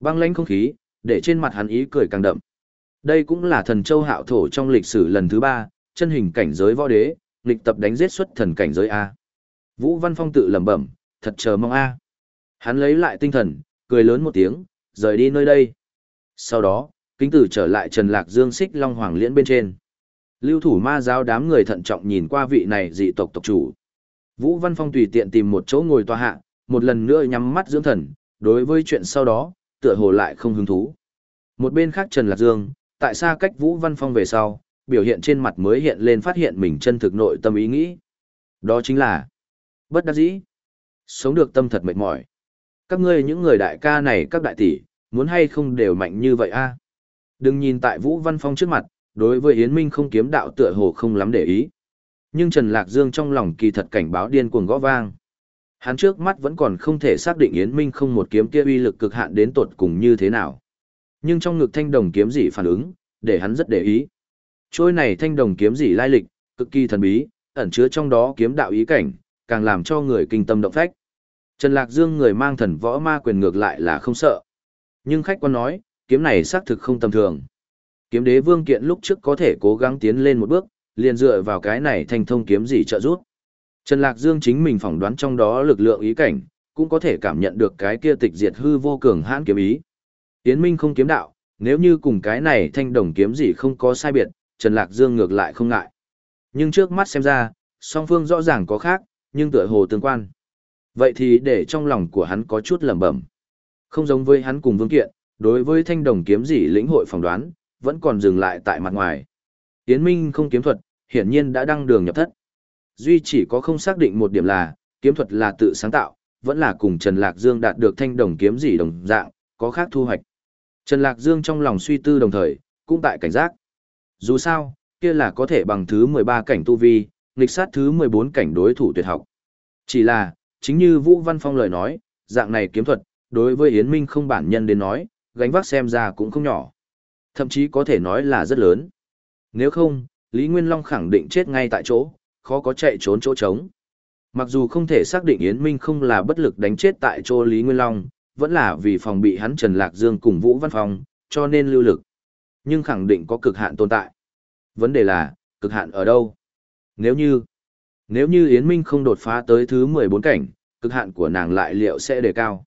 Băng lãnh không khí, để trên mặt hắn ý cười càng đậm. Đây cũng là thần châu hạo thổ trong lịch sử lần thứ ba, chân hình cảnh giới võ đế, lịch tập đánh giết xuất thần cảnh giới A. Vũ Văn Phong tự lẩm bẩm, thật chờ mong A. Hắn lấy lại tinh thần, cười lớn một tiếng, rời đi nơi đây. Sau đó, kính tử trở lại Trần Lạc Dương xích Long Hoàng Liễn bên trên. Lưu thủ ma giáo đám người thận trọng nhìn qua vị này dị tộc tộc chủ. Vũ Văn Phong tùy tiện tìm một chỗ ngồi tòa hạ, một lần nữa nhắm mắt dưỡng thần, đối với chuyện sau đó, tựa hồ lại không hứng thú. Một bên khác Trần Lạc Dương, tại sao cách Vũ Văn Phong về sau, biểu hiện trên mặt mới hiện lên phát hiện mình chân thực nội tâm ý nghĩ. Đó chính là bất đắc dĩ. Sống được tâm thật mệt mỏi. Các ngươi những người đại ca này các đại tỷ, muốn hay không đều mạnh như vậy a Đừng nhìn tại Vũ Văn Phong trước mặt, đối với Yến Minh không kiếm đạo tựa hồ không lắm để ý. Nhưng Trần Lạc Dương trong lòng kỳ thật cảnh báo điên cuồng gõ vang. Hắn trước mắt vẫn còn không thể xác định Yến Minh không một kiếm kia uy lực cực hạn đến tột cùng như thế nào. Nhưng trong ngực thanh đồng kiếm gì phản ứng, để hắn rất để ý. Trôi này thanh đồng kiếm gì lai lịch, cực kỳ thần bí, ẩn chứa trong đó kiếm đạo ý cảnh, càng làm cho người kinh tâm động phách. Trần Lạc Dương người mang thần võ ma quyền ngược lại là không sợ. Nhưng khách quan nói, kiếm này xác thực không tầm thường. Kiếm đế vương kiện lúc trước có thể cố gắng tiến lên một bước, liền dựa vào cái này thanh thông kiếm gì trợ giúp. Trần Lạc Dương chính mình phỏng đoán trong đó lực lượng ý cảnh, cũng có thể cảm nhận được cái kia tịch diệt hư vô cường hãn kiếm ý. Tiến Minh không kiếm đạo, nếu như cùng cái này thanh đồng kiếm gì không có sai biệt, Trần Lạc Dương ngược lại không ngại. Nhưng trước mắt xem ra, song phương rõ ràng có khác, nhưng tựa hồ tương quan. Vậy thì để trong lòng của hắn có chút lẩm bẩm. Không giống với hắn cùng Vương Kiện, đối với thanh đồng kiếm gì lĩnh hội phỏng đoán, vẫn còn dừng lại tại mặt ngoài. Tiến Minh không kiếm thuật, hiển nhiên đã đăng đường nhập thất. Duy chỉ có không xác định một điểm là, kiếm thuật là tự sáng tạo, vẫn là cùng Trần Lạc Dương đạt được thanh đồng kiếm gì đồng dạng, có khác thu hoạch. Trần Lạc Dương trong lòng suy tư đồng thời, cũng tại cảnh giác. Dù sao, kia là có thể bằng thứ 13 cảnh tu vi, nghịch sát thứ 14 cảnh đối thủ tuyệt học. Chỉ là, chính như Vũ Văn Phong lời nói, dạng này kiếm thuật, đối với Yến Minh không bản nhân đến nói, gánh vác xem ra cũng không nhỏ. Thậm chí có thể nói là rất lớn. Nếu không, Lý Nguyên Long khẳng định chết ngay tại chỗ, khó có chạy trốn chỗ trống. Mặc dù không thể xác định Yến Minh không là bất lực đánh chết tại chỗ Lý Nguyên Long, vẫn là vì phòng bị hắn Trần Lạc Dương cùng Vũ Văn Phong, cho nên lưu lực. Nhưng khẳng định có cực hạn tồn tại. Vấn đề là, cực hạn ở đâu? Nếu như, nếu như Yến Minh không đột phá tới thứ 14 cảnh, cực hạn của nàng lại liệu sẽ đề cao.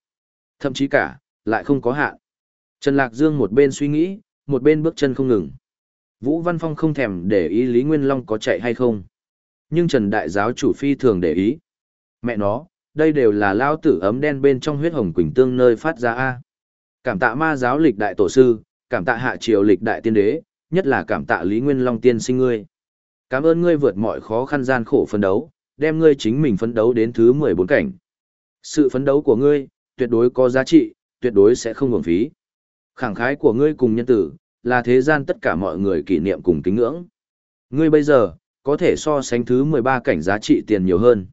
Thậm chí cả, lại không có hạn. Trần Lạc Dương một bên suy nghĩ, một bên bước chân không ngừng. Vũ Văn Phong không thèm để ý Lý Nguyên Long có chạy hay không. Nhưng Trần Đại Giáo chủ phi thường để ý. Mẹ nó, đây đều là lao tử ấm đen bên trong huyết hồng quỳnh tương nơi phát ra A. Cảm tạ ma giáo lịch đại tổ sư, cảm tạ hạ triều lịch đại tiên đế, nhất là cảm tạ Lý Nguyên Long tiên sinh ngươi. Cảm ơn ngươi vượt mọi khó khăn gian khổ phấn đấu, đem ngươi chính mình phấn đấu đến thứ 14 cảnh. Sự phấn đấu của ngươi, tuyệt đối có giá trị, tuyệt đối sẽ không uổng phí. Khẳng khái của ngươi cùng nhân tử, là thế gian tất cả mọi người kỷ niệm cùng kính ngưỡng. Ngươi bây giờ, có thể so sánh thứ 13 cảnh giá trị tiền nhiều hơn.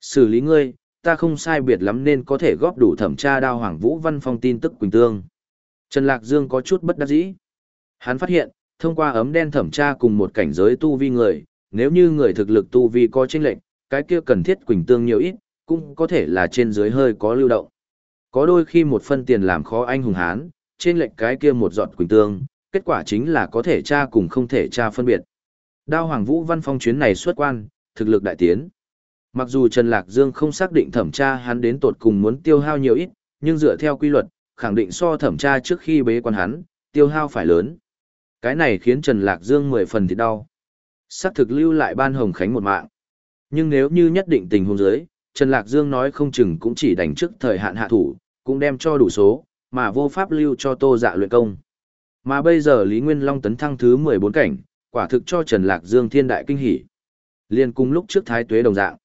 Xử lý ngươi, ta không sai biệt lắm nên có thể góp đủ thẩm tra đao hoàng vũ văn phong tin tức Quỳnh Tương. Trần Lạc Dương có chút bất đắc dĩ. Hắn phát hiện, thông qua ấm đen thẩm tra cùng một cảnh giới tu vi người, nếu như người thực lực tu vi có chênh lệnh, cái kia cần thiết Quỳnh Tương nhiều ít, cũng có thể là trên dưới hơi có lưu động. Có đôi khi một phân tiền làm khó anh hùng hán, trên lệnh cái kia một giọt Quỳnh Tương, kết quả chính là có thể tra cùng không thể tra phân biệt. Đao Hoàng Vũ Văn Phong chuyến này xuất quan, thực lực đại tiến. Mặc dù Trần Lạc Dương không xác định thẩm tra hắn đến tột cùng muốn tiêu hao nhiều ít, nhưng dựa theo quy luật, khẳng định so thẩm tra trước khi bế quan hắn, tiêu hao phải lớn. Cái này khiến Trần Lạc Dương mười phần thì đau. Sắc thực lưu lại ban hồng khánh một mạng. Nhưng nếu như nhất định tình huống giới, Trần Lạc Dương nói không chừng cũng chỉ đánh trước thời hạn hạ thủ, cũng đem cho đủ số, mà vô pháp lưu cho tô dạ luyện công. Mà bây giờ Lý Nguyên Long tấn thăng thứ 14 cảnh, quả thực cho Trần Lạc Dương thiên đại kinh hỉ. Liên cung lúc trước thái tuế đồng dạng.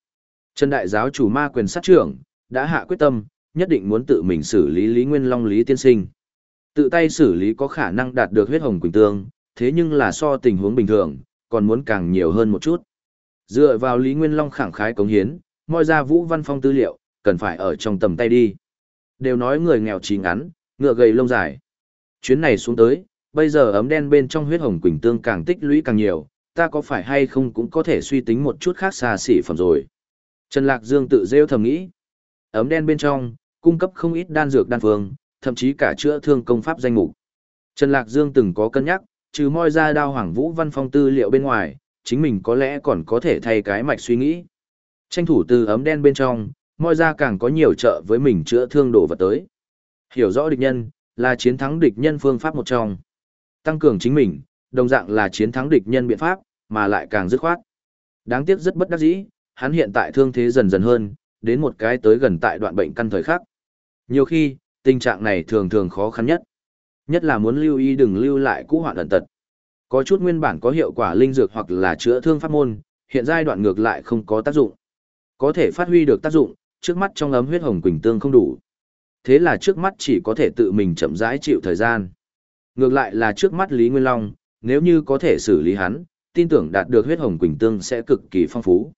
Trần Đại giáo chủ ma quyền sát trưởng, đã hạ quyết tâm, nhất định muốn tự mình xử lý Lý Nguyên Long Lý Tiên Sinh. Tự tay xử lý có khả năng đạt được huyết hồng quỳnh tương, thế nhưng là so tình huống bình thường, còn muốn càng nhiều hơn một chút. Dựa vào Lý Nguyên Long khẳng khái cống hiến, moi ra Vũ Văn Phong tư liệu, cần phải ở trong tầm tay đi. Đều nói người nghèo trí ngắn, ngựa gầy lông dài. Chuyến này xuống tới, bây giờ ấm đen bên trong huyết hồng quỳnh tương càng tích lũy càng nhiều, ta có phải hay không cũng có thể suy tính một chút khác xa xỉ phẩm rồi. Trần Lạc Dương tự rêu thầm nghĩ. Ấm đen bên trong, cung cấp không ít đan dược đan phương, thậm chí cả chữa thương công pháp danh mục. Trần Lạc Dương từng có cân nhắc, trừ moi ra đao Hoàng Vũ Văn Phong tư liệu bên ngoài, chính mình có lẽ còn có thể thay cái mạch suy nghĩ. Tranh thủ từ ấm đen bên trong, moi ra càng có nhiều trợ với mình chữa thương đổ vật tới. Hiểu rõ địch nhân, là chiến thắng địch nhân phương pháp một trong. Tăng cường chính mình, đồng dạng là chiến thắng địch nhân biện pháp, mà lại càng dứt khoát. Đáng tiếc rất bất đắc dĩ, hắn hiện tại thương thế dần dần hơn, đến một cái tới gần tại đoạn bệnh căn thời khắc. Nhiều khi, tình trạng này thường thường khó khăn nhất. Nhất là muốn lưu ý đừng lưu lại cũ hoạn ẩn tật. Có chút nguyên bản có hiệu quả linh dược hoặc là chữa thương pháp môn, hiện giai đoạn ngược lại không có tác dụng. Có thể phát huy được tác dụng, trước mắt trong ấm huyết hồng quỳnh tương không đủ. Thế là trước mắt chỉ có thể tự mình chậm rãi chịu thời gian. Ngược lại là trước mắt Lý Nguyên Long, nếu như có thể xử lý hắn, tin tưởng đạt được huyết hồng quỳnh tương sẽ cực kỳ phong phú.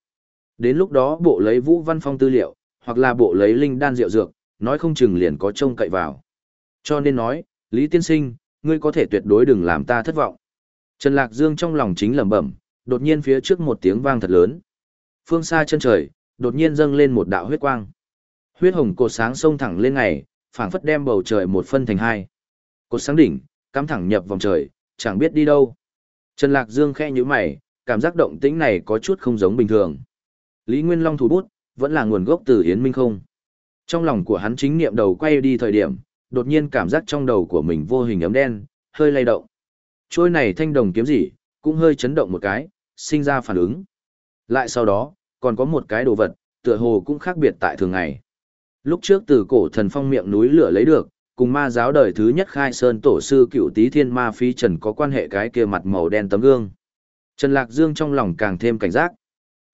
Đến lúc đó bộ lấy Vũ Văn Phong tư liệu, hoặc là bộ lấy linh đan rượu dược, nói không chừng liền có trông cậy vào. Cho nên nói, Lý Tiên Sinh, ngươi có thể tuyệt đối đừng làm ta thất vọng. Trần Lạc Dương trong lòng chính lẩm bẩm, đột nhiên phía trước một tiếng vang thật lớn. Phương xa chân trời, đột nhiên dâng lên một đạo huyết quang. Huyết hồng cột sáng sông thẳng lên ngày, phảng phất đem bầu trời một phân thành hai. Cột sáng đỉnh, cắm thẳng nhập vòng trời, chẳng biết đi đâu. Trần Lạc Dương khe như mày, cảm giác động tĩnh này có chút không giống bình thường. Lý Nguyên Long thủ bút, vẫn là nguồn gốc từ Yến Minh không. Trong lòng của hắn chính niệm đầu quay đi thời điểm, đột nhiên cảm giác trong đầu của mình vô hình ấm đen, hơi lay động. Trôi này thanh đồng kiếm gì, cũng hơi chấn động một cái, sinh ra phản ứng. Lại sau đó, còn có một cái đồ vật, tựa hồ cũng khác biệt tại thường ngày. Lúc trước từ cổ thần phong miệng núi lửa lấy được, cùng ma giáo đời thứ nhất khai sơn tổ sư cựu tý thiên ma phi trần có quan hệ cái kia mặt màu đen tấm gương. Trần Lạc Dương trong lòng càng thêm cảnh giác.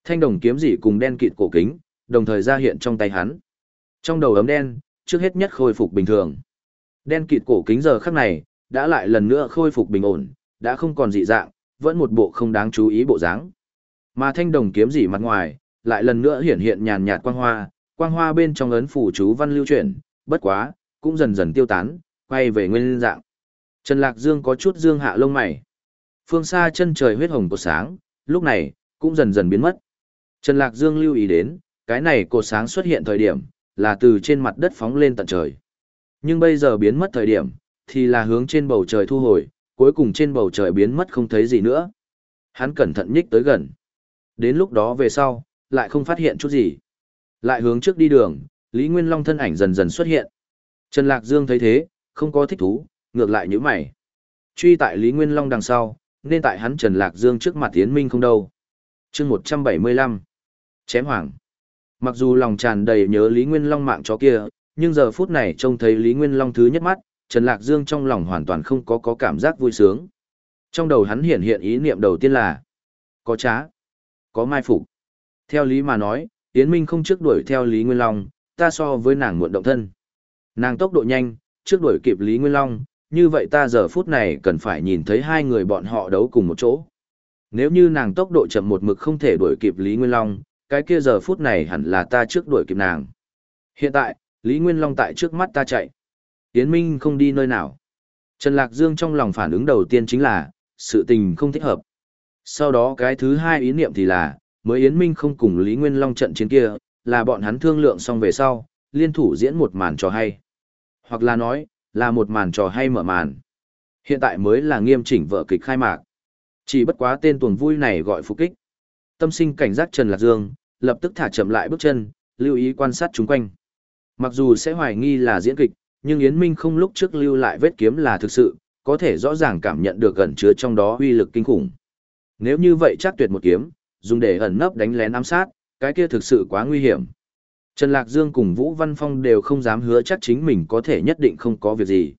Thanh đồng kiếm dị cùng đen kịt cổ kính, đồng thời ra hiện trong tay hắn. Trong đầu ấm đen, trước hết nhất khôi phục bình thường. Đen kịt cổ kính giờ khắc này, đã lại lần nữa khôi phục bình ổn, đã không còn dị dạng, vẫn một bộ không đáng chú ý bộ dáng. Mà thanh đồng kiếm dị mặt ngoài, lại lần nữa hiển hiện nhàn nhạt quang hoa, quang hoa bên trong ấn phủ chú văn lưu chuyển, bất quá, cũng dần dần tiêu tán, quay về nguyên dạng. Trần Lạc Dương có chút dương hạ lông mày. Phương xa chân trời huyết hồng của sáng, lúc này, cũng dần dần biến mất. Trần Lạc Dương lưu ý đến, cái này cột sáng xuất hiện thời điểm, là từ trên mặt đất phóng lên tận trời. Nhưng bây giờ biến mất thời điểm, thì là hướng trên bầu trời thu hồi, cuối cùng trên bầu trời biến mất không thấy gì nữa. Hắn cẩn thận nhích tới gần. Đến lúc đó về sau, lại không phát hiện chút gì. Lại hướng trước đi đường, Lý Nguyên Long thân ảnh dần dần xuất hiện. Trần Lạc Dương thấy thế, không có thích thú, ngược lại như mày. Truy tại Lý Nguyên Long đằng sau, nên tại hắn Trần Lạc Dương trước mặt Tiến Minh không đâu. chương 175. Chém hoàng. Mặc dù lòng tràn đầy nhớ Lý Nguyên Long mạng chó kia, nhưng giờ phút này trông thấy Lý Nguyên Long thứ nhất mắt, Trần Lạc Dương trong lòng hoàn toàn không có có cảm giác vui sướng. Trong đầu hắn hiện hiện ý niệm đầu tiên là có trá, có mai phục. Theo lý mà nói, Yến Minh không trước đuổi theo Lý Nguyên Long, ta so với nàng muộn động thân. Nàng tốc độ nhanh, trước đuổi kịp Lý Nguyên Long, như vậy ta giờ phút này cần phải nhìn thấy hai người bọn họ đấu cùng một chỗ. Nếu như nàng tốc độ chậm một mực không thể đuổi kịp Lý Nguyên Long, cái kia giờ phút này hẳn là ta trước đuổi kịp nàng. Hiện tại, Lý Nguyên Long tại trước mắt ta chạy. Yến Minh không đi nơi nào. Trần Lạc Dương trong lòng phản ứng đầu tiên chính là, sự tình không thích hợp. Sau đó cái thứ hai ý niệm thì là, mới Yến Minh không cùng Lý Nguyên Long trận chiến kia, là bọn hắn thương lượng xong về sau, liên thủ diễn một màn trò hay. Hoặc là nói, là một màn trò hay mở màn. Hiện tại mới là nghiêm chỉnh vợ kịch khai mạc. Chỉ bất quá tên tuần vui này gọi phục kích. Tâm sinh cảnh giác Trần Lạc Dương, lập tức thả chậm lại bước chân, lưu ý quan sát chúng quanh. Mặc dù sẽ hoài nghi là diễn kịch, nhưng Yến Minh không lúc trước lưu lại vết kiếm là thực sự, có thể rõ ràng cảm nhận được gần chứa trong đó uy lực kinh khủng. Nếu như vậy chắc tuyệt một kiếm, dùng để ẩn nấp đánh lén ám sát, cái kia thực sự quá nguy hiểm. Trần Lạc Dương cùng Vũ Văn Phong đều không dám hứa chắc chính mình có thể nhất định không có việc gì.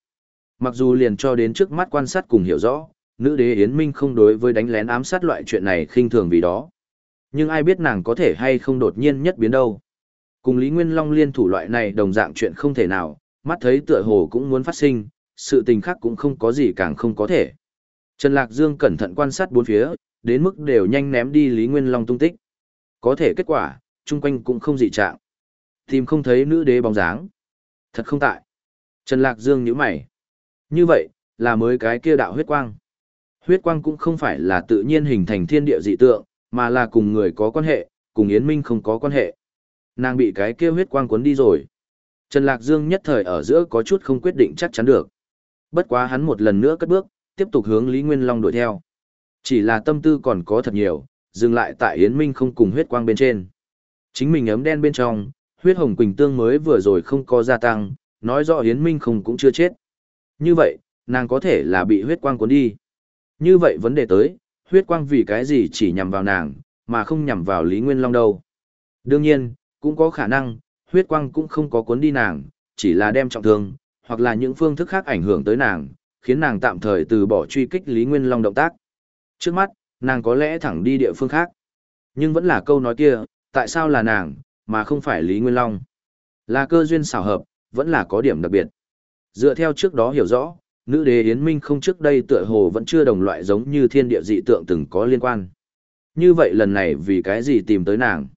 Mặc dù liền cho đến trước mắt quan sát cùng hiểu rõ, nữ đế Yến Minh không đối với đánh lén ám sát loại chuyện này khinh thường vì đó. Nhưng ai biết nàng có thể hay không đột nhiên nhất biến đâu. Cùng Lý Nguyên Long liên thủ loại này đồng dạng chuyện không thể nào, mắt thấy tựa hồ cũng muốn phát sinh, sự tình khác cũng không có gì càng không có thể. Trần Lạc Dương cẩn thận quan sát bốn phía, đến mức đều nhanh ném đi Lý Nguyên Long tung tích. Có thể kết quả, chung quanh cũng không dị trạng. Tìm không thấy nữ đế bóng dáng. Thật không tại. Trần Lạc Dương nhíu mày. Như vậy, là mới cái kia đạo huyết quang. Huyết quang cũng không phải là tự nhiên hình thành thiên địa dị tượng, mà là cùng người có quan hệ, cùng Yến Minh không có quan hệ. Nàng bị cái kia huyết quang cuốn đi rồi. Trần Lạc Dương nhất thời ở giữa có chút không quyết định chắc chắn được. Bất quá hắn một lần nữa cất bước, tiếp tục hướng Lý Nguyên Long đuổi theo. Chỉ là tâm tư còn có thật nhiều, dừng lại tại Yến Minh không cùng huyết quang bên trên. Chính mình ấm đen bên trong, huyết hồng quỳnh tương mới vừa rồi không có gia tăng, nói rõ Hiến Minh không cũng chưa chết. Như vậy, nàng có thể là bị huyết quang cuốn đi. Như vậy vấn đề tới, huyết quang vì cái gì chỉ nhằm vào nàng, mà không nhằm vào Lý Nguyên Long đâu. Đương nhiên, cũng có khả năng, huyết quang cũng không có cuốn đi nàng, chỉ là đem trọng thương, hoặc là những phương thức khác ảnh hưởng tới nàng, khiến nàng tạm thời từ bỏ truy kích Lý Nguyên Long động tác. Trước mắt, nàng có lẽ thẳng đi địa phương khác. Nhưng vẫn là câu nói kia, tại sao là nàng, mà không phải Lý Nguyên Long? Là cơ duyên xảo hợp, vẫn là có điểm đặc biệt. Dựa theo trước đó hiểu rõ, nữ đế Yến Minh không trước đây tựa hồ vẫn chưa đồng loại giống như thiên địa dị tượng từng có liên quan. Như vậy lần này vì cái gì tìm tới nàng?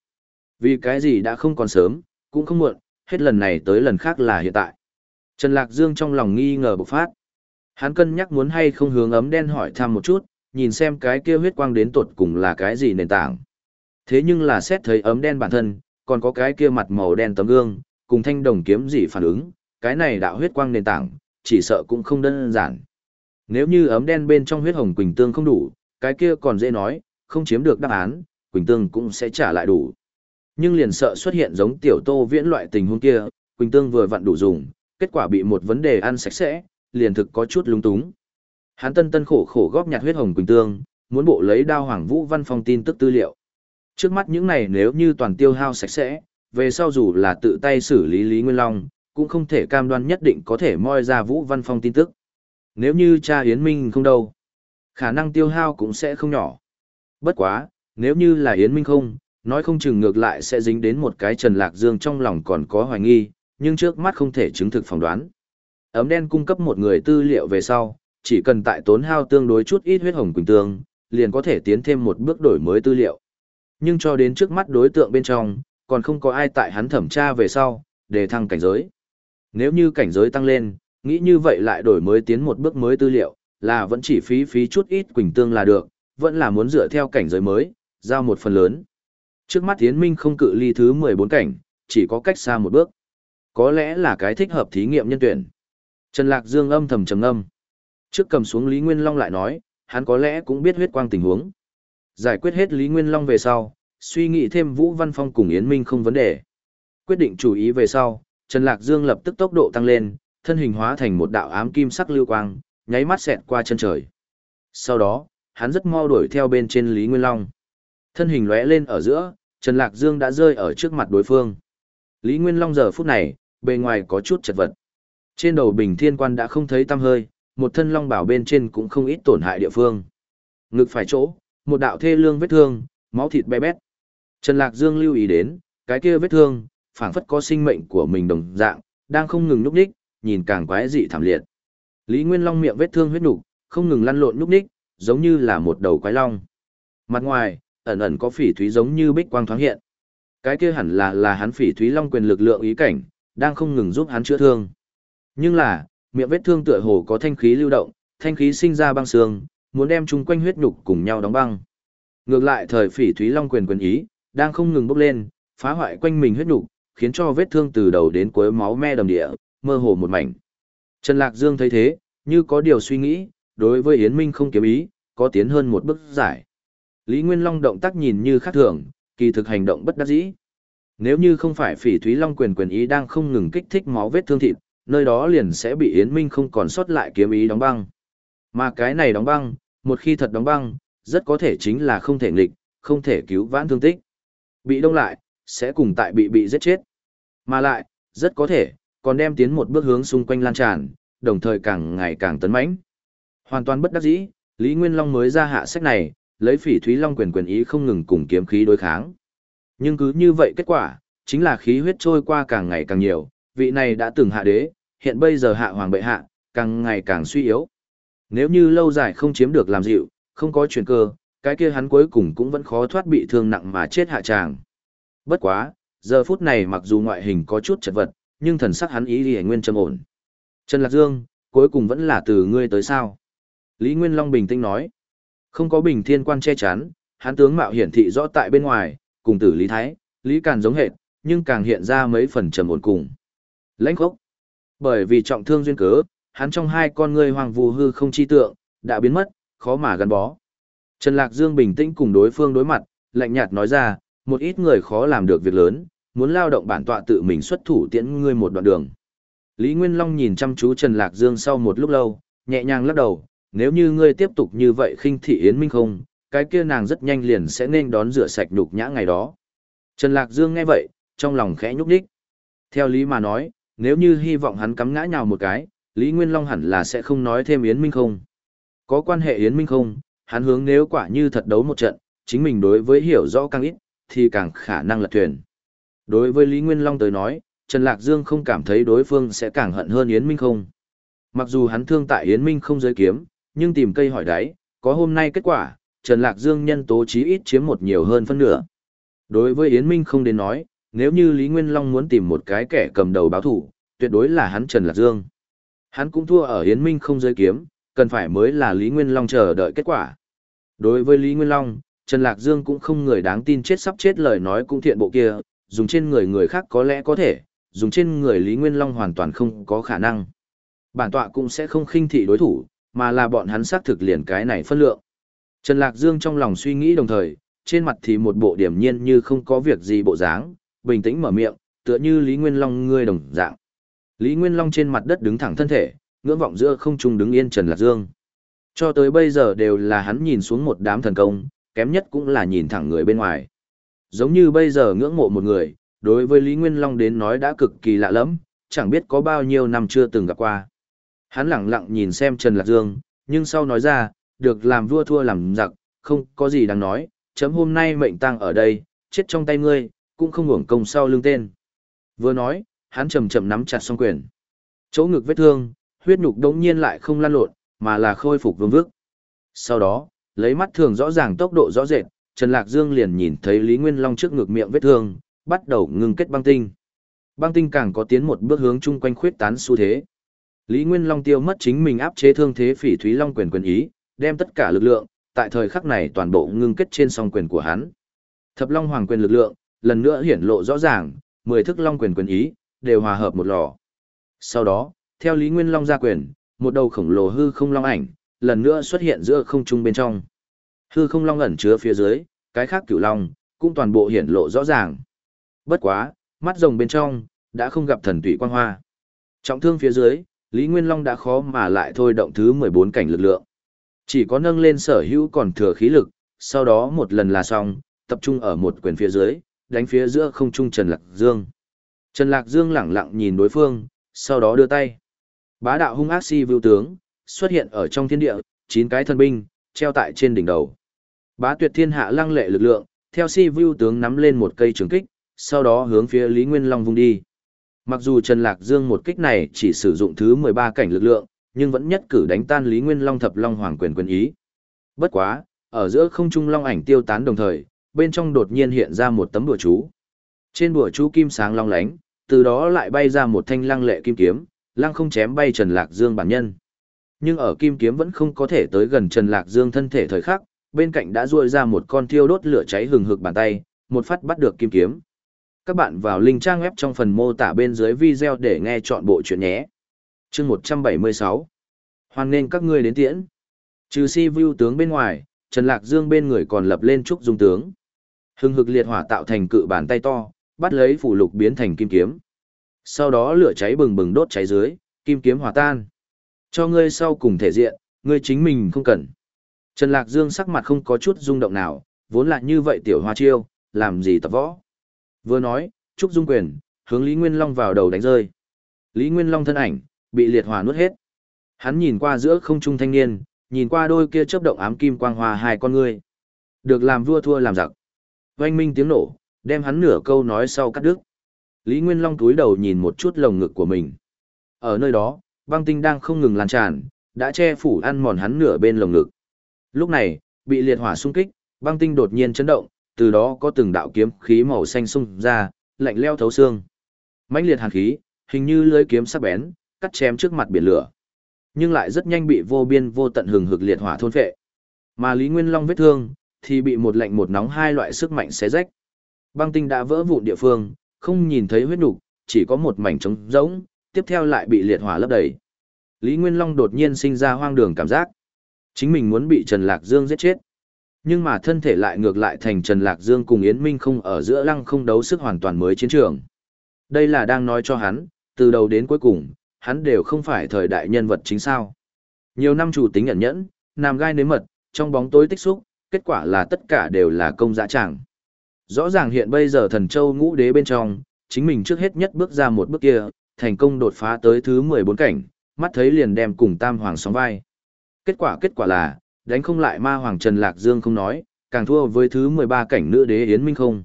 Vì cái gì đã không còn sớm, cũng không muộn, hết lần này tới lần khác là hiện tại. Trần Lạc Dương trong lòng nghi ngờ bộc phát. Hắn cân nhắc muốn hay không hướng ấm đen hỏi thăm một chút, nhìn xem cái kia huyết quang đến tột cùng là cái gì nền tảng. Thế nhưng là xét thấy ấm đen bản thân, còn có cái kia mặt màu đen tấm gương, cùng thanh đồng kiếm gì phản ứng, cái này đạo huyết quang nền tảng, chỉ sợ cũng không đơn giản. Nếu như ấm đen bên trong huyết hồng quỳnh tương không đủ, cái kia còn dễ nói, không chiếm được đáp án, quỳnh tương cũng sẽ trả lại đủ. Nhưng liền sợ xuất hiện giống tiểu tô viễn loại tình huống kia, quỳnh tương vừa vặn đủ dùng, kết quả bị một vấn đề ăn sạch sẽ, liền thực có chút lung túng. hán tân tân khổ khổ góp nhặt huyết hồng quỳnh tương, muốn bộ lấy đao hoàng vũ văn phong tin tức tư liệu. Trước mắt những này nếu như toàn tiêu hao sạch sẽ, về sau dù là tự tay xử lý Lý Nguyên Long, cũng không thể cam đoan nhất định có thể moi ra vũ văn phong tin tức. Nếu như cha Yến Minh không đâu, khả năng tiêu hao cũng sẽ không nhỏ. Bất quá, nếu như là Yến Minh không, nói không chừng ngược lại sẽ dính đến một cái Trần Lạc Dương trong lòng còn có hoài nghi, nhưng trước mắt không thể chứng thực phỏng đoán. Ấm đen cung cấp một người tư liệu về sau, chỉ cần tại tốn hao tương đối chút ít huyết hồng quỳnh tương, liền có thể tiến thêm một bước đổi mới tư liệu. Nhưng cho đến trước mắt đối tượng bên trong, còn không có ai tại hắn thẩm tra về sau, để thăng cảnh giới. Nếu như cảnh giới tăng lên, nghĩ như vậy lại đổi mới tiến một bước mới tư liệu, là vẫn chỉ phí phí chút ít quỳnh tương là được, vẫn là muốn dựa theo cảnh giới mới, giao một phần lớn. Trước mắt Tiến Minh không cự ly thứ 14 cảnh, chỉ có cách xa một bước. Có lẽ là cái thích hợp thí nghiệm nhân tuyển. Trần Lạc Dương âm thầm trầm âm. Trước cầm xuống Lý Nguyên Long lại nói, hắn có lẽ cũng biết huyết quang tình huống. Giải quyết hết Lý Nguyên Long về sau, suy nghĩ thêm Vũ Văn Phong cùng Yến Minh không vấn đề. Quyết định chủ ý về sau, Trần Lạc Dương lập tức tốc độ tăng lên, thân hình hóa thành một đạo ám kim sắc lưu quang, nháy mắt xẹt qua chân trời. Sau đó, hắn rất mau đuổi theo bên trên Lý Nguyên Long. Thân hình lóe lên ở giữa, Trần Lạc Dương đã rơi ở trước mặt đối phương. Lý Nguyên Long giờ phút này, bề ngoài có chút chật vật. Trên đầu bình thiên quan đã không thấy tăm hơi, một thân long bảo bên trên cũng không ít tổn hại địa phương. Ngực phải chỗ, một đạo thê lương vết thương, máu thịt bé bét. Trần Lạc Dương lưu ý đến, cái kia vết thương, phản phất có sinh mệnh của mình đồng dạng, đang không ngừng nhúc nhích, nhìn càng quái dị thảm liệt. Lý Nguyên Long miệng vết thương huyết nục, không ngừng lăn lộn nhúc nhích, giống như là một đầu quái long. Mặt ngoài, ẩn ẩn có phỉ thúy giống như bích quang thoáng hiện. Cái kia hẳn là là hắn phỉ thúy long quyền lực lượng ý cảnh, đang không ngừng giúp hắn chữa thương. Nhưng là, miệng vết thương tựa hồ có thanh khí lưu động, thanh khí sinh ra băng xương, muốn đem chúng quanh huyết nhục cùng nhau đóng băng. Ngược lại thời phỉ thúy long quyền quyền ý, đang không ngừng bốc lên, phá hoại quanh mình huyết nhục, khiến cho vết thương từ đầu đến cuối máu me đầm địa, mơ hồ một mảnh. Trần Lạc Dương thấy thế, như có điều suy nghĩ, đối với Yến Minh không kiếm ý, có tiến hơn một bước giải. Lý Nguyên Long động tác nhìn như khác thường, kỳ thực hành động bất đắc dĩ. Nếu như không phải phỉ thúy long quyền quyền ý đang không ngừng kích thích máu vết thương thịt, nơi đó liền sẽ bị Yến Minh không còn sót lại kiếm ý đóng băng. Mà cái này đóng băng, một khi thật đóng băng, rất có thể chính là không thể nghịch, không thể cứu vãn thương tích. Bị đông lại, sẽ cùng tại bị bị giết chết. Mà lại, rất có thể, còn đem tiến một bước hướng xung quanh lan tràn, đồng thời càng ngày càng tấn mãnh. Hoàn toàn bất đắc dĩ, Lý Nguyên Long mới ra hạ sách này, lấy phỉ thúy long quyền quyền ý không ngừng cùng kiếm khí đối kháng. Nhưng cứ như vậy kết quả, chính là khí huyết trôi qua càng ngày càng nhiều, vị này đã từng hạ đế, hiện bây giờ hạ hoàng bệ hạ, càng ngày càng suy yếu. Nếu như lâu dài không chiếm được làm dịu, không có chuyển cơ, cái kia hắn cuối cùng cũng vẫn khó thoát bị thương nặng mà chết hạ tràng. Bất quá, giờ phút này mặc dù ngoại hình có chút chật vật, nhưng thần sắc hắn ý thì nguyên trầm ổn. Trần Lạc Dương, cuối cùng vẫn là từ ngươi tới sao? Lý Nguyên Long bình tĩnh nói. Không có bình thiên quan che chắn, hắn tướng mạo hiển thị rõ tại bên ngoài, cùng tử Lý Thái, Lý Càn giống hệt, nhưng càng hiện ra mấy phần trầm ổn cùng. Lãnh khốc. Bởi vì trọng thương duyên cớ, hắn trong hai con ngươi hoàng vù hư không chi tượng, đã biến mất, khó mà gắn bó. Trần Lạc Dương bình tĩnh cùng đối phương đối mặt, lạnh nhạt nói ra, một ít người khó làm được việc lớn, muốn lao động bản tọa tự mình xuất thủ tiễn ngươi một đoạn đường. Lý Nguyên Long nhìn chăm chú Trần Lạc Dương sau một lúc lâu, nhẹ nhàng lắc đầu, nếu như ngươi tiếp tục như vậy khinh thị Yến Minh không, cái kia nàng rất nhanh liền sẽ nên đón rửa sạch nhục nhã ngày đó. Trần Lạc Dương nghe vậy, trong lòng khẽ nhúc đích. Theo lý mà nói, nếu như hy vọng hắn cắm ngã nhào một cái, Lý Nguyên Long hẳn là sẽ không nói thêm Yến Minh không. Có quan hệ Yến Minh không, hắn hướng nếu quả như thật đấu một trận, chính mình đối với hiểu rõ càng ít, thì càng khả năng lật thuyền. Đối với Lý Nguyên Long tới nói, Trần Lạc Dương không cảm thấy đối phương sẽ càng hận hơn Yến Minh không. Mặc dù hắn thương tại Yến Minh không giới kiếm, nhưng tìm cây hỏi đáy, có hôm nay kết quả, Trần Lạc Dương nhân tố chí ít chiếm một nhiều hơn phân nửa. Đối với Yến Minh không đến nói, nếu như Lý Nguyên Long muốn tìm một cái kẻ cầm đầu báo thủ, tuyệt đối là hắn Trần Lạc Dương. Hắn cũng thua ở Yến Minh không giới kiếm, cần phải mới là Lý Nguyên Long chờ đợi kết quả. Đối với Lý Nguyên Long, Trần Lạc Dương cũng không người đáng tin chết sắp chết lời nói cũng thiện bộ kia, dùng trên người người khác có lẽ có thể, dùng trên người Lý Nguyên Long hoàn toàn không có khả năng. Bản tọa cũng sẽ không khinh thị đối thủ, mà là bọn hắn xác thực liền cái này phân lượng. Trần Lạc Dương trong lòng suy nghĩ đồng thời, trên mặt thì một bộ điểm nhiên như không có việc gì bộ dáng, bình tĩnh mở miệng, tựa như Lý Nguyên Long ngươi đồng dạng. Lý Nguyên Long trên mặt đất đứng thẳng thân thể, ngưỡng vọng giữa không trung đứng yên Trần Lạc Dương. Cho tới bây giờ đều là hắn nhìn xuống một đám thần công, kém nhất cũng là nhìn thẳng người bên ngoài. Giống như bây giờ ngưỡng mộ một người, đối với Lý Nguyên Long đến nói đã cực kỳ lạ lắm, chẳng biết có bao nhiêu năm chưa từng gặp qua. Hắn lặng lặng nhìn xem Trần Lạc Dương, nhưng sau nói ra, được làm vua thua làm giặc, không có gì đáng nói, chấm hôm nay mệnh tăng ở đây, chết trong tay ngươi, cũng không hưởng công sau lưng tên. Vừa nói, hắn chầm chậm nắm chặt song quyền. Chỗ ngực vết thương, huyết nhục đống nhiên lại không lan lộn, mà là khôi phục vương vức. Sau đó, lấy mắt thường rõ ràng tốc độ rõ rệt, Trần Lạc Dương liền nhìn thấy Lý Nguyên Long trước ngực miệng vết thương, bắt đầu ngừng kết băng tinh. Băng tinh càng có tiến một bước hướng chung quanh khuyết tán xu thế. Lý Nguyên Long tiêu mất chính mình áp chế thương thế phỉ Thúy Long quyền quyền ý, đem tất cả lực lượng, tại thời khắc này toàn bộ ngưng kết trên song quyền của hắn. Thập Long Hoàng quyền lực lượng, lần nữa hiển lộ rõ ràng, mười thức Long quyền quyền ý, đều hòa hợp một lò. Sau đó, theo Lý Nguyên Long ra quyền, một đầu khổng lồ hư không long ảnh, lần nữa xuất hiện giữa không trung bên trong. Hư không long ẩn chứa phía dưới, cái khác cửu long, cũng toàn bộ hiển lộ rõ ràng. Bất quá, mắt rồng bên trong, đã không gặp thần tủy quang hoa. Trọng thương phía dưới, Lý Nguyên Long đã khó mà lại thôi động thứ 14 cảnh lực lượng. Chỉ có nâng lên sở hữu còn thừa khí lực, sau đó một lần là xong, tập trung ở một quyền phía dưới, đánh phía giữa không trung Trần Lạc Dương. Trần Lạc Dương lẳng lặng nhìn đối phương, sau đó đưa tay. Bá đạo hung ác si vưu tướng, xuất hiện ở trong thiên địa, chín cái thân binh, treo tại trên đỉnh đầu. Bá tuyệt thiên hạ lăng lệ lực lượng, theo si vưu tướng nắm lên một cây trường kích, sau đó hướng phía Lý Nguyên Long vung đi. Mặc dù Trần Lạc Dương một kích này chỉ sử dụng thứ 13 cảnh lực lượng, nhưng vẫn nhất cử đánh tan Lý Nguyên Long thập long hoàng quyền quyền ý. Bất quá, ở giữa không trung long ảnh tiêu tán đồng thời, bên trong đột nhiên hiện ra một tấm bùa chú. Trên bùa chú kim sáng long lánh, từ đó lại bay ra một thanh lăng lệ kim kiếm, lăng không chém bay Trần Lạc Dương bản nhân. Nhưng ở kim kiếm vẫn không có thể tới gần Trần Lạc Dương thân thể thời khắc, bên cạnh đã ruôi ra một con thiêu đốt lửa cháy hừng hực bàn tay, một phát bắt được kim kiếm. Các bạn vào link trang web trong phần mô tả bên dưới video để nghe chọn bộ chuyện nhé. chương 176 Hoan nên các ngươi đến tiễn. Trừ si view tướng bên ngoài, Trần Lạc Dương bên người còn lập lên trúc dung tướng. Hừng hực liệt hỏa tạo thành cự bàn tay to, bắt lấy phủ lục biến thành kim kiếm. Sau đó lửa cháy bừng bừng đốt cháy dưới, kim kiếm hòa tan. Cho ngươi sau cùng thể diện, ngươi chính mình không cần. Trần Lạc Dương sắc mặt không có chút rung động nào, vốn là như vậy tiểu hoa chiêu, làm gì tập võ. Vừa nói, Trúc Dung Quyền, hướng Lý Nguyên Long vào đầu đánh rơi. Lý Nguyên Long thân ảnh, bị liệt hỏa nuốt hết. Hắn nhìn qua giữa không trung thanh niên, nhìn qua đôi kia chớp động ám kim quang hòa hai con ngươi. Được làm vua thua làm giặc. Oanh minh tiếng nổ, đem hắn nửa câu nói sau cắt đứt. Lý Nguyên Long túi đầu nhìn một chút lồng ngực của mình. Ở nơi đó, băng tinh đang không ngừng lan tràn, đã che phủ ăn mòn hắn nửa bên lồng ngực. Lúc này, bị liệt hỏa xung kích, băng tinh đột nhiên chấn động, từ đó có từng đạo kiếm khí màu xanh xung ra, lạnh leo thấu xương. mãnh liệt hàn khí, hình như lưới kiếm sắc bén, cắt chém trước mặt biển lửa. Nhưng lại rất nhanh bị vô biên vô tận hừng hực liệt hỏa thôn phệ. Mà Lý Nguyên Long vết thương thì bị một lạnh một nóng hai loại sức mạnh xé rách. Băng tinh đã vỡ vụn địa phương, không nhìn thấy huyết nục, chỉ có một mảnh trống rỗng, tiếp theo lại bị liệt hỏa lấp đầy. Lý Nguyên Long đột nhiên sinh ra hoang đường cảm giác. Chính mình muốn bị Trần Lạc Dương giết chết. Nhưng mà thân thể lại ngược lại thành Trần Lạc Dương cùng Yến Minh không ở giữa lăng không đấu sức hoàn toàn mới chiến trường. Đây là đang nói cho hắn, từ đầu đến cuối cùng, hắn đều không phải thời đại nhân vật chính sao. Nhiều năm chủ tính ẩn nhẫn, nằm gai nếm mật, trong bóng tối tích xúc, kết quả là tất cả đều là công dã tràng. Rõ ràng hiện bây giờ thần châu ngũ đế bên trong, chính mình trước hết nhất bước ra một bước kia, thành công đột phá tới thứ 14 cảnh, mắt thấy liền đem cùng tam hoàng sóng vai. Kết quả kết quả là, đánh không lại ma hoàng Trần Lạc Dương không nói, càng thua với thứ 13 cảnh nữ đế Yến Minh không.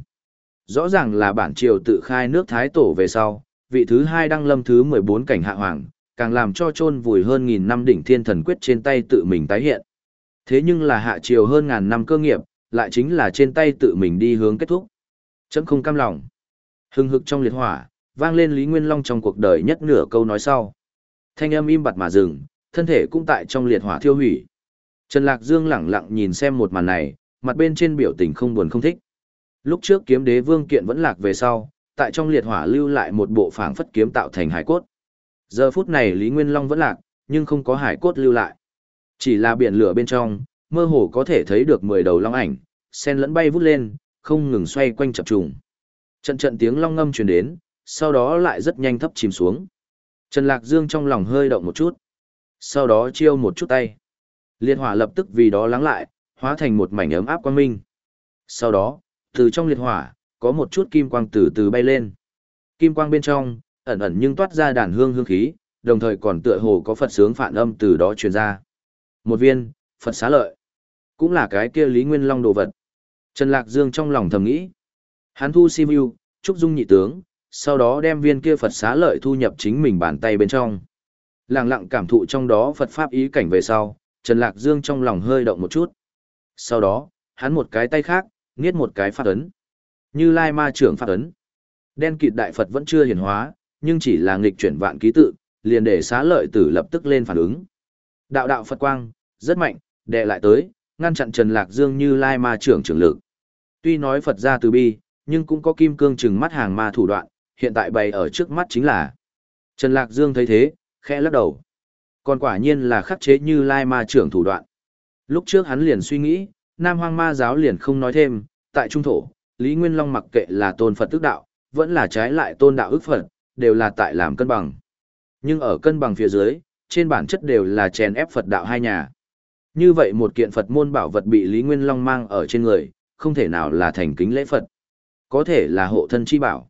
Rõ ràng là bản triều tự khai nước Thái Tổ về sau, vị thứ hai đăng lâm thứ 14 cảnh hạ hoàng, càng làm cho chôn vùi hơn nghìn năm đỉnh thiên thần quyết trên tay tự mình tái hiện. Thế nhưng là hạ triều hơn ngàn năm cơ nghiệp, lại chính là trên tay tự mình đi hướng kết thúc. Chấm không cam lòng. Hưng hực trong liệt hỏa, vang lên Lý Nguyên Long trong cuộc đời nhất nửa câu nói sau. Thanh âm im bặt mà dừng, thân thể cũng tại trong liệt hỏa thiêu hủy. Trần Lạc Dương lẳng lặng nhìn xem một màn này, mặt bên trên biểu tình không buồn không thích. Lúc trước kiếm đế vương kiện vẫn lạc về sau, tại trong liệt hỏa lưu lại một bộ phảng phất kiếm tạo thành hải cốt. Giờ phút này Lý Nguyên Long vẫn lạc, nhưng không có hải cốt lưu lại. Chỉ là biển lửa bên trong, mơ hồ có thể thấy được 10 đầu long ảnh, sen lẫn bay vút lên, không ngừng xoay quanh chập trùng. Trận trận tiếng long ngâm truyền đến, sau đó lại rất nhanh thấp chìm xuống. Trần Lạc Dương trong lòng hơi động một chút. Sau đó chiêu một chút tay. Liệt hỏa lập tức vì đó lắng lại, hóa thành một mảnh ấm áp quang minh. Sau đó, từ trong liệt hỏa, có một chút kim quang từ từ bay lên. Kim quang bên trong, ẩn ẩn nhưng toát ra đàn hương hương khí, đồng thời còn tựa hồ có Phật sướng phản âm từ đó truyền ra. Một viên, Phật xá lợi. Cũng là cái kia Lý Nguyên Long đồ vật. Trần Lạc Dương trong lòng thầm nghĩ. Hắn thu si view, trúc dung nhị tướng, sau đó đem viên kia Phật xá lợi thu nhập chính mình bàn tay bên trong. Lặng lặng cảm thụ trong đó Phật Pháp ý cảnh về sau, Trần Lạc Dương trong lòng hơi động một chút. Sau đó, hắn một cái tay khác, nghiết một cái phát ấn. Như Lai Ma trưởng phát ấn. Đen kịt đại Phật vẫn chưa hiển hóa, nhưng chỉ là nghịch chuyển vạn ký tự, liền để xá lợi tử lập tức lên phản ứng. Đạo đạo Phật quang, rất mạnh, đè lại tới, ngăn chặn Trần Lạc Dương như Lai Ma trưởng trưởng lực. Tuy nói Phật ra từ bi, nhưng cũng có kim cương trừng mắt hàng ma thủ đoạn, hiện tại bày ở trước mắt chính là. Trần Lạc Dương thấy thế, khẽ lắc đầu. Còn quả nhiên là khắc chế như Lai Ma trưởng thủ đoạn. Lúc trước hắn liền suy nghĩ, Nam Hoang Ma giáo liền không nói thêm, tại trung thổ, Lý Nguyên Long mặc kệ là tôn Phật tức đạo, vẫn là trái lại tôn đạo ức Phật, đều là tại làm cân bằng. Nhưng ở cân bằng phía dưới, trên bản chất đều là chèn ép Phật đạo hai nhà. Như vậy một kiện Phật môn bảo vật bị Lý Nguyên Long mang ở trên người, không thể nào là thành kính lễ Phật. Có thể là hộ thân chi bảo.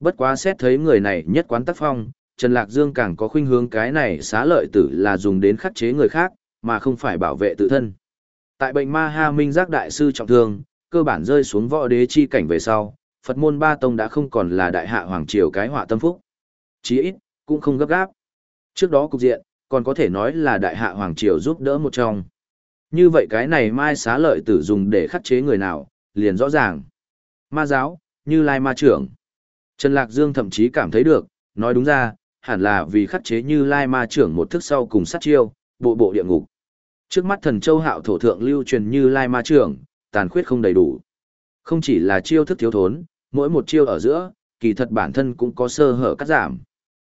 Bất quá xét thấy người này nhất quán tác phong, Trần Lạc Dương càng có khuynh hướng cái này xá lợi tử là dùng đến khắc chế người khác, mà không phải bảo vệ tự thân. Tại bệnh ma ha minh giác đại sư trọng thương, cơ bản rơi xuống võ đế chi cảnh về sau, Phật môn ba tông đã không còn là đại hạ hoàng triều cái họa tâm phúc. Chí ít, cũng không gấp gáp. Trước đó cục diện, còn có thể nói là đại hạ hoàng triều giúp đỡ một trong. Như vậy cái này mai xá lợi tử dùng để khắc chế người nào, liền rõ ràng. Ma giáo, như lai ma trưởng. Trần Lạc Dương thậm chí cảm thấy được, nói đúng ra, hẳn là vì khắc chế như lai ma trưởng một thức sau cùng sát chiêu, bộ bộ địa ngục. Trước mắt thần châu hạo thổ thượng lưu truyền như lai ma trưởng, tàn khuyết không đầy đủ. Không chỉ là chiêu thức thiếu thốn, mỗi một chiêu ở giữa, kỳ thật bản thân cũng có sơ hở cắt giảm.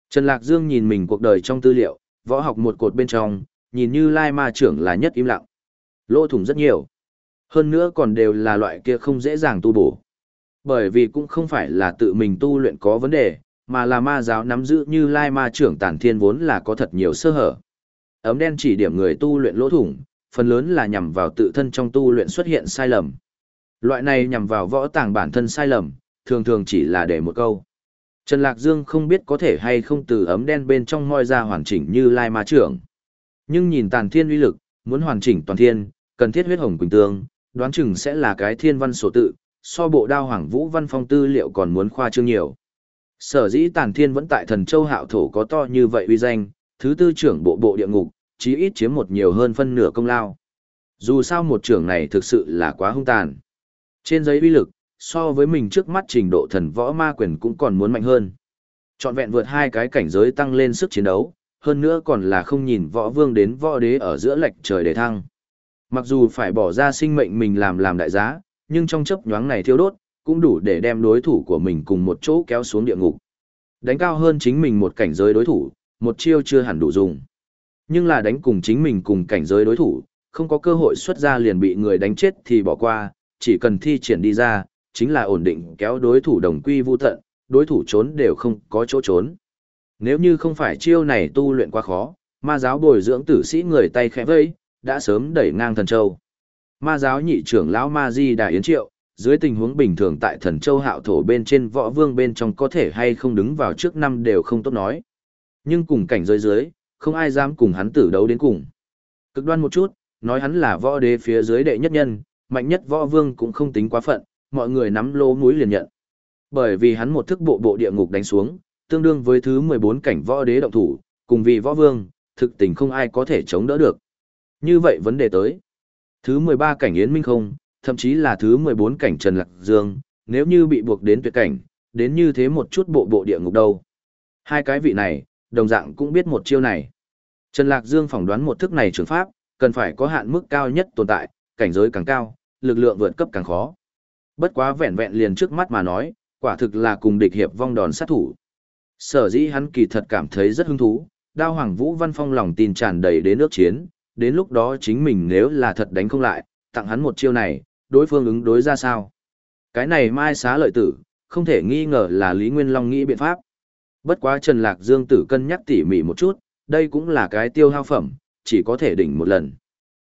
Trần Lạc Dương nhìn mình cuộc đời trong tư liệu, võ học một cột bên trong, nhìn như lai ma trưởng là nhất im lặng. Lỗ thủng rất nhiều. Hơn nữa còn đều là loại kia không dễ dàng tu bổ. Bởi vì cũng không phải là tự mình tu luyện có vấn đề, mà là ma giáo nắm giữ như lai ma trưởng tản thiên vốn là có thật nhiều sơ hở. Ấm đen chỉ điểm người tu luyện lỗ thủng, phần lớn là nhằm vào tự thân trong tu luyện xuất hiện sai lầm. Loại này nhằm vào võ tàng bản thân sai lầm, thường thường chỉ là để một câu. Trần Lạc Dương không biết có thể hay không từ ấm đen bên trong moi ra hoàn chỉnh như lai ma trưởng. Nhưng nhìn tàn thiên uy lực, muốn hoàn chỉnh toàn thiên, cần thiết huyết hồng quỳnh tương, đoán chừng sẽ là cái thiên văn sổ tự, so bộ đao hoàng vũ văn phong tư liệu còn muốn khoa trương nhiều. Sở dĩ tàn thiên vẫn tại thần châu hạo thổ có to như vậy uy danh, thứ tư trưởng bộ bộ địa ngục, chí ít chiếm một nhiều hơn phân nửa công lao. Dù sao một trưởng này thực sự là quá hung tàn. Trên giấy uy lực, so với mình trước mắt trình độ thần võ ma quyền cũng còn muốn mạnh hơn. Chọn vẹn vượt hai cái cảnh giới tăng lên sức chiến đấu, hơn nữa còn là không nhìn võ vương đến võ đế ở giữa lệch trời để thăng. Mặc dù phải bỏ ra sinh mệnh mình làm làm đại giá, nhưng trong chấp nhoáng này thiêu đốt, cũng đủ để đem đối thủ của mình cùng một chỗ kéo xuống địa ngục. Đánh cao hơn chính mình một cảnh giới đối thủ, một chiêu chưa hẳn đủ dùng. Nhưng là đánh cùng chính mình cùng cảnh giới đối thủ, không có cơ hội xuất ra liền bị người đánh chết thì bỏ qua, chỉ cần thi triển đi ra, chính là ổn định kéo đối thủ đồng quy vu tận, đối thủ trốn đều không có chỗ trốn. Nếu như không phải chiêu này tu luyện quá khó, ma giáo bồi dưỡng tử sĩ người tay khẽ vây, đã sớm đẩy ngang thần châu. Ma giáo nhị trưởng lão Ma Di Đà Yến Triệu, dưới tình huống bình thường tại thần châu hạo thổ bên trên võ vương bên trong có thể hay không đứng vào trước năm đều không tốt nói. Nhưng cùng cảnh giới dưới, không ai dám cùng hắn tử đấu đến cùng. Cực đoan một chút, nói hắn là võ đế phía dưới đệ nhất nhân, mạnh nhất võ vương cũng không tính quá phận, mọi người nắm lô mũi liền nhận. Bởi vì hắn một thức bộ bộ địa ngục đánh xuống, tương đương với thứ 14 cảnh võ đế động thủ, cùng vì võ vương, thực tình không ai có thể chống đỡ được. Như vậy vấn đề tới. Thứ 13 cảnh Yến Minh không, thậm chí là thứ 14 cảnh Trần Lạc Dương, nếu như bị buộc đến tuyệt cảnh, đến như thế một chút bộ bộ địa ngục đâu. Hai cái vị này, đồng dạng cũng biết một chiêu này. Trần Lạc Dương phỏng đoán một thức này trường pháp, cần phải có hạn mức cao nhất tồn tại, cảnh giới càng cao, lực lượng vượt cấp càng khó. Bất quá vẹn vẹn liền trước mắt mà nói, quả thực là cùng địch hiệp vong đòn sát thủ. Sở dĩ hắn kỳ thật cảm thấy rất hứng thú, đao hoàng vũ văn phong lòng tin tràn đầy đến nước chiến, đến lúc đó chính mình nếu là thật đánh không lại, tặng hắn một chiêu này, đối phương ứng đối ra sao. Cái này mai xá lợi tử, không thể nghi ngờ là Lý Nguyên Long nghĩ biện pháp. Bất quá Trần Lạc Dương tử cân nhắc tỉ mỉ một chút, đây cũng là cái tiêu hao phẩm, chỉ có thể đỉnh một lần.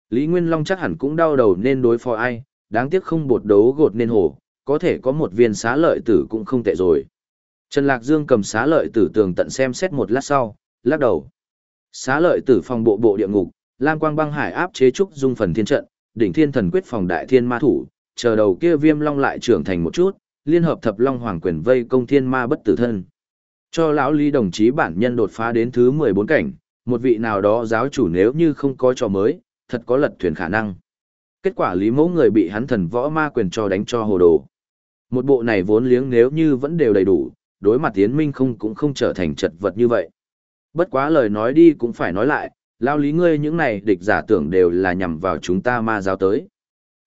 Lý Nguyên Long chắc hẳn cũng đau đầu nên đối phó ai, đáng tiếc không bột đấu gột nên hổ, có thể có một viên xá lợi tử cũng không tệ rồi. Trần Lạc Dương cầm xá lợi tử tường tận xem xét một lát sau, lắc đầu. Xá lợi tử phòng bộ bộ địa ngục, Lam Quang băng hải áp chế trúc dung phần thiên trận, đỉnh thiên thần quyết phòng đại thiên ma thủ, chờ đầu kia viêm long lại trưởng thành một chút, liên hợp thập long hoàng quyền vây công thiên ma bất tử thân. Cho lão Lý đồng chí bản nhân đột phá đến thứ 14 cảnh, một vị nào đó giáo chủ nếu như không có trò mới, thật có lật thuyền khả năng. Kết quả Lý mẫu người bị hắn thần võ ma quyền cho đánh cho hồ đồ. Một bộ này vốn liếng nếu như vẫn đều đầy đủ, đối mặt Tiến Minh không cũng không trở thành chật vật như vậy. Bất quá lời nói đi cũng phải nói lại, lao lý ngươi những này địch giả tưởng đều là nhằm vào chúng ta ma giáo tới.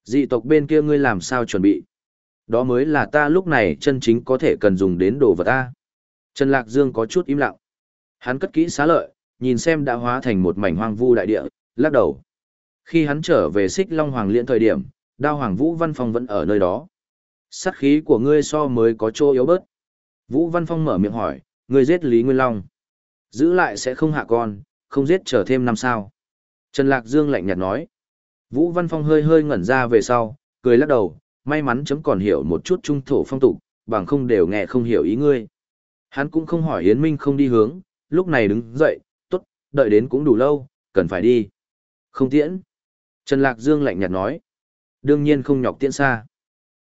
Dị tộc bên kia ngươi làm sao chuẩn bị? Đó mới là ta lúc này chân chính có thể cần dùng đến đồ vật ta. Trần Lạc Dương có chút im lặng. Hắn cất kỹ xá lợi, nhìn xem đã hóa thành một mảnh hoang vu đại địa, lắc đầu. Khi hắn trở về xích Long Hoàng Liên thời điểm, đao Hoàng Vũ Văn Phong vẫn ở nơi đó. Sát khí của ngươi so mới có chỗ yếu bớt. Vũ Văn Phong mở miệng hỏi, ngươi giết Lý Nguyên Long. Giữ lại sẽ không hạ con, không giết chờ thêm năm sao. Trần Lạc Dương lạnh nhạt nói. Vũ Văn Phong hơi hơi ngẩn ra về sau, cười lắc đầu, may mắn chấm còn hiểu một chút trung thổ phong tục, bằng không đều nghe không hiểu ý ngươi. Hắn cũng không hỏi Yến Minh không đi hướng, lúc này đứng dậy, tốt, đợi đến cũng đủ lâu, cần phải đi. Không tiễn. Trần Lạc Dương lạnh nhạt nói. Đương nhiên không nhọc tiễn xa.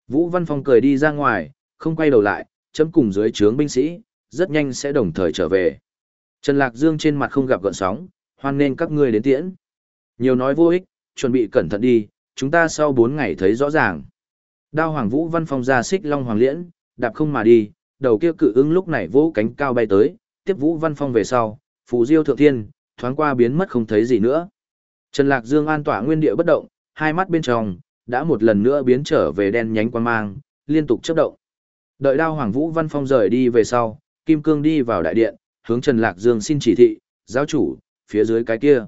Vũ Văn Phong cười đi ra ngoài, không quay đầu lại, chấm cùng dưới trướng binh sĩ, rất nhanh sẽ đồng thời trở về. Trần Lạc Dương trên mặt không gặp gợn sóng, hoan nên các ngươi đến tiễn. Nhiều nói vô ích, chuẩn bị cẩn thận đi, chúng ta sau 4 ngày thấy rõ ràng. Đao Hoàng Vũ Văn Phong ra xích Long Hoàng Liễn, đạp không mà đi, đầu kia cự ứng lúc này vỗ cánh cao bay tới, tiếp Vũ Văn Phong về sau, phù diêu thượng thiên, thoáng qua biến mất không thấy gì nữa. Trần Lạc Dương an tỏa nguyên địa bất động, hai mắt bên trong, đã một lần nữa biến trở về đen nhánh quan mang, liên tục chấp động. Đợi đao Hoàng Vũ Văn Phong rời đi về sau, Kim Cương đi vào đại điện, hướng Trần Lạc Dương xin chỉ thị, giáo chủ, phía dưới cái kia.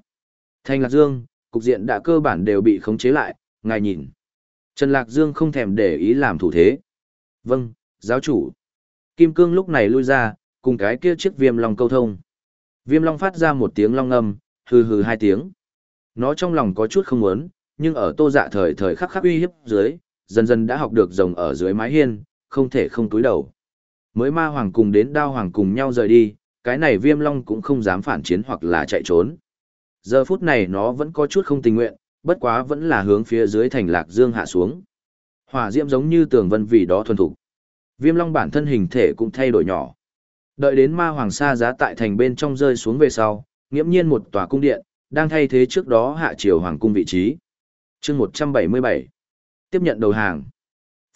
Thanh Lạc Dương, cục diện đã cơ bản đều bị khống chế lại, ngài nhìn. Trần Lạc Dương không thèm để ý làm thủ thế. Vâng, giáo chủ. Kim Cương lúc này lui ra, cùng cái kia chiếc viêm long câu thông. Viêm long phát ra một tiếng long âm, hừ hừ hai tiếng. Nó trong lòng có chút không muốn, nhưng ở tô dạ thời thời khắc khắc uy hiếp dưới, dần dần đã học được rồng ở dưới mái hiên, không thể không túi đầu. Mới ma hoàng cùng đến đao hoàng cùng nhau rời đi, cái này viêm long cũng không dám phản chiến hoặc là chạy trốn. Giờ phút này nó vẫn có chút không tình nguyện, bất quá vẫn là hướng phía dưới thành lạc dương hạ xuống. Hỏa diễm giống như tường vân vì đó thuần thục. Viêm long bản thân hình thể cũng thay đổi nhỏ. Đợi đến ma hoàng sa giá tại thành bên trong rơi xuống về sau, nghiễm nhiên một tòa cung điện, đang thay thế trước đó hạ triều hoàng cung vị trí. chương 177. Tiếp nhận đầu hàng.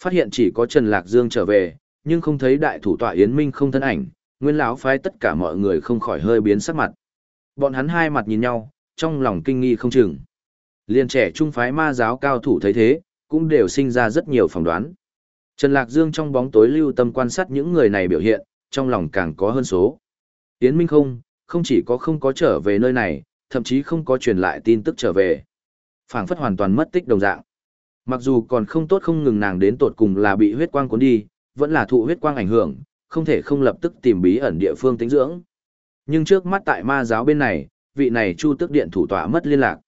Phát hiện chỉ có Trần Lạc Dương trở về, nhưng không thấy đại thủ tọa Yến Minh không thân ảnh, nguyên lão phái tất cả mọi người không khỏi hơi biến sắc mặt. Bọn hắn hai mặt nhìn nhau, trong lòng kinh nghi không chừng. Liên trẻ trung phái ma giáo cao thủ thấy thế, cũng đều sinh ra rất nhiều phỏng đoán. Trần Lạc Dương trong bóng tối lưu tâm quan sát những người này biểu hiện, trong lòng càng có hơn số. Yến Minh không, không chỉ có không có trở về nơi này, thậm chí không có truyền lại tin tức trở về. phảng phất hoàn toàn mất tích đồng dạng. Mặc dù còn không tốt không ngừng nàng đến tột cùng là bị huyết quang cuốn đi, vẫn là thụ huyết quang ảnh hưởng, không thể không lập tức tìm bí ẩn địa phương tính dưỡng. Nhưng trước mắt tại ma giáo bên này, vị này Chu Tức Điện thủ tọa mất liên lạc.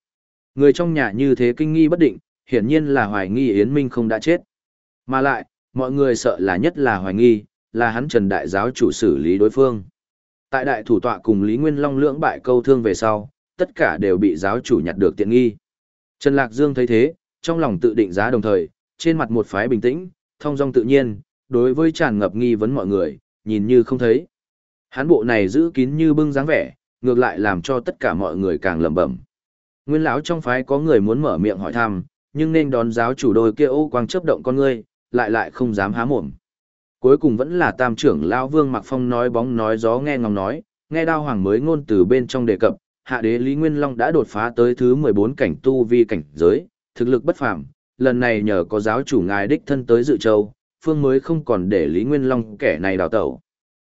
Người trong nhà như thế kinh nghi bất định, hiển nhiên là hoài nghi Yến Minh không đã chết. Mà lại, mọi người sợ là nhất là hoài nghi, là hắn Trần Đại giáo chủ xử lý đối phương. Tại đại thủ tọa cùng Lý Nguyên Long lưỡng bại câu thương về sau, tất cả đều bị giáo chủ nhặt được tiện nghi. Trần Lạc Dương thấy thế, trong lòng tự định giá đồng thời, trên mặt một phái bình tĩnh, thông dong tự nhiên, đối với tràn ngập nghi vấn mọi người, nhìn như không thấy. Hán bộ này giữ kín như bưng dáng vẻ, ngược lại làm cho tất cả mọi người càng lẩm bẩm. Nguyên lão trong phái có người muốn mở miệng hỏi thăm, nhưng nên đón giáo chủ đôi kia ô quang chớp động con ngươi, lại lại không dám há mồm. Cuối cùng vẫn là tam trưởng lão Vương Mặc Phong nói bóng nói gió nghe ngóng nói, nghe đao hoàng mới ngôn từ bên trong đề cập, hạ đế Lý Nguyên Long đã đột phá tới thứ 14 cảnh tu vi cảnh giới, thực lực bất phàm, lần này nhờ có giáo chủ ngài đích thân tới dự châu, phương mới không còn để Lý Nguyên Long kẻ này đào tẩu.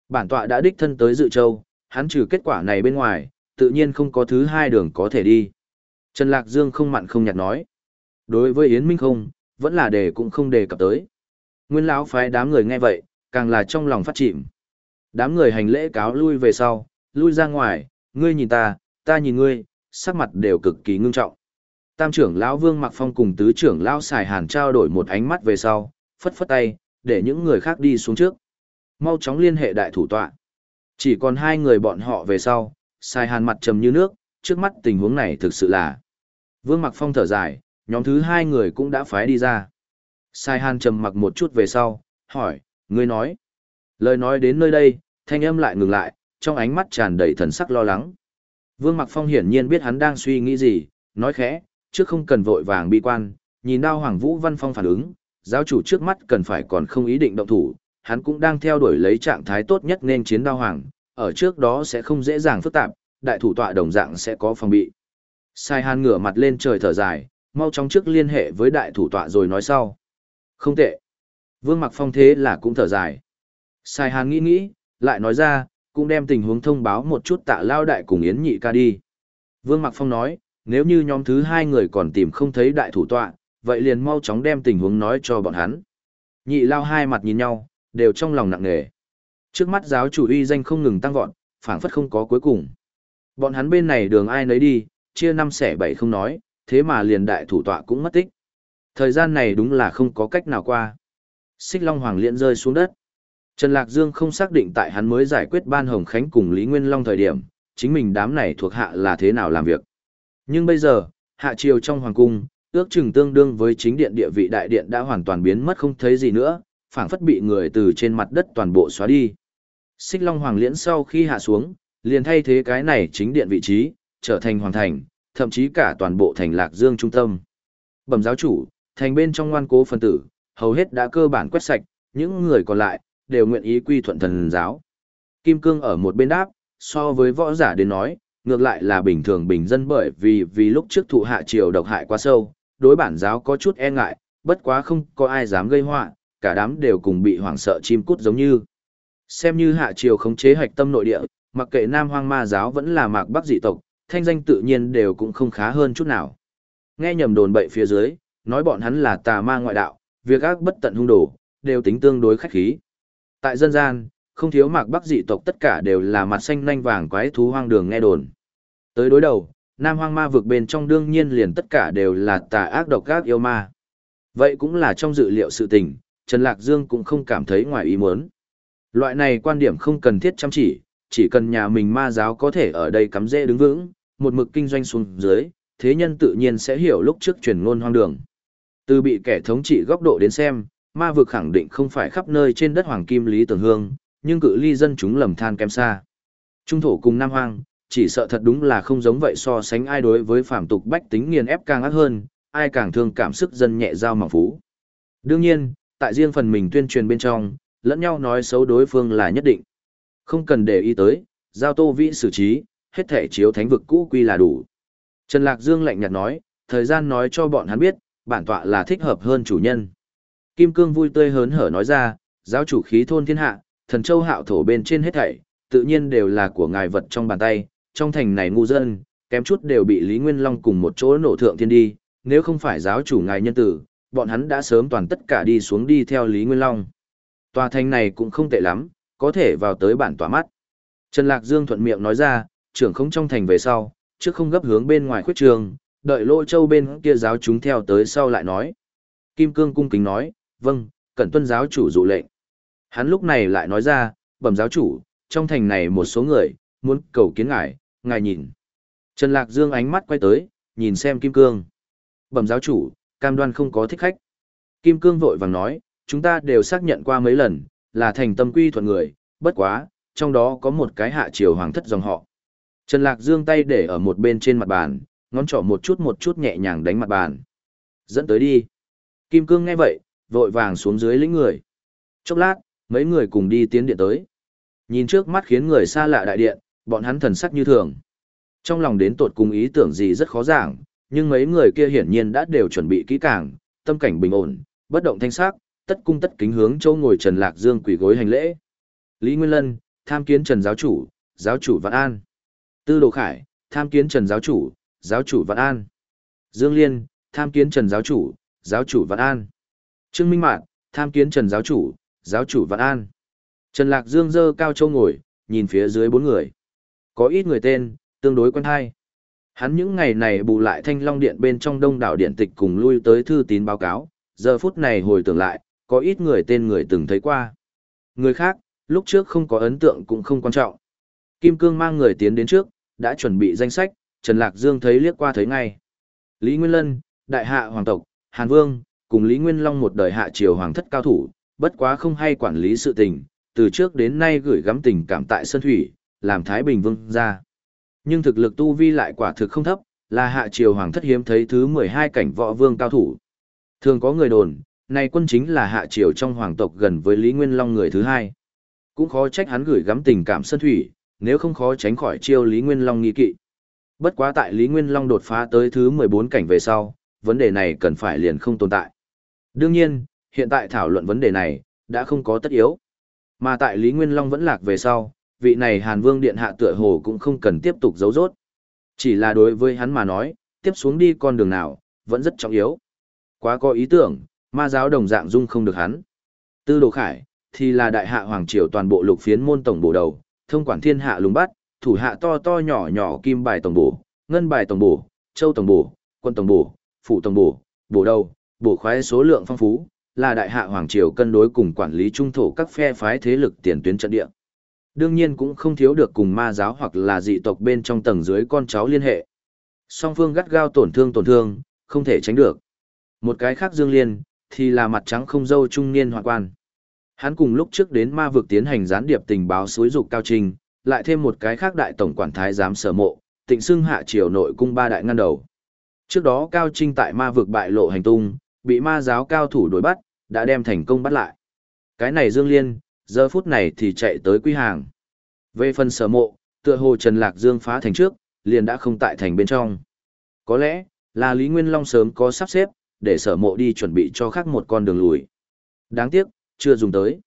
Bản tọa đã đích thân tới dự châu, hắn trừ kết quả này bên ngoài, tự nhiên không có thứ hai đường có thể đi. Trần Lạc Dương không mặn không nhạt nói. Đối với Yến Minh không, vẫn là đề cũng không đề cập tới. Nguyên lão phái đám người nghe vậy, càng là trong lòng phát chìm. Đám người hành lễ cáo lui về sau, lui ra ngoài, ngươi nhìn ta, ta nhìn ngươi, sắc mặt đều cực kỳ ngưng trọng. Tam trưởng lão Vương Mặc Phong cùng tứ trưởng lão Sài Hàn trao đổi một ánh mắt về sau, phất phất tay, để những người khác đi xuống trước. Mau chóng liên hệ đại thủ tọa. Chỉ còn hai người bọn họ về sau, Sai Hàn mặt trầm như nước, trước mắt tình huống này thực sự là. Vương Mặc Phong thở dài, nhóm thứ hai người cũng đã phái đi ra. Sai Hàn trầm mặc một chút về sau, hỏi, ngươi nói. Lời nói đến nơi đây, thanh âm lại ngừng lại, trong ánh mắt tràn đầy thần sắc lo lắng. Vương Mặc Phong hiển nhiên biết hắn đang suy nghĩ gì, nói khẽ, trước không cần vội vàng bi quan, nhìn đao Hoàng Vũ Văn Phong phản ứng, giáo chủ trước mắt cần phải còn không ý định động thủ, hắn cũng đang theo đuổi lấy trạng thái tốt nhất nên chiến đao Hoàng, ở trước đó sẽ không dễ dàng phức tạp, đại thủ tọa đồng dạng sẽ có phòng bị. Sai Hàn ngửa mặt lên trời thở dài, mau chóng trước liên hệ với đại thủ tọa rồi nói sau. Không tệ. Vương Mặc Phong thế là cũng thở dài. Sai Hàn nghĩ nghĩ, lại nói ra, cũng đem tình huống thông báo một chút tạ lao đại cùng Yến Nhị ca đi. Vương Mặc Phong nói, nếu như nhóm thứ hai người còn tìm không thấy đại thủ tọa, vậy liền mau chóng đem tình huống nói cho bọn hắn. Nhị lao hai mặt nhìn nhau, đều trong lòng nặng nề. Trước mắt giáo chủ uy danh không ngừng tăng vọt, phảng phất không có cuối cùng. Bọn hắn bên này đường ai nấy đi, chia năm xẻ bảy không nói, thế mà liền đại thủ tọa cũng mất tích. Thời gian này đúng là không có cách nào qua. Xích Long Hoàng liễn rơi xuống đất. Trần Lạc Dương không xác định tại hắn mới giải quyết Ban Hồng Khánh cùng Lý Nguyên Long thời điểm, chính mình đám này thuộc hạ là thế nào làm việc. Nhưng bây giờ, hạ triều trong hoàng cung, ước chừng tương đương với chính điện địa vị đại điện đã hoàn toàn biến mất không thấy gì nữa, phảng phất bị người từ trên mặt đất toàn bộ xóa đi. Xích Long Hoàng liễn sau khi hạ xuống, liền thay thế cái này chính điện vị trí, trở thành hoàng thành, thậm chí cả toàn bộ thành Lạc Dương trung tâm. Bẩm giáo chủ, thành bên trong ngoan cố phân tử, hầu hết đã cơ bản quét sạch, những người còn lại, đều nguyện ý quy thuận thần giáo. Kim Cương ở một bên đáp, so với võ giả đến nói, ngược lại là bình thường bình dân bởi vì vì lúc trước thụ hạ triều độc hại quá sâu, đối bản giáo có chút e ngại, bất quá không có ai dám gây họa, cả đám đều cùng bị hoảng sợ chim cút giống như. Xem như hạ triều khống chế hạch tâm nội địa, mặc kệ Nam Hoang Ma giáo vẫn là mạc bắc dị tộc, thanh danh tự nhiên đều cũng không khá hơn chút nào. Nghe nhầm đồn bậy phía dưới, nói bọn hắn là tà ma ngoại đạo, việc ác bất tận hung đồ, đều tính tương đối khách khí. Tại dân gian, không thiếu mạc bắc dị tộc tất cả đều là mặt xanh nhanh vàng quái thú hoang đường nghe đồn. Tới đối đầu, nam hoang ma vực bên trong đương nhiên liền tất cả đều là tà ác độc ác yêu ma. Vậy cũng là trong dự liệu sự tình, Trần Lạc Dương cũng không cảm thấy ngoài ý muốn. Loại này quan điểm không cần thiết chăm chỉ, chỉ cần nhà mình ma giáo có thể ở đây cắm rễ đứng vững, một mực kinh doanh xuống dưới, thế nhân tự nhiên sẽ hiểu lúc trước truyền ngôn hoang đường. Từ bị kẻ thống trị góc độ đến xem, ma vực khẳng định không phải khắp nơi trên đất hoàng kim lý tường hương, nhưng cự ly dân chúng lầm than kém xa. Trung thổ cùng Nam Hoang, chỉ sợ thật đúng là không giống vậy so sánh ai đối với phạm tục bách tính nghiền ép càng ác hơn, ai càng thương cảm sức dân nhẹ giao mỏng phú. Đương nhiên, tại riêng phần mình tuyên truyền bên trong, lẫn nhau nói xấu đối phương là nhất định. Không cần để ý tới, giao tô vĩ xử trí, hết thể chiếu thánh vực cũ quy là đủ. Trần Lạc Dương lạnh nhạt nói, thời gian nói cho bọn hắn biết, bản tọa là thích hợp hơn chủ nhân. Kim Cương vui tươi hớn hở nói ra, giáo chủ khí thôn thiên hạ, thần châu hạo thổ bên trên hết thảy, tự nhiên đều là của ngài vật trong bàn tay, trong thành này ngu dân, kém chút đều bị Lý Nguyên Long cùng một chỗ nổ thượng thiên đi, nếu không phải giáo chủ ngài nhân tử, bọn hắn đã sớm toàn tất cả đi xuống đi theo Lý Nguyên Long. Tòa thành này cũng không tệ lắm, có thể vào tới bản tòa mắt. Trần Lạc Dương thuận miệng nói ra, trưởng không trong thành về sau, trước không gấp hướng bên ngoài khuyết trường, đợi lộ châu bên kia giáo chúng theo tới sau lại nói. Kim Cương cung kính nói, vâng, cẩn tuân giáo chủ dụ lệnh. Hắn lúc này lại nói ra, bẩm giáo chủ, trong thành này một số người, muốn cầu kiến ngài, ngài nhìn. Trần Lạc Dương ánh mắt quay tới, nhìn xem Kim Cương. Bẩm giáo chủ, cam đoan không có thích khách. Kim Cương vội vàng nói, chúng ta đều xác nhận qua mấy lần, là thành tâm quy thuận người, bất quá, trong đó có một cái hạ triều hoàng thất dòng họ. Trần Lạc Dương tay để ở một bên trên mặt bàn, ngón trỏ một chút một chút nhẹ nhàng đánh mặt bàn. Dẫn tới đi. Kim Cương nghe vậy, vội vàng xuống dưới lĩnh người. Chốc lát, mấy người cùng đi tiến điện tới. Nhìn trước mắt khiến người xa lạ đại điện, bọn hắn thần sắc như thường. Trong lòng đến tột cùng ý tưởng gì rất khó giảng, nhưng mấy người kia hiển nhiên đã đều chuẩn bị kỹ càng, tâm cảnh bình ổn, bất động thanh sắc, tất cung tất kính hướng châu ngồi Trần Lạc Dương quỳ gối hành lễ. Lý Nguyên Lân, tham kiến Trần giáo chủ, giáo chủ Vạn An. Tư Đồ Khải, tham kiến Trần giáo chủ, giáo chủ Vạn An. Dương Liên, tham kiến Trần giáo chủ, giáo chủ Vạn An. Trương Minh Mạn, tham kiến Trần giáo chủ, giáo chủ Vạn An. Trần Lạc Dương dơ cao châu ngồi, nhìn phía dưới bốn người. Có ít người tên, tương đối quen hay. Hắn những ngày này bù lại thanh long điện bên trong đông đảo điện tịch cùng lui tới thư tín báo cáo, giờ phút này hồi tưởng lại, có ít người tên người từng thấy qua. Người khác, lúc trước không có ấn tượng cũng không quan trọng. Kim Cương mang người tiến đến trước, đã chuẩn bị danh sách, Trần Lạc Dương thấy liếc qua thấy ngay. Lý Nguyên Lân, Đại Hạ Hoàng tộc, Hàn Vương, cùng Lý Nguyên Long một đời hạ triều hoàng thất cao thủ, bất quá không hay quản lý sự tình, từ trước đến nay gửi gắm tình cảm tại Sơn Thủy, làm Thái Bình Vương ra. Nhưng thực lực tu vi lại quả thực không thấp, là hạ triều hoàng thất hiếm thấy thứ 12 cảnh võ vương cao thủ. Thường có người đồn, này quân chính là hạ triều trong hoàng tộc gần với Lý Nguyên Long người thứ hai. Cũng khó trách hắn gửi gắm tình cảm Sơn Thủy, nếu không khó tránh khỏi chiêu Lý Nguyên Long nghi kỵ. Bất quá tại Lý Nguyên Long đột phá tới thứ 14 cảnh về sau, vấn đề này cần phải liền không tồn tại. Đương nhiên, hiện tại thảo luận vấn đề này, đã không có tất yếu. Mà tại Lý Nguyên Long vẫn lạc về sau, vị này Hàn Vương Điện Hạ tựa hồ cũng không cần tiếp tục giấu rốt. Chỉ là đối với hắn mà nói, tiếp xuống đi con đường nào, vẫn rất trọng yếu. Quá có ý tưởng, ma giáo đồng dạng dung không được hắn. Tư Đồ Khải, thì là đại hạ hoàng triều toàn bộ lục phiến môn tổng bổ đầu, thông quản thiên hạ lùng bắt, thủ hạ to to nhỏ nhỏ kim bài tổng bổ, ngân bài tổng bổ, châu tổng bổ, quân tổng bổ, phụ tổng bổ, bổ đầu, bổ khoái số lượng phong phú, là đại hạ hoàng triều cân đối cùng quản lý trung thổ các phe phái thế lực tiền tuyến trận địa. Đương nhiên cũng không thiếu được cùng ma giáo hoặc là dị tộc bên trong tầng dưới con cháu liên hệ. Song phương gắt gao tổn thương tổn thương, không thể tránh được. Một cái khác Dương Liên, thì là mặt trắng không dâu trung niên hoạn quan. Hắn cùng lúc trước đến ma vực tiến hành gián điệp tình báo suối dục cao trình, lại thêm một cái khác đại tổng quản thái giám sở mộ, tịnh xưng hạ triều nội cung ba đại ngăn đầu. Trước đó Cao Trinh tại ma vực bại lộ hành tung, bị ma giáo cao thủ đuổi bắt, đã đem thành công bắt lại. Cái này Dương Liên, giờ phút này thì chạy tới quy hàng. Về phần sở mộ, tựa hồ Trần Lạc Dương phá thành trước, liền đã không tại thành bên trong. Có lẽ, là Lý Nguyên Long sớm có sắp xếp, để sở mộ đi chuẩn bị cho khác một con đường lùi. Đáng tiếc, chưa dùng tới.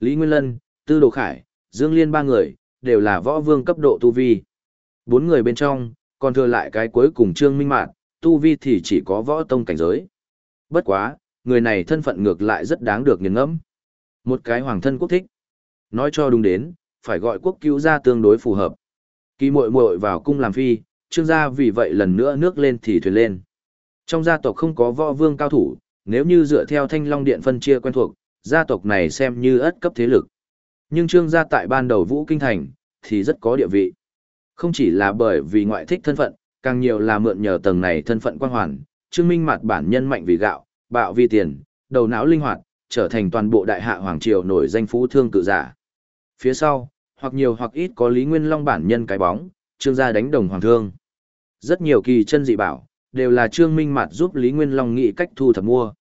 Lý Nguyên Lân, Tư Đồ Khải, Dương Liên ba người, đều là võ vương cấp độ tu vi. Bốn người bên trong, còn thừa lại cái cuối cùng Trương Minh Mạn, tu vi thì chỉ có võ tông cảnh giới. Bất quá, người này thân phận ngược lại rất đáng được nghiền ngẫm. Một cái hoàng thân quốc thích. Nói cho đúng đến, phải gọi quốc cứu gia tương đối phù hợp. Kỳ muội muội vào cung làm phi, trương gia vì vậy lần nữa nước lên thì thuyền lên. Trong gia tộc không có võ vương cao thủ, nếu như dựa theo thanh long điện phân chia quen thuộc, gia tộc này xem như ất cấp thế lực. Nhưng trương gia tại ban đầu vũ kinh thành, thì rất có địa vị. Không chỉ là bởi vì ngoại thích thân phận, càng nhiều là mượn nhờ tầng này thân phận quan hoàn, trương minh mặt bản nhân mạnh vì gạo, bạo vì tiền, đầu não linh hoạt, trở thành toàn bộ đại hạ hoàng triều nổi danh phú thương cự giả. Phía sau, hoặc nhiều hoặc ít có Lý Nguyên Long bản nhân cái bóng, trương gia đánh đồng hoàng thương. Rất nhiều kỳ chân dị bảo, đều là trương minh mặt giúp Lý Nguyên Long nghĩ cách thu thập mua.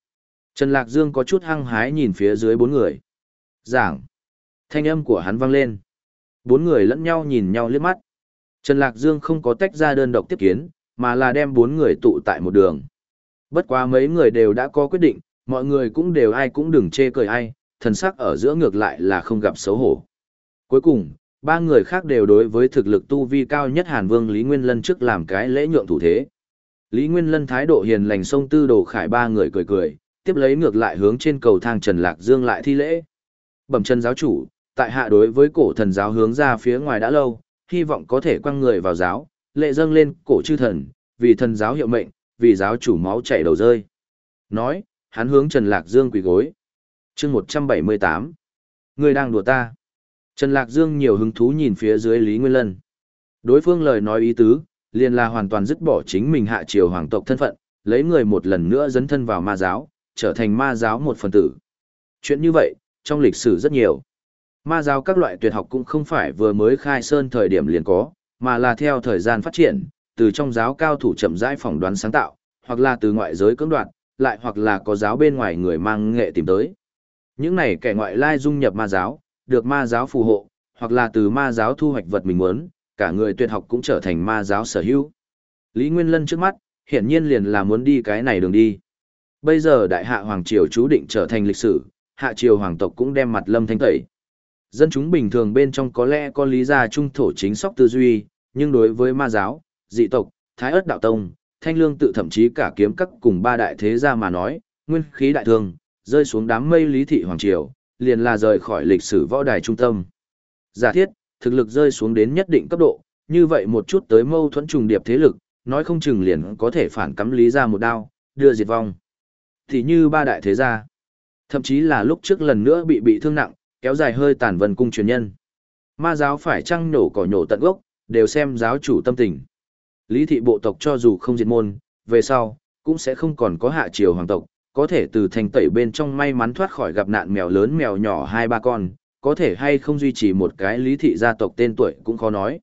Trần Lạc Dương có chút hăng hái nhìn phía dưới bốn người. Giảng. Thanh âm của hắn vang lên. Bốn người lẫn nhau nhìn nhau liếc mắt. Trần Lạc Dương không có tách ra đơn độc tiếp kiến, mà là đem bốn người tụ tại một đường. Bất quá mấy người đều đã có quyết định, mọi người cũng đều ai cũng đừng chê cười ai, thần sắc ở giữa ngược lại là không gặp xấu hổ. Cuối cùng, ba người khác đều đối với thực lực tu vi cao nhất Hàn Vương Lý Nguyên Lân trước làm cái lễ nhượng thủ thế. Lý Nguyên Lân thái độ hiền lành sông tư đồ khải ba người cười cười, tiếp lấy ngược lại hướng trên cầu thang Trần Lạc Dương lại thi lễ. Bẩm chân giáo chủ, tại hạ đối với cổ thần giáo hướng ra phía ngoài đã lâu, hy vọng có thể quăng người vào giáo, lệ dâng lên cổ chư thần, vì thần giáo hiệu mệnh, vì giáo chủ máu chảy đầu rơi. Nói, hắn hướng Trần Lạc Dương quỳ gối. chương 178. Người đang đùa ta. Trần Lạc Dương nhiều hứng thú nhìn phía dưới Lý Nguyên Lân. Đối phương lời nói ý tứ, liền là hoàn toàn dứt bỏ chính mình hạ triều hoàng tộc thân phận, lấy người một lần nữa dấn thân vào ma giáo, trở thành ma giáo một phần tử. Chuyện như vậy, trong lịch sử rất nhiều. Ma giáo các loại tuyệt học cũng không phải vừa mới khai sơn thời điểm liền có, mà là theo thời gian phát triển, từ trong giáo cao thủ chậm rãi phỏng đoán sáng tạo, hoặc là từ ngoại giới cưỡng đoạt, lại hoặc là có giáo bên ngoài người mang nghệ tìm tới. Những này kẻ ngoại lai dung nhập ma giáo, được ma giáo phù hộ, hoặc là từ ma giáo thu hoạch vật mình muốn, cả người tuyệt học cũng trở thành ma giáo sở hữu. Lý Nguyên Lân trước mắt, hiển nhiên liền là muốn đi cái này đường đi. Bây giờ đại hạ hoàng triều chú định trở thành lịch sử, hạ triều hoàng tộc cũng đem mặt lâm thanh tẩy. Dân chúng bình thường bên trong có lẽ có lý gia trung thổ chính sóc tư duy, nhưng đối với ma giáo, dị tộc, thái ớt đạo tông, thanh lương tự thậm chí cả kiếm các cùng ba đại thế gia mà nói, nguyên khí đại thương, rơi xuống đám mây lý thị hoàng triều, liền là rời khỏi lịch sử võ đài trung tâm. Giả thiết, thực lực rơi xuống đến nhất định cấp độ, như vậy một chút tới mâu thuẫn trùng điệp thế lực, nói không chừng liền có thể phản cắm lý ra một đao, đưa diệt vong. Thì như ba đại thế gia, thậm chí là lúc trước lần nữa bị bị thương nặng, kéo dài hơi tàn vần cung truyền nhân. Ma giáo phải chăng nổ cỏ nhổ tận gốc, đều xem giáo chủ tâm tình. Lý thị bộ tộc cho dù không diệt môn, về sau, cũng sẽ không còn có hạ triều hoàng tộc, có thể từ thành tẩy bên trong may mắn thoát khỏi gặp nạn mèo lớn mèo nhỏ hai ba con, có thể hay không duy trì một cái lý thị gia tộc tên tuổi cũng khó nói.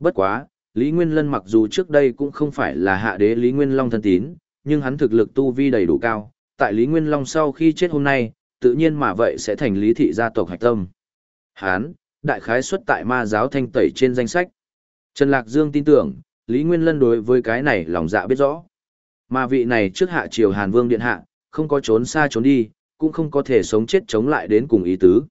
Bất quá, Lý Nguyên Lân mặc dù trước đây cũng không phải là hạ đế Lý Nguyên Long thân tín, nhưng hắn thực lực tu vi đầy đủ cao, tại Lý Nguyên Long sau khi chết hôm nay, tự nhiên mà vậy sẽ thành lý thị gia tộc hạch tâm. Hán, đại khái xuất tại ma giáo thanh tẩy trên danh sách. Trần Lạc Dương tin tưởng, Lý Nguyên Lân đối với cái này lòng dạ biết rõ. Mà vị này trước hạ triều Hàn Vương Điện Hạ, không có trốn xa trốn đi, cũng không có thể sống chết chống lại đến cùng ý tứ.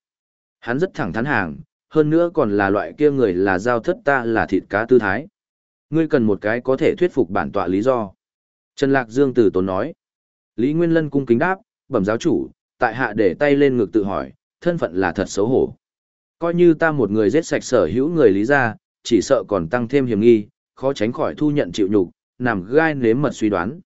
Hắn rất thẳng thắn hàng, hơn nữa còn là loại kia người là giao thất ta là thịt cá tư thái. Ngươi cần một cái có thể thuyết phục bản tọa lý do. Trần Lạc Dương Tử tốn nói. Lý Nguyên Lân cung kính đáp, bẩm giáo chủ, tại hạ để tay lên ngực tự hỏi, thân phận là thật xấu hổ. Coi như ta một người giết sạch sở hữu người lý ra, chỉ sợ còn tăng thêm hiểm nghi, khó tránh khỏi thu nhận chịu nhục, nằm gai nếm mật suy đoán.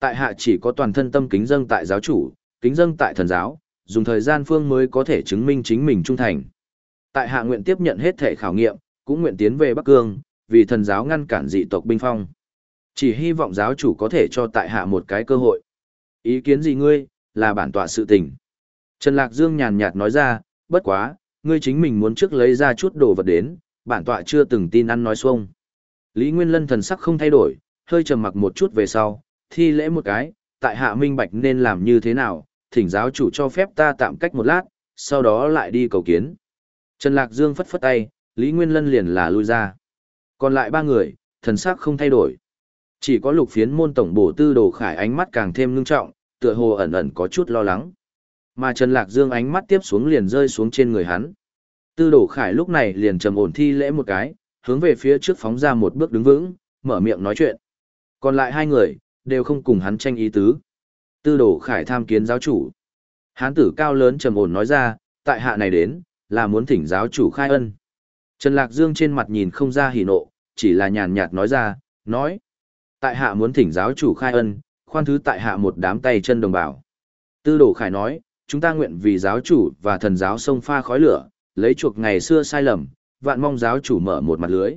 Tại hạ chỉ có toàn thân tâm kính dâng tại giáo chủ, kính dâng tại thần giáo, dùng thời gian phương mới có thể chứng minh chính mình trung thành. Tại hạ nguyện tiếp nhận hết thể khảo nghiệm, cũng nguyện tiến về Bắc Cương, vì thần giáo ngăn cản dị tộc binh phong. Chỉ hy vọng giáo chủ có thể cho tại hạ một cái cơ hội. Ý kiến gì ngươi, là bản tọa sự tình. Trần Lạc Dương nhàn nhạt nói ra, bất quá, ngươi chính mình muốn trước lấy ra chút đồ vật đến, bản tọa chưa từng tin ăn nói xuông. Lý Nguyên Lân thần sắc không thay đổi, hơi trầm mặc một chút về sau, thi lễ một cái, tại hạ minh bạch nên làm như thế nào, thỉnh giáo chủ cho phép ta tạm cách một lát, sau đó lại đi cầu kiến. Trần Lạc Dương phất phất tay, Lý Nguyên Lân liền là lui ra. Còn lại ba người, thần sắc không thay đổi. Chỉ có lục phiến môn tổng bổ tư đồ khải ánh mắt càng thêm ngưng trọng, tựa hồ ẩn ẩn có chút lo lắng. Mà Trần Lạc Dương ánh mắt tiếp xuống liền rơi xuống trên người hắn. Tư đồ khải lúc này liền trầm ổn thi lễ một cái, hướng về phía trước phóng ra một bước đứng vững, mở miệng nói chuyện. Còn lại hai người, đều không cùng hắn tranh ý tứ. Tư đồ khải tham kiến giáo chủ. Hán tử cao lớn trầm ổn nói ra, tại hạ này đến, là muốn thỉnh giáo chủ khai ân. Trần Lạc Dương trên mặt nhìn không ra hỉ nộ, chỉ là nhàn nhạt nói ra, nói. Tại hạ muốn thỉnh giáo chủ khai ân, khoan thứ tại hạ một đám tay chân đồng bào. Tư đồ khải nói, chúng ta nguyện vì giáo chủ và thần giáo sông pha khói lửa, lấy chuộc ngày xưa sai lầm, vạn mong giáo chủ mở một mặt lưới.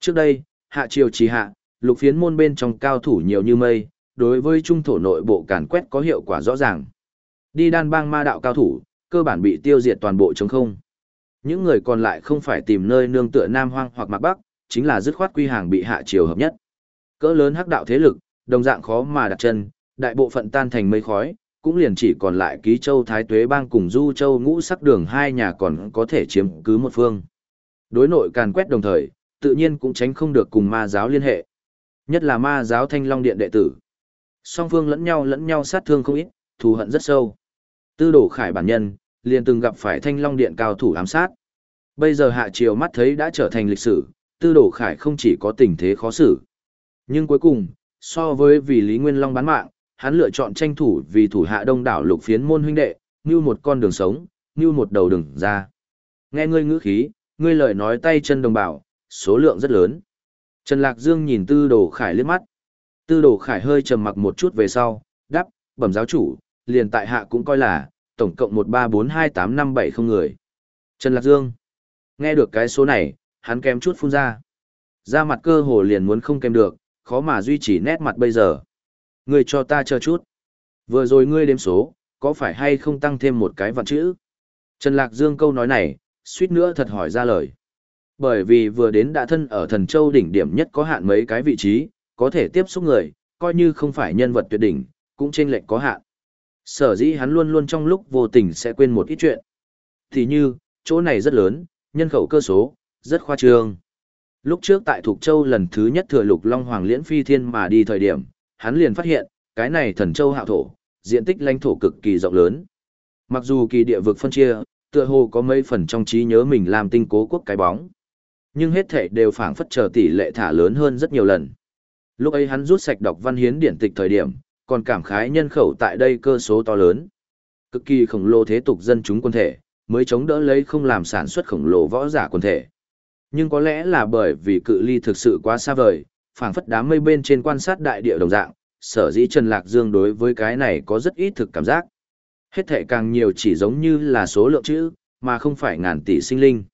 Trước đây, hạ triều trì hạ, lục phiến môn bên trong cao thủ nhiều như mây, đối với trung thổ nội bộ càn quét có hiệu quả rõ ràng. Đi đan bang ma đạo cao thủ, cơ bản bị tiêu diệt toàn bộ chống không. Những người còn lại không phải tìm nơi nương tựa Nam Hoang hoặc Mạc Bắc, chính là dứt khoát quy hàng bị hạ triều hợp nhất. Cỡ lớn hắc đạo thế lực, đồng dạng khó mà đặt chân, đại bộ phận tan thành mây khói, cũng liền chỉ còn lại ký châu Thái Tuế bang cùng Du châu ngũ sắc đường hai nhà còn có thể chiếm cứ một phương. Đối nội càn quét đồng thời, tự nhiên cũng tránh không được cùng ma giáo liên hệ. Nhất là ma giáo thanh long điện đệ tử. Song phương lẫn nhau lẫn nhau sát thương không ít, thù hận rất sâu. Tư đổ khải bản nhân, liền từng gặp phải thanh long điện cao thủ ám sát. Bây giờ hạ triều mắt thấy đã trở thành lịch sử, tư đổ khải không chỉ có tình thế khó xử. Nhưng cuối cùng, so với vì Lý Nguyên Long bán mạng, hắn lựa chọn tranh thủ vì thủ hạ đông đảo lục phiến môn huynh đệ, như một con đường sống, như một đầu đường ra. Nghe ngươi ngữ khí, ngươi lời nói tay chân đồng bào, số lượng rất lớn. Trần Lạc Dương nhìn Tư Đồ Khải liếc mắt. Tư Đồ Khải hơi trầm mặc một chút về sau, đáp, bẩm giáo chủ, liền tại hạ cũng coi là, tổng cộng 1342857 người. Trần Lạc Dương. Nghe được cái số này, hắn kém chút phun ra. Ra mặt cơ hồ liền muốn không kèm được, khó mà duy trì nét mặt bây giờ. Ngươi cho ta chờ chút. Vừa rồi ngươi đếm số, có phải hay không tăng thêm một cái vạn chữ? Trần Lạc Dương câu nói này, suýt nữa thật hỏi ra lời. Bởi vì vừa đến đã thân ở thần châu đỉnh điểm nhất có hạn mấy cái vị trí, có thể tiếp xúc người, coi như không phải nhân vật tuyệt đỉnh, cũng trên lệnh có hạn. Sở dĩ hắn luôn luôn trong lúc vô tình sẽ quên một ít chuyện. Thì như, chỗ này rất lớn, nhân khẩu cơ số, rất khoa trương. Lúc trước tại Thục Châu lần thứ nhất thừa lục Long Hoàng Liễn Phi Thiên mà đi thời điểm, hắn liền phát hiện, cái này thần châu hạo thổ, diện tích lãnh thổ cực kỳ rộng lớn. Mặc dù kỳ địa vực phân chia, tựa hồ có mấy phần trong trí nhớ mình làm tinh cố quốc cái bóng. Nhưng hết thể đều phảng phất chờ tỷ lệ thả lớn hơn rất nhiều lần. Lúc ấy hắn rút sạch đọc văn hiến điển tịch thời điểm, còn cảm khái nhân khẩu tại đây cơ số to lớn. Cực kỳ khổng lồ thế tục dân chúng quân thể, mới chống đỡ lấy không làm sản xuất khổng lồ võ giả quân thể. Nhưng có lẽ là bởi vì cự ly thực sự quá xa vời, phảng phất đám mây bên trên quan sát đại địa đồng dạng, sở dĩ Trần Lạc Dương đối với cái này có rất ít thực cảm giác. Hết thể càng nhiều chỉ giống như là số lượng chữ, mà không phải ngàn tỷ sinh linh.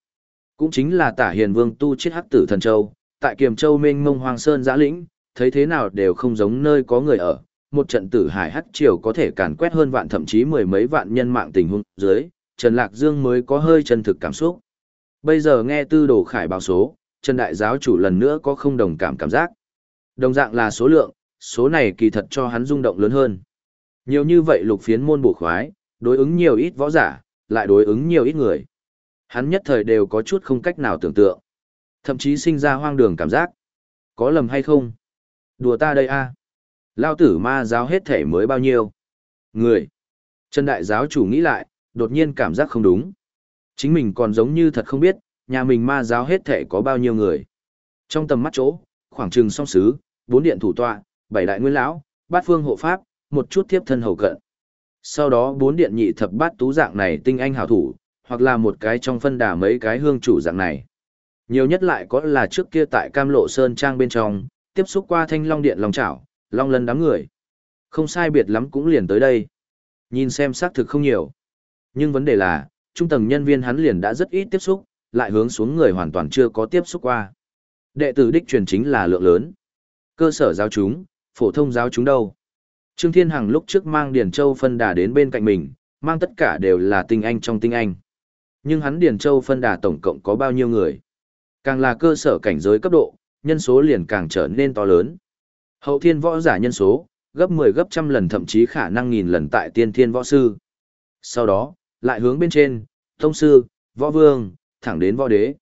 Cũng chính là tả hiền vương tu chết hắc tử thần châu, tại kiềm châu mênh mông hoàng sơn giã lĩnh, thấy thế nào đều không giống nơi có người ở. Một trận tử hải hắc triều có thể càn quét hơn vạn thậm chí mười mấy vạn nhân mạng tình huống dưới, Trần Lạc Dương mới có hơi chân thực cảm xúc. Bây giờ nghe tư đồ khải báo số, Trần Đại Giáo chủ lần nữa có không đồng cảm cảm giác. Đồng dạng là số lượng, số này kỳ thật cho hắn rung động lớn hơn. Nhiều như vậy lục phiến môn bổ khoái, đối ứng nhiều ít võ giả, lại đối ứng nhiều ít người. Hắn nhất thời đều có chút không cách nào tưởng tượng. Thậm chí sinh ra hoang đường cảm giác. Có lầm hay không? Đùa ta đây a Lao tử ma giáo hết thể mới bao nhiêu? Người. Trần đại giáo chủ nghĩ lại, đột nhiên cảm giác không đúng. Chính mình còn giống như thật không biết, nhà mình ma giáo hết thể có bao nhiêu người. Trong tầm mắt chỗ, khoảng trừng song sứ, bốn điện thủ tọa, bảy đại nguyên lão, bát phương hộ pháp, một chút tiếp thân hầu cận. Sau đó bốn điện nhị thập bát tú dạng này tinh anh hảo thủ, hoặc là một cái trong phân đà mấy cái hương chủ dạng này. Nhiều nhất lại có là trước kia tại Cam Lộ Sơn Trang bên trong, tiếp xúc qua thanh long điện lòng chảo, long lân đám người. Không sai biệt lắm cũng liền tới đây. Nhìn xem xác thực không nhiều. Nhưng vấn đề là, trung tầng nhân viên hắn liền đã rất ít tiếp xúc, lại hướng xuống người hoàn toàn chưa có tiếp xúc qua. Đệ tử đích truyền chính là lượng lớn. Cơ sở giáo chúng, phổ thông giáo chúng đâu. Trương Thiên Hằng lúc trước mang Điền Châu phân đà đến bên cạnh mình, mang tất cả đều là tinh anh trong tinh anh. Nhưng hắn Điền Châu phân đà tổng cộng có bao nhiêu người? Càng là cơ sở cảnh giới cấp độ, nhân số liền càng trở nên to lớn. Hậu thiên võ giả nhân số, gấp 10 gấp trăm lần thậm chí khả năng nghìn lần tại tiên thiên võ sư. Sau đó, lại hướng bên trên, thông sư, võ vương, thẳng đến võ đế.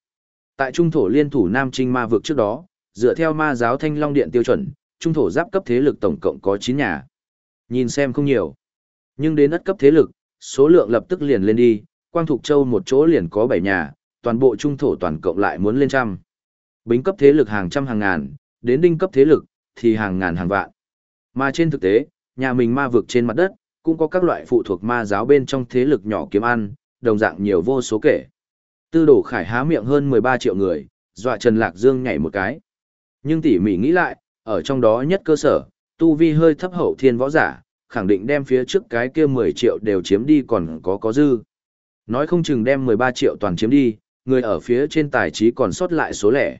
Tại trung thổ liên thủ Nam Trinh ma vực trước đó, dựa theo ma giáo thanh long điện tiêu chuẩn, trung thổ giáp cấp thế lực tổng cộng có 9 nhà. Nhìn xem không nhiều. Nhưng đến ất cấp thế lực, số lượng lập tức liền lên đi, Quang Thục Châu một chỗ liền có 7 nhà, toàn bộ trung thổ toàn cộng lại muốn lên trăm. Bính cấp thế lực hàng trăm hàng ngàn, đến đinh cấp thế lực, thì hàng ngàn hàng vạn. Mà trên thực tế, nhà mình ma vực trên mặt đất, cũng có các loại phụ thuộc ma giáo bên trong thế lực nhỏ kiếm ăn, đồng dạng nhiều vô số kể. Tư đổ khải há miệng hơn 13 triệu người, dọa Trần Lạc Dương nhảy một cái. Nhưng tỉ mỉ nghĩ lại, ở trong đó nhất cơ sở, tu vi hơi thấp hậu thiên võ giả, khẳng định đem phía trước cái kia 10 triệu đều chiếm đi còn có có dư. Nói không chừng đem 13 triệu toàn chiếm đi, người ở phía trên tài trí còn sót lại số lẻ.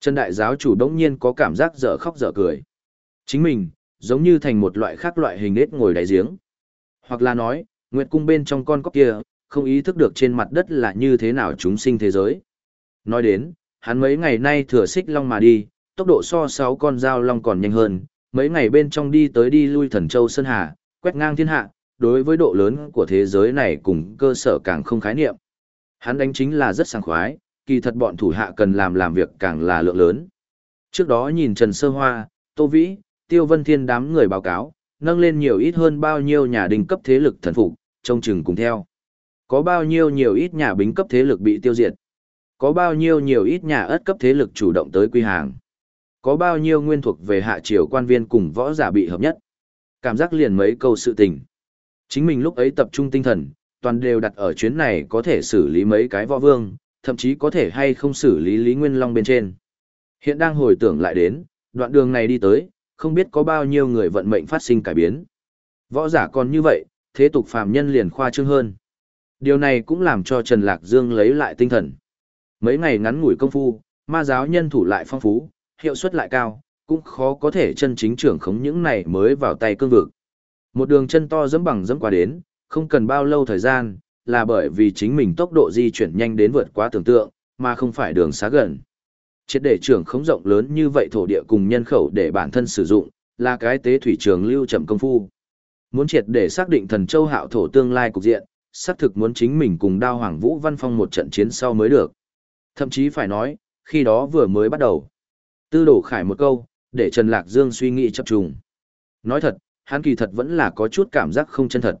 Trần đại giáo chủ đống nhiên có cảm giác dở khóc dở cười. Chính mình, giống như thành một loại khác loại hình nết ngồi đáy giếng. Hoặc là nói, Nguyệt cung bên trong con cóc kia, không ý thức được trên mặt đất là như thế nào chúng sinh thế giới. Nói đến, hắn mấy ngày nay thừa xích long mà đi, tốc độ so sáu con dao long còn nhanh hơn, mấy ngày bên trong đi tới đi lui thần châu Sơn Hà, quét ngang thiên hạ, đối với độ lớn của thế giới này cùng cơ sở càng không khái niệm. Hắn đánh chính là rất sảng khoái, kỳ thật bọn thủ hạ cần làm làm việc càng là lượng lớn. Trước đó nhìn Trần Sơ Hoa, Tô Vĩ, Tiêu Vân Thiên đám người báo cáo, nâng lên nhiều ít hơn bao nhiêu nhà đình cấp thế lực thần phục, trông chừng cùng theo. Có bao nhiêu nhiều ít nhà bính cấp thế lực bị tiêu diệt? Có bao nhiêu nhiều ít nhà ất cấp thế lực chủ động tới quy hàng? Có bao nhiêu nguyên thuộc về hạ triều quan viên cùng võ giả bị hợp nhất? Cảm giác liền mấy câu sự tình. Chính mình lúc ấy tập trung tinh thần, toàn đều đặt ở chuyến này có thể xử lý mấy cái võ vương, thậm chí có thể hay không xử lý Lý Nguyên Long bên trên. Hiện đang hồi tưởng lại đến, đoạn đường này đi tới, không biết có bao nhiêu người vận mệnh phát sinh cải biến. Võ giả còn như vậy, thế tục phàm nhân liền khoa trương hơn. Điều này cũng làm cho Trần Lạc Dương lấy lại tinh thần. Mấy ngày ngắn ngủi công phu, ma giáo nhân thủ lại phong phú, hiệu suất lại cao, cũng khó có thể chân chính trưởng khống những này mới vào tay cương vực. Một đường chân to dẫm bằng dẫm qua đến, không cần bao lâu thời gian, là bởi vì chính mình tốc độ di chuyển nhanh đến vượt quá tưởng tượng, mà không phải đường xá gần. Chết để trưởng khống rộng lớn như vậy thổ địa cùng nhân khẩu để bản thân sử dụng, là cái tế thủy trường lưu chậm công phu. Muốn triệt để xác định thần châu hạo thổ tương lai cục diện, xác thực muốn chính mình cùng đao hoàng vũ văn phong một trận chiến sau mới được. Thậm chí phải nói, khi đó vừa mới bắt đầu. Tư đổ khải một câu, để Trần Lạc Dương suy nghĩ chập trùng. Nói thật, hắn kỳ thật vẫn là có chút cảm giác không chân thật.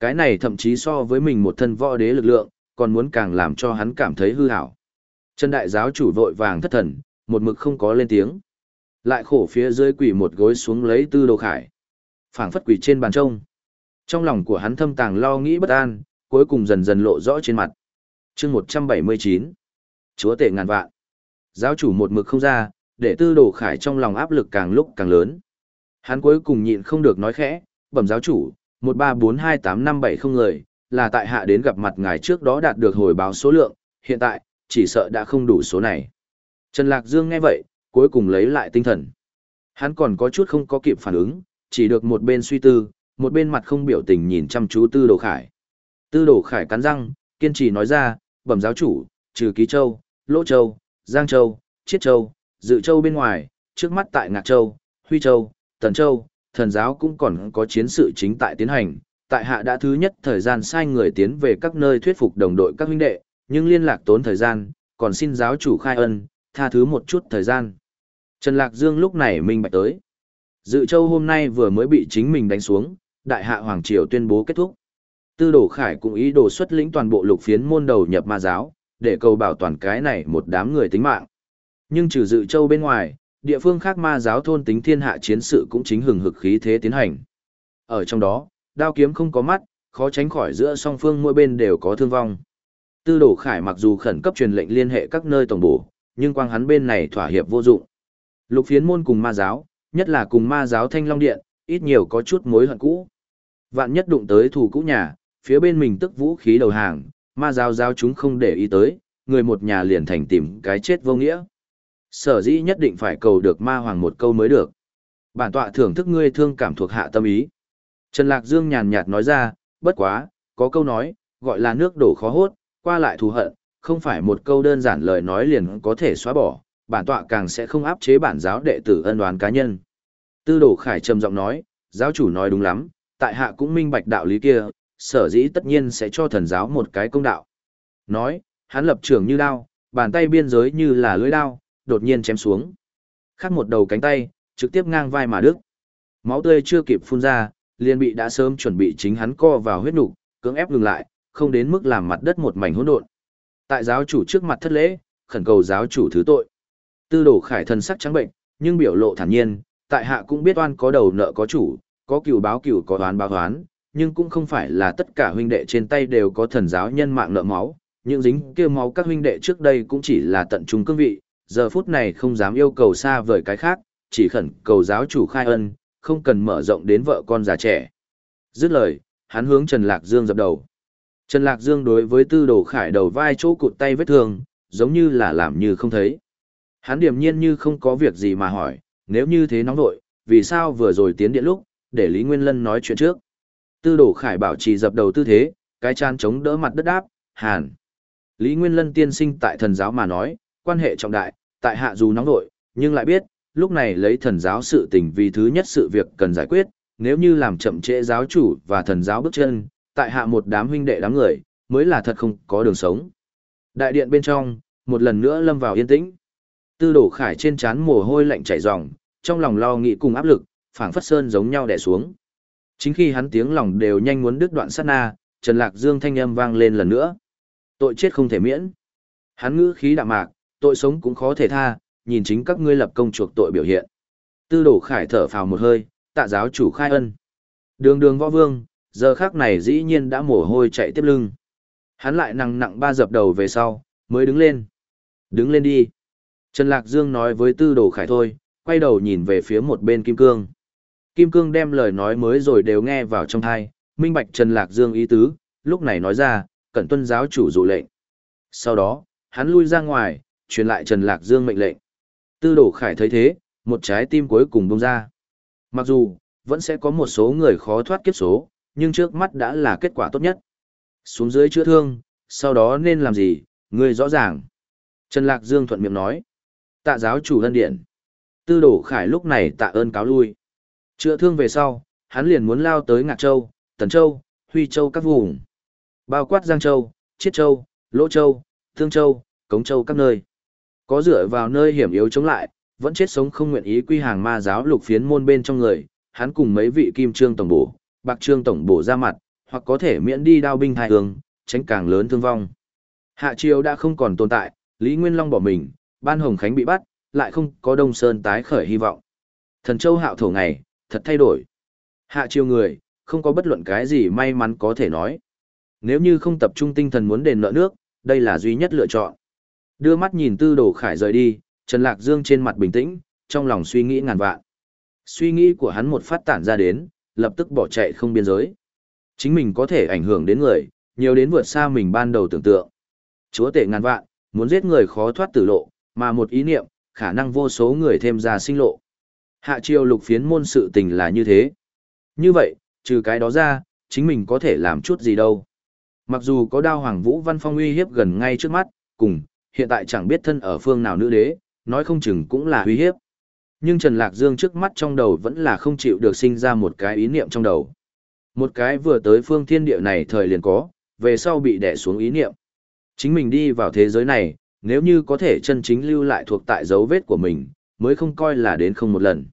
Cái này thậm chí so với mình một thân võ đế lực lượng, còn muốn càng làm cho hắn cảm thấy hư hảo. Trần đại giáo chủ vội vàng thất thần, một mực không có lên tiếng. Lại khổ phía dưới quỷ một gối xuống lấy tư đồ khải. phảng phất quỷ trên bàn trông. Trong lòng của hắn thâm tàng lo nghĩ bất an, cuối cùng dần dần lộ rõ trên mặt. chương 179. Chúa tể ngàn vạn. Giáo chủ một mực không ra, để tư đồ khải trong lòng áp lực càng lúc càng lớn. Hắn cuối cùng nhịn không được nói khẽ, bẩm giáo chủ, 134285570 người, là tại hạ đến gặp mặt ngài trước đó đạt được hồi báo số lượng, hiện tại, chỉ sợ đã không đủ số này. Trần Lạc Dương nghe vậy, cuối cùng lấy lại tinh thần. Hắn còn có chút không có kịp phản ứng, chỉ được một bên suy tư, một bên mặt không biểu tình nhìn chăm chú Tư Đồ Khải. Tư Đồ Khải cắn răng, kiên trì nói ra, bẩm giáo chủ, trừ Ký Châu, Lỗ Châu, Giang Châu, Chiết Châu, Dự Châu bên ngoài, trước mắt tại Ngạc Châu, Huy Châu, Tần Châu, thần giáo cũng còn có chiến sự chính tại tiến hành. Tại hạ đã thứ nhất thời gian sai người tiến về các nơi thuyết phục đồng đội các huynh đệ, nhưng liên lạc tốn thời gian, còn xin giáo chủ khai ân, tha thứ một chút thời gian. Trần Lạc Dương lúc này minh bạch tới. Dự châu hôm nay vừa mới bị chính mình đánh xuống, đại hạ Hoàng Triều tuyên bố kết thúc. Tư đổ khải cũng ý đồ xuất lĩnh toàn bộ lục phiến môn đầu nhập ma giáo, để cầu bảo toàn cái này một đám người tính mạng. Nhưng trừ dự châu bên ngoài, địa phương khác ma giáo thôn tính thiên hạ chiến sự cũng chính hừng hực khí thế tiến hành. Ở trong đó, đao kiếm không có mắt, khó tránh khỏi giữa song phương mỗi bên đều có thương vong. Tư đổ khải mặc dù khẩn cấp truyền lệnh liên hệ các nơi tổng bổ, nhưng quang hắn bên này thỏa hiệp vô dụng. Lục phiến môn cùng ma giáo, nhất là cùng ma giáo thanh long điện, ít nhiều có chút mối hận cũ. Vạn nhất đụng tới thủ cũ nhà, phía bên mình tức vũ khí đầu hàng, ma giáo giáo chúng không để ý tới, người một nhà liền thành tìm cái chết vô nghĩa. Sở dĩ nhất định phải cầu được ma hoàng một câu mới được. Bản tọa thưởng thức ngươi thương cảm thuộc hạ tâm ý. Trần Lạc Dương nhàn nhạt nói ra, bất quá, có câu nói, gọi là nước đổ khó hốt, qua lại thù hận, không phải một câu đơn giản lời nói liền có thể xóa bỏ, bản tọa càng sẽ không áp chế bản giáo đệ tử ân đoán cá nhân. Tư đổ khải trầm giọng nói, giáo chủ nói đúng lắm, tại hạ cũng minh bạch đạo lý kia, sở dĩ tất nhiên sẽ cho thần giáo một cái công đạo. Nói, hắn lập trường như đao, bàn tay biên giới như là lưỡi đao, đột nhiên chém xuống. Khác một đầu cánh tay, trực tiếp ngang vai mà đứt. Máu tươi chưa kịp phun ra, liền bị đã sớm chuẩn bị chính hắn co vào huyết nục, cưỡng ép ngừng lại, không đến mức làm mặt đất một mảnh hỗn độn. Tại giáo chủ trước mặt thất lễ, khẩn cầu giáo chủ thứ tội. Tư đồ khải thần sắc trắng bệnh, nhưng biểu lộ thản nhiên, tại hạ cũng biết oan có đầu nợ có chủ, có cửu báo cửu có oán báo oán, nhưng cũng không phải là tất cả huynh đệ trên tay đều có thần giáo nhân mạng nợ máu, những dính kia máu các huynh đệ trước đây cũng chỉ là tận trung cương vị, giờ phút này không dám yêu cầu xa vời cái khác, chỉ khẩn cầu giáo chủ khai ân, không cần mở rộng đến vợ con già trẻ. Dứt lời, hắn hướng Trần Lạc Dương dập đầu. Trần Lạc Dương đối với tư đồ khải đầu vai chỗ cụt tay vết thương, giống như là làm như không thấy. Hắn điềm nhiên như không có việc gì mà hỏi, nếu như thế nóng vội, vì sao vừa rồi tiến điện lúc, để Lý Nguyên Lân nói chuyện trước. Tư đồ khải bảo trì dập đầu tư thế, cái chan chống đỡ mặt đất đáp, hàn. Lý Nguyên Lân tiên sinh tại thần giáo mà nói, quan hệ trọng đại, tại hạ dù nóng nội, nhưng lại biết, lúc này lấy thần giáo sự tình vì thứ nhất sự việc cần giải quyết, nếu như làm chậm trễ giáo chủ và thần giáo bước chân, tại hạ một đám huynh đệ đám người, mới là thật không có đường sống. Đại điện bên trong, một lần nữa lâm vào yên tĩnh. Tư đổ khải trên trán mồ hôi lạnh chảy ròng, trong lòng lo nghĩ cùng áp lực, phảng phất sơn giống nhau đè xuống. Chính khi hắn tiếng lòng đều nhanh muốn đứt đoạn sát na, Trần Lạc Dương thanh âm vang lên lần nữa. Tội chết không thể miễn. Hắn ngữ khí đạm mạc, tội sống cũng khó thể tha, nhìn chính các ngươi lập công chuộc tội biểu hiện. Tư đổ khải thở phào một hơi, tạ giáo chủ khai ân. Đường đường võ vương, giờ khác này dĩ nhiên đã mồ hôi chạy tiếp lưng. Hắn lại nặng nặng ba dập đầu về sau, mới đứng lên. Đứng lên đi. Trần Lạc Dương nói với tư đồ khải thôi, quay đầu nhìn về phía một bên Kim Cương. Kim Cương đem lời nói mới rồi đều nghe vào trong thai, minh bạch Trần Lạc Dương ý tứ, lúc này nói ra, cẩn tuân giáo chủ dụ lệnh. Sau đó, hắn lui ra ngoài, truyền lại Trần Lạc Dương mệnh lệnh. Tư đổ khải thấy thế, một trái tim cuối cùng bông ra. Mặc dù, vẫn sẽ có một số người khó thoát kiếp số, nhưng trước mắt đã là kết quả tốt nhất. Xuống dưới chữa thương, sau đó nên làm gì, người rõ ràng. Trần Lạc Dương thuận miệng nói. Tạ giáo chủ lân điện. Tư đổ khải lúc này tạ ơn cáo lui. Chữa thương về sau, hắn liền muốn lao tới Ngạc Châu, Tần Châu, Huy Châu các vùng. Bao quát Giang Châu, Chiết Châu, Lỗ Châu, Thương Châu, Cống Châu các nơi. Có dựa vào nơi hiểm yếu chống lại, vẫn chết sống không nguyện ý quy hàng ma giáo lục phiến môn bên trong người, hắn cùng mấy vị kim trương tổng bổ, bạc trương tổng bổ ra mặt, hoặc có thể miễn đi đao binh thai hương, tránh càng lớn thương vong. Hạ triều đã không còn tồn tại, Lý Nguyên Long bỏ mình, Ban Hồng Khánh bị bắt, lại không có Đông Sơn tái khởi hy vọng. Thần Châu hạo thổ ngày, thật thay đổi. Hạ triều người, không có bất luận cái gì may mắn có thể nói. Nếu như không tập trung tinh thần muốn đền nợ nước, đây là duy nhất lựa chọn. Đưa mắt nhìn tư đồ khải rời đi, Trần Lạc Dương trên mặt bình tĩnh, trong lòng suy nghĩ ngàn vạn. Suy nghĩ của hắn một phát tản ra đến, lập tức bỏ chạy không biên giới. Chính mình có thể ảnh hưởng đến người, nhiều đến vượt xa mình ban đầu tưởng tượng. Chúa tể ngàn vạn, muốn giết người khó thoát tử lộ, mà một ý niệm, khả năng vô số người thêm ra sinh lộ. Hạ triều lục phiến môn sự tình là như thế. Như vậy, trừ cái đó ra, chính mình có thể làm chút gì đâu. Mặc dù có đao hoàng vũ văn phong uy hiếp gần ngay trước mắt, cùng, hiện tại chẳng biết thân ở phương nào nữ đế, nói không chừng cũng là uy hiếp. Nhưng Trần Lạc Dương trước mắt trong đầu vẫn là không chịu được sinh ra một cái ý niệm trong đầu. Một cái vừa tới phương thiên địa này thời liền có, về sau bị đè xuống ý niệm. Chính mình đi vào thế giới này, nếu như có thể chân chính lưu lại thuộc tại dấu vết của mình, mới không coi là đến không một lần.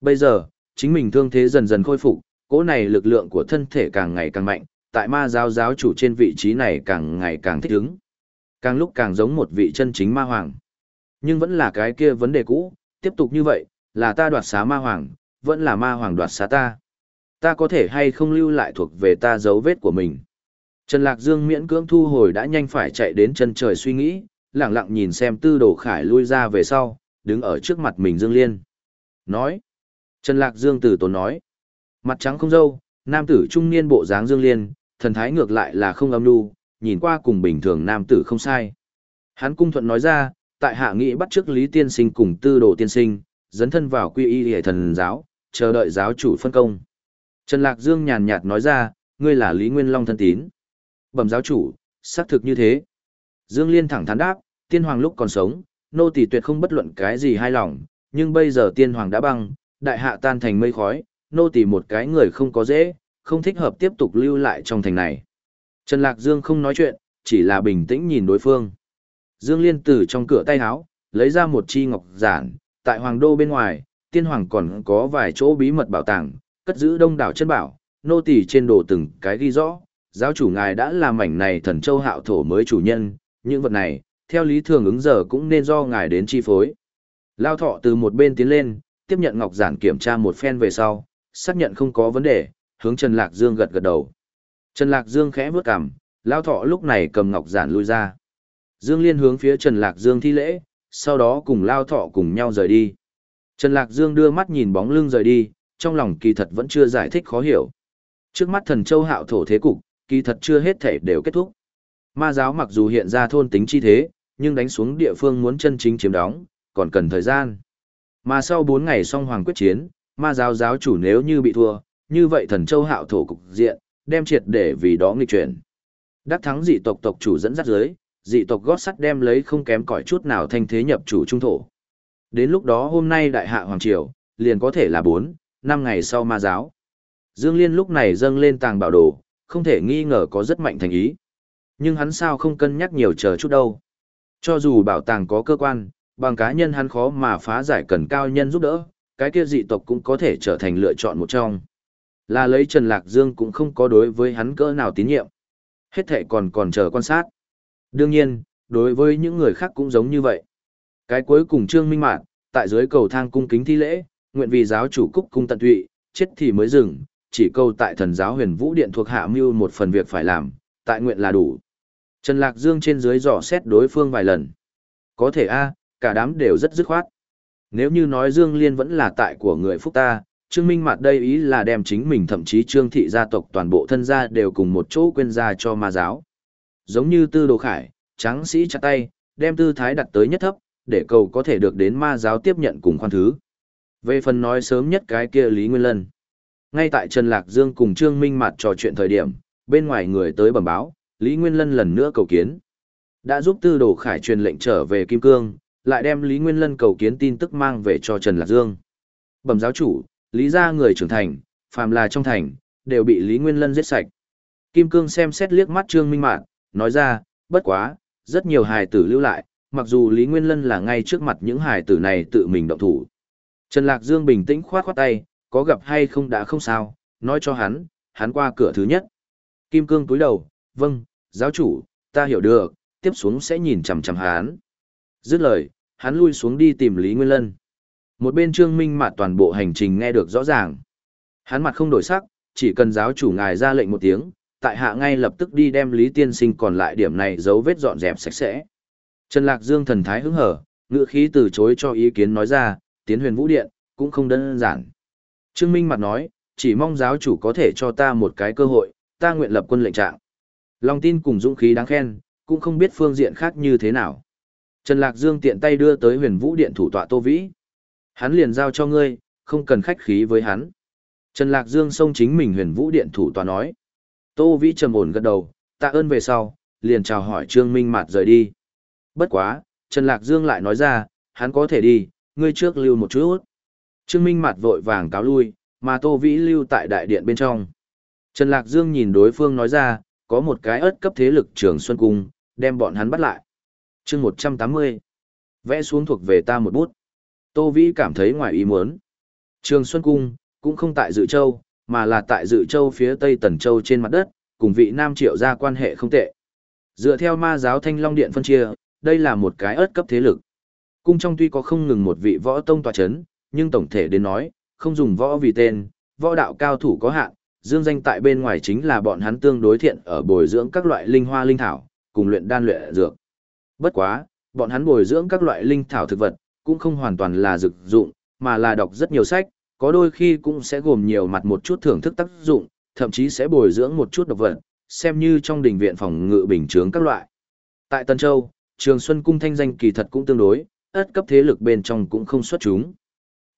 Bây giờ, chính mình thương thế dần dần khôi phục, cỗ này lực lượng của thân thể càng ngày càng mạnh, tại ma giáo giáo chủ trên vị trí này càng ngày càng thích ứng. Càng lúc càng giống một vị chân chính ma hoàng. Nhưng vẫn là cái kia vấn đề cũ, tiếp tục như vậy, là ta đoạt xá ma hoàng, vẫn là ma hoàng đoạt xá ta. Ta có thể hay không lưu lại thuộc về ta dấu vết của mình. Trần Lạc Dương miễn cưỡng thu hồi đã nhanh phải chạy đến chân trời suy nghĩ, lặng lặng nhìn xem tư đồ khải lui ra về sau, đứng ở trước mặt mình Dương Liên. Nói. Trần Lạc Dương từ tốn nói. Mặt trắng không dâu, nam tử trung niên bộ dáng Dương Liên, thần thái ngược lại là không âm nu, nhìn qua cùng bình thường nam tử không sai. Hắn cung thuận nói ra, tại hạ nghị bắt trước Lý Tiên Sinh cùng tư đồ tiên sinh, dấn thân vào quy y hệ thần giáo, chờ đợi giáo chủ phân công. Trần Lạc Dương nhàn nhạt nói ra, ngươi là Lý Nguyên Long thân tín. Bẩm giáo chủ, xác thực như thế. Dương Liên thẳng thắn đáp, tiên hoàng lúc còn sống, nô tỳ tuyệt không bất luận cái gì hai lòng, nhưng bây giờ tiên hoàng đã băng, đại hạ tan thành mây khói, nô tỳ một cái người không có dễ, không thích hợp tiếp tục lưu lại trong thành này. Trần Lạc Dương không nói chuyện, chỉ là bình tĩnh nhìn đối phương. Dương Liên từ trong cửa tay áo, lấy ra một chi ngọc giản, tại hoàng đô bên ngoài, tiên hoàng còn có vài chỗ bí mật bảo tàng, cất giữ đông đảo chân bảo, nô tỳ trên đồ từng cái ghi rõ, giáo chủ ngài đã làm mảnh này thần châu hạo thổ mới chủ nhân, những vật này, theo lý thường ứng giờ cũng nên do ngài đến chi phối. Lao thọ từ một bên tiến lên, tiếp nhận ngọc giản kiểm tra một phen về sau, xác nhận không có vấn đề, hướng Trần Lạc Dương gật gật đầu. Trần Lạc Dương khẽ bước cằm, Lao thọ lúc này cầm ngọc giản lui ra. Dương Liên hướng phía Trần Lạc Dương thi lễ, sau đó cùng Lao thọ cùng nhau rời đi. Trần Lạc Dương đưa mắt nhìn bóng lưng rời đi, trong lòng kỳ thật vẫn chưa giải thích khó hiểu. Trước mắt thần châu hạo thổ thế cục, kỳ thật chưa hết thể đều kết thúc. Ma giáo mặc dù hiện ra thôn tính chi thế, nhưng đánh xuống địa phương muốn chân chính chiếm đóng, còn cần thời gian. Mà sau 4 ngày song hoàng quyết chiến, ma giáo giáo chủ nếu như bị thua, như vậy thần châu hạo thổ cục diện, đem triệt để vì đó nghịch chuyển. Đắc thắng dị tộc tộc chủ dẫn dắt dưới, dị tộc gót sắt đem lấy không kém cỏi chút nào thanh thế nhập chủ trung thổ. Đến lúc đó hôm nay đại hạ hoàng triều, liền có thể là 4, 5 ngày sau ma giáo. Dương Liên lúc này dâng lên tàng bảo đồ, không thể nghi ngờ có rất mạnh thành ý. Nhưng hắn sao không cân nhắc nhiều chờ chút đâu. Cho dù bảo tàng có cơ quan, bằng cá nhân hắn khó mà phá giải cần cao nhân giúp đỡ, cái kia dị tộc cũng có thể trở thành lựa chọn một trong. Là lấy Trần Lạc Dương cũng không có đối với hắn cỡ nào tín nhiệm. Hết thệ còn còn chờ quan sát. Đương nhiên, đối với những người khác cũng giống như vậy. Cái cuối cùng Trương Minh Mạn, tại dưới cầu thang cung kính thi lễ, nguyện vì giáo chủ cúc cung tận tụy, chết thì mới dừng, chỉ câu tại thần giáo huyền vũ điện thuộc hạ mưu một phần việc phải làm, tại nguyện là đủ. Trần Lạc Dương trên dưới dò xét đối phương vài lần. Có thể a, cả đám đều rất dứt khoát. Nếu như nói Dương Liên vẫn là tại của người phúc ta, Trương Minh Mạt đây ý là đem chính mình thậm chí Trương thị gia tộc toàn bộ thân gia đều cùng một chỗ quên ra cho ma giáo. Giống như Tư Đồ Khải, tráng sĩ chặt tay, đem tư thái đặt tới nhất thấp, để cầu có thể được đến ma giáo tiếp nhận cùng khoan thứ. Về phần nói sớm nhất cái kia Lý Nguyên Lân. Ngay tại Trần Lạc Dương cùng Trương Minh Mạt trò chuyện thời điểm, bên ngoài người tới bẩm báo, Lý Nguyên Lân lần nữa cầu kiến. Đã giúp Tư Đồ Khải truyền lệnh trở về Kim Cương, lại đem Lý Nguyên Lân cầu kiến tin tức mang về cho Trần Lạc Dương. Bẩm giáo chủ, Lý gia người trưởng thành, phàm là trong thành, đều bị Lý Nguyên Lân giết sạch. Kim Cương xem xét liếc mắt Trương Minh Mạn, nói ra, bất quá, rất nhiều hài tử lưu lại, mặc dù Lý Nguyên Lân là ngay trước mặt những hài tử này tự mình động thủ. Trần Lạc Dương bình tĩnh khoát khoát tay, có gặp hay không đã không sao, nói cho hắn, hắn qua cửa thứ nhất. Kim Cương cúi đầu, vâng, giáo chủ, ta hiểu được, tiếp xuống sẽ nhìn chằm chằm hắn. Dứt lời, hắn lui xuống đi tìm Lý Nguyên Lân. Một bên Trương Minh mặt toàn bộ hành trình nghe được rõ ràng. Hắn mặt không đổi sắc, chỉ cần giáo chủ ngài ra lệnh một tiếng, tại hạ ngay lập tức đi đem Lý Tiên Sinh còn lại điểm này dấu vết dọn dẹp sạch sẽ. Trần Lạc Dương thần thái hứng hở, ngựa khí từ chối cho ý kiến nói ra, tiến huyền vũ điện, cũng không đơn giản. Trương Minh mặt nói, chỉ mong giáo chủ có thể cho ta một cái cơ hội, ta nguyện lập quân lệnh trạng. Lòng tin cùng dũng khí đáng khen, cũng không biết phương diện khác như thế nào. Trần Lạc Dương tiện tay đưa tới huyền vũ điện thủ tọa Tô Vĩ. Hắn liền giao cho ngươi, không cần khách khí với hắn. Trần Lạc Dương xông chính mình huyền vũ điện thủ tòa nói. Tô Vĩ trầm ổn gật đầu, tạ ơn về sau, liền chào hỏi Trương Minh Mạt rời đi. Bất quá, Trần Lạc Dương lại nói ra, hắn có thể đi, ngươi trước lưu một chút. Trương Minh Mạt vội vàng cáo lui, mà Tô Vĩ lưu tại đại điện bên trong. Trần Lạc Dương nhìn đối phương nói ra, có một cái ớt cấp thế lực trường Xuân Cung, đem bọn hắn bắt lại. chương 180. Vẽ xuống thuộc về ta một bút. Tô Vĩ cảm thấy ngoài ý muốn. Trường Xuân Cung, cũng không tại Dự Châu, mà là tại Dự Châu phía Tây Tần Châu trên mặt đất, cùng vị Nam Triệu gia quan hệ không tệ. Dựa theo ma giáo Thanh Long Điện phân chia, đây là một cái ớt cấp thế lực. Cung trong tuy có không ngừng một vị võ tông tòa chấn, nhưng tổng thể đến nói, không dùng võ vì tên, võ đạo cao thủ có hạn, dương danh tại bên ngoài chính là bọn hắn tương đối thiện ở bồi dưỡng các loại linh hoa linh thảo, cùng luyện đan luyện dược. Bất quá, bọn hắn bồi dưỡng các loại linh thảo thực vật, cũng không hoàn toàn là dược dụng, mà là đọc rất nhiều sách, có đôi khi cũng sẽ gồm nhiều mặt một chút thưởng thức tác dụng, thậm chí sẽ bồi dưỡng một chút độc vật, xem như trong đình viện phòng ngự bình chướng các loại. Tại Tân Châu, Trường Xuân Cung thanh danh kỳ thật cũng tương đối, ất cấp thế lực bên trong cũng không xuất chúng.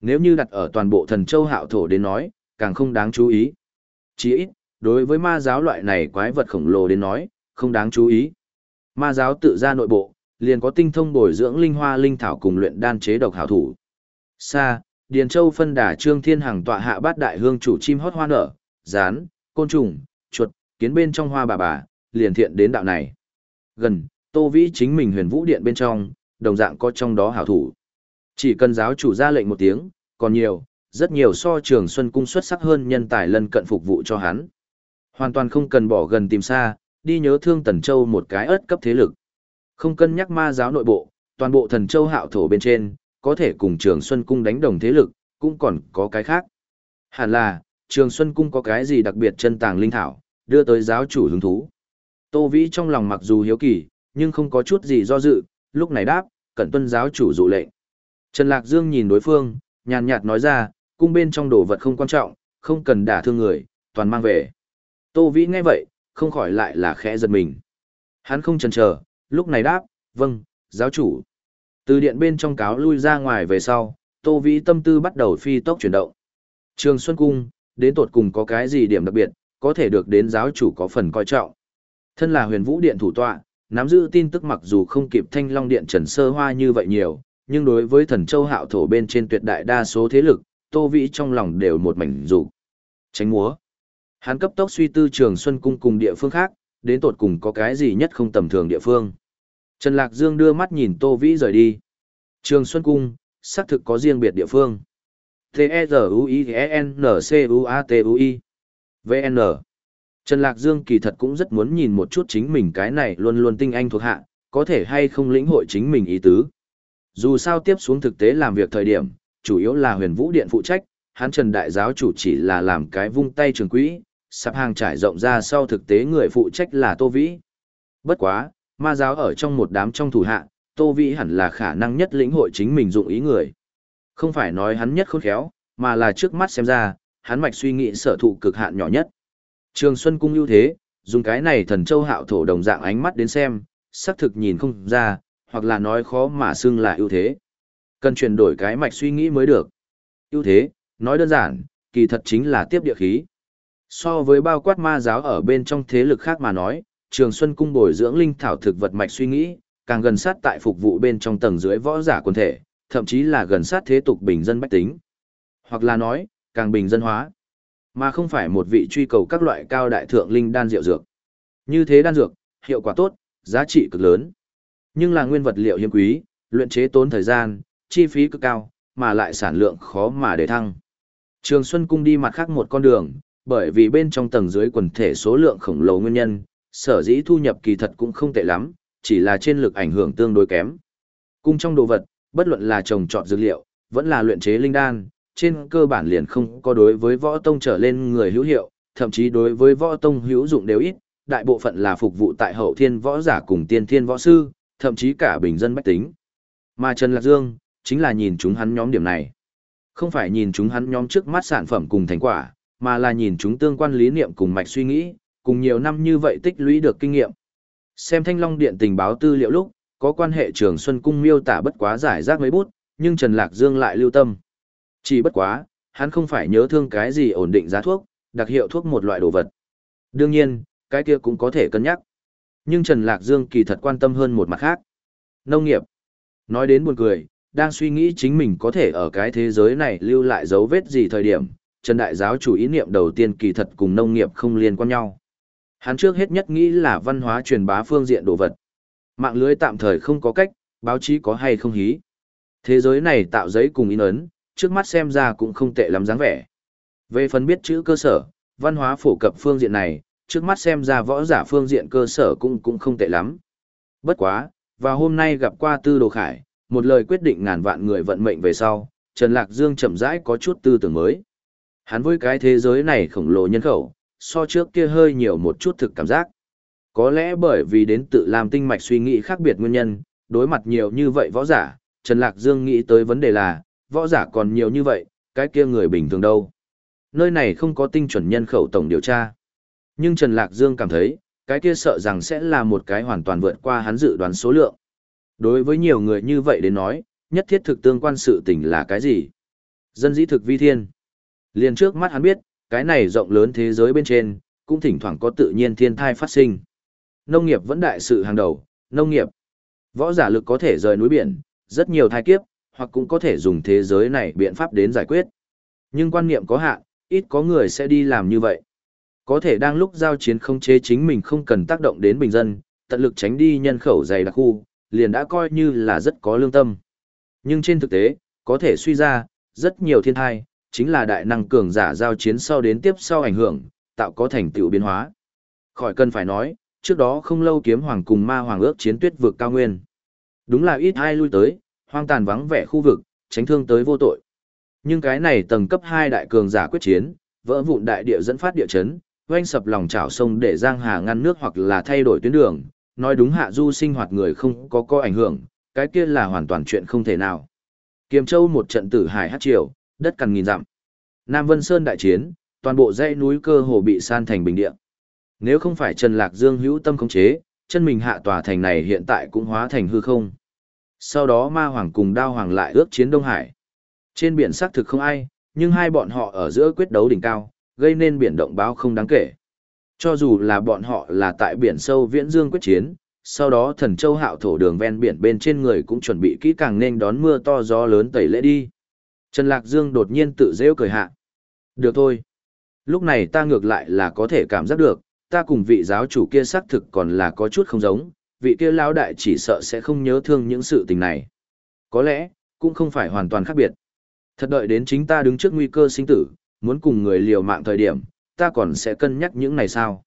Nếu như đặt ở toàn bộ thần châu hạo thổ đến nói, càng không đáng chú ý. Chỉ ít, đối với ma giáo loại này quái vật khổng lồ đến nói, không đáng chú ý. Ma giáo tự ra nội bộ, liền có tinh thông bồi dưỡng linh hoa linh thảo cùng luyện đan chế độc hảo thủ. Sa, Điền Châu phân đà Trương Thiên Hằng tọa hạ bát đại hương chủ chim hót hoa nở, rán, côn trùng, chuột, kiến bên trong hoa bà bà, liền thiện đến đạo này. Gần, Tô Vĩ chính mình huyền vũ điện bên trong, đồng dạng có trong đó hảo thủ. Chỉ cần giáo chủ ra lệnh một tiếng, còn nhiều, rất nhiều so trường Xuân Cung xuất sắc hơn nhân tài lân cận phục vụ cho hắn. Hoàn toàn không cần bỏ gần tìm xa, đi nhớ thương Tần Châu một cái ớt cấp thế lực. Không cân nhắc ma giáo nội bộ, toàn bộ thần châu hạo thổ bên trên, có thể cùng Trường Xuân Cung đánh đồng thế lực, cũng còn có cái khác. Hẳn là, Trường Xuân Cung có cái gì đặc biệt chân tàng linh thảo, đưa tới giáo chủ hứng thú. Tô Vĩ trong lòng mặc dù hiếu kỳ, nhưng không có chút gì do dự, lúc này đáp, cẩn tuân giáo chủ dụ lệnh. Trần Lạc Dương nhìn đối phương, nhàn nhạt nói ra, cung bên trong đồ vật không quan trọng, không cần đả thương người, toàn mang về. Tô Vĩ nghe vậy, không khỏi lại là khẽ giật mình. Hắn không chần chờ, lúc này đáp, vâng, giáo chủ. Từ điện bên trong cáo lui ra ngoài về sau, Tô Vĩ tâm tư bắt đầu phi tốc chuyển động. Trường Xuân Cung, đến tột cùng có cái gì điểm đặc biệt, có thể được đến giáo chủ có phần coi trọng. Thân là huyền vũ điện thủ tọa, nắm giữ tin tức mặc dù không kịp thanh long điện trần sơ hoa như vậy nhiều, nhưng đối với thần châu hạo thổ bên trên tuyệt đại đa số thế lực, Tô Vĩ trong lòng đều một mảnh rủ. Tránh múa. Hắn cấp tốc suy tư trường Xuân Cung cùng địa phương khác, đến tột cùng có cái gì nhất không tầm thường địa phương. Trần Lạc Dương đưa mắt nhìn Tô Vĩ rời đi. Trường Xuân Cung, xác thực có riêng biệt địa phương. T-E-Z-U-I-N-C-U-A-T-U-I. V N. Trần Lạc Dương kỳ thật cũng rất muốn nhìn một chút chính mình cái này luôn luôn tinh anh thuộc hạ, có thể hay không lĩnh hội chính mình ý tứ. Dù sao tiếp xuống thực tế làm việc thời điểm, chủ yếu là huyền vũ điện phụ trách, hắn Trần Đại Giáo chủ chỉ là làm cái vung tay trường quỹ, sắp hàng trải rộng ra sau thực tế người phụ trách là Tô Vĩ. Bất quá, ma giáo ở trong một đám trong thủ hạ, Tô Vĩ hẳn là khả năng nhất lĩnh hội chính mình dụng ý người. Không phải nói hắn nhất khôn khéo, mà là trước mắt xem ra, hắn mạch suy nghĩ sở thụ cực hạn nhỏ nhất. Trường Xuân Cung ưu thế, dùng cái này thần châu hạo thổ đồng dạng ánh mắt đến xem, xác thực nhìn không ra, hoặc là nói khó mà xưng là ưu thế. Cần chuyển đổi cái mạch suy nghĩ mới được. ưu thế, nói đơn giản, kỳ thật chính là tiếp địa khí. So với bao quát ma giáo ở bên trong thế lực khác mà nói, Trường Xuân Cung bồi dưỡng linh thảo thực vật mạch suy nghĩ, càng gần sát tại phục vụ bên trong tầng dưới võ giả quần thể, thậm chí là gần sát thế tục bình dân bách tính. Hoặc là nói, càng bình dân hóa, mà không phải một vị truy cầu các loại cao đại thượng linh đan rượu dược. Như thế đan dược, hiệu quả tốt, giá trị cực lớn. Nhưng là nguyên vật liệu hiếm quý, luyện chế tốn thời gian, chi phí cực cao, mà lại sản lượng khó mà để thăng. Trường Xuân Cung đi mặt khác một con đường, bởi vì bên trong tầng dưới quần thể số lượng khổng lồ nguyên nhân, sở dĩ thu nhập kỳ thật cũng không tệ lắm, chỉ là trên lực ảnh hưởng tương đối kém. Cung trong đồ vật, bất luận là trồng trọt dược liệu, vẫn là luyện chế linh đan, trên cơ bản liền không có đối với võ tông trở lên người hữu hiệu, thậm chí đối với võ tông hữu dụng đều ít, đại bộ phận là phục vụ tại hậu thiên võ giả cùng tiên thiên võ sư, thậm chí cả bình dân bách tính. Mà Trần Lạc Dương, chính là nhìn chúng hắn nhóm điểm này. Không phải nhìn chúng hắn nhóm trước mắt sản phẩm cùng thành quả, mà là nhìn chúng tương quan lý niệm cùng mạch suy nghĩ, cùng nhiều năm như vậy tích lũy được kinh nghiệm. Xem Thanh Long Điện tình báo tư liệu lúc, có quan hệ Trường Xuân Cung miêu tả bất quá giải rác mấy bút, nhưng Trần Lạc Dương lại lưu tâm. Chỉ bất quá, hắn không phải nhớ thương cái gì ổn định giá thuốc, đặc hiệu thuốc một loại đồ vật. Đương nhiên, cái kia cũng có thể cân nhắc. Nhưng Trần Lạc Dương kỳ thật quan tâm hơn một mặt khác. Nông nghiệp. Nói đến buồn cười, đang suy nghĩ chính mình có thể ở cái thế giới này lưu lại dấu vết gì thời điểm, Trần Đại Giáo chủ ý niệm đầu tiên kỳ thật cùng nông nghiệp không liên quan nhau. Hắn trước hết nhất nghĩ là văn hóa truyền bá phương diện đồ vật. Mạng lưới tạm thời không có cách, báo chí có hay không hí. Thế giới này tạo giấy cùng in ấn, trước mắt xem ra cũng không tệ lắm dáng vẻ. Về phần biết chữ cơ sở, văn hóa phổ cập phương diện này, trước mắt xem ra võ giả phương diện cơ sở cũng cũng không tệ lắm. Bất quá, và hôm nay gặp qua Tư Đồ Khải, một lời quyết định ngàn vạn người vận mệnh về sau, Trần Lạc Dương chậm rãi có chút tư tưởng mới. Hắn với cái thế giới này khổng lồ nhân khẩu, so trước kia hơi nhiều một chút thực cảm giác. Có lẽ bởi vì đến tự làm tinh mạch suy nghĩ khác biệt nguyên nhân, đối mặt nhiều như vậy võ giả, Trần Lạc Dương nghĩ tới vấn đề là, võ giả còn nhiều như vậy, cái kia người bình thường đâu. Nơi này không có tinh chuẩn nhân khẩu tổng điều tra. Nhưng Trần Lạc Dương cảm thấy, cái kia sợ rằng sẽ là một cái hoàn toàn vượt qua hắn dự đoán số lượng. Đối với nhiều người như vậy đến nói, nhất thiết thực tương quan sự tình là cái gì? Dân dĩ thực vi thiên. Liền trước mắt hắn biết, cái này rộng lớn thế giới bên trên, cũng thỉnh thoảng có tự nhiên thiên thai phát sinh. Nông nghiệp vẫn đại sự hàng đầu, nông nghiệp. Võ giả lực có thể rời núi biển, rất nhiều thai kiếp, hoặc cũng có thể dùng thế giới này biện pháp đến giải quyết. Nhưng quan niệm có hạn, ít có người sẽ đi làm như vậy. Có thể đang lúc giao chiến không chế chính mình không cần tác động đến bình dân, tận lực tránh đi nhân khẩu dày đặc khu, liền đã coi như là rất có lương tâm. Nhưng trên thực tế, có thể suy ra, rất nhiều thiên thai, chính là đại năng cường giả giao chiến sau đến tiếp sau ảnh hưởng, tạo có thành tựu biến hóa. Khỏi cần phải nói, trước đó không lâu kiếm hoàng cùng ma hoàng ước chiến tuyết vực cao nguyên. Đúng là ít ai lui tới, hoang tàn vắng vẻ khu vực, tránh thương tới vô tội. Nhưng cái này tầng cấp 2 đại cường giả quyết chiến, vỡ vụn đại địa dẫn phát địa chấn, oanh sập lòng chảo sông để giang hà ngăn nước hoặc là thay đổi tuyến đường, nói đúng hạ du sinh hoạt người không có có ảnh hưởng, cái kia là hoàn toàn chuyện không thể nào. Kiềm Châu một trận tử hải hát triều, đất cằn nghìn dặm. Nam Vân Sơn đại chiến, toàn bộ dãy núi cơ hồ bị san thành bình địa. Nếu không phải Trần Lạc Dương hữu tâm khống chế, chân mình hạ tòa thành này hiện tại cũng hóa thành hư không. Sau đó Ma Hoàng cùng Đao Hoàng lại ước chiến Đông Hải. Trên biển xác thực không ai, nhưng hai bọn họ ở giữa quyết đấu đỉnh cao, gây nên biển động báo không đáng kể. Cho dù là bọn họ là tại biển sâu viễn dương quyết chiến, sau đó thần châu hạo thổ đường ven biển bên trên người cũng chuẩn bị kỹ càng nên đón mưa to gió lớn tẩy lễ đi. Trần Lạc Dương đột nhiên tự rêu cười hạ. Được thôi. Lúc này ta ngược lại là có thể cảm giác được, ta cùng vị giáo chủ kia xác thực còn là có chút không giống, vị kia lão đại chỉ sợ sẽ không nhớ thương những sự tình này. Có lẽ, cũng không phải hoàn toàn khác biệt. Thật đợi đến chính ta đứng trước nguy cơ sinh tử, muốn cùng người liều mạng thời điểm, ta còn sẽ cân nhắc những này sao.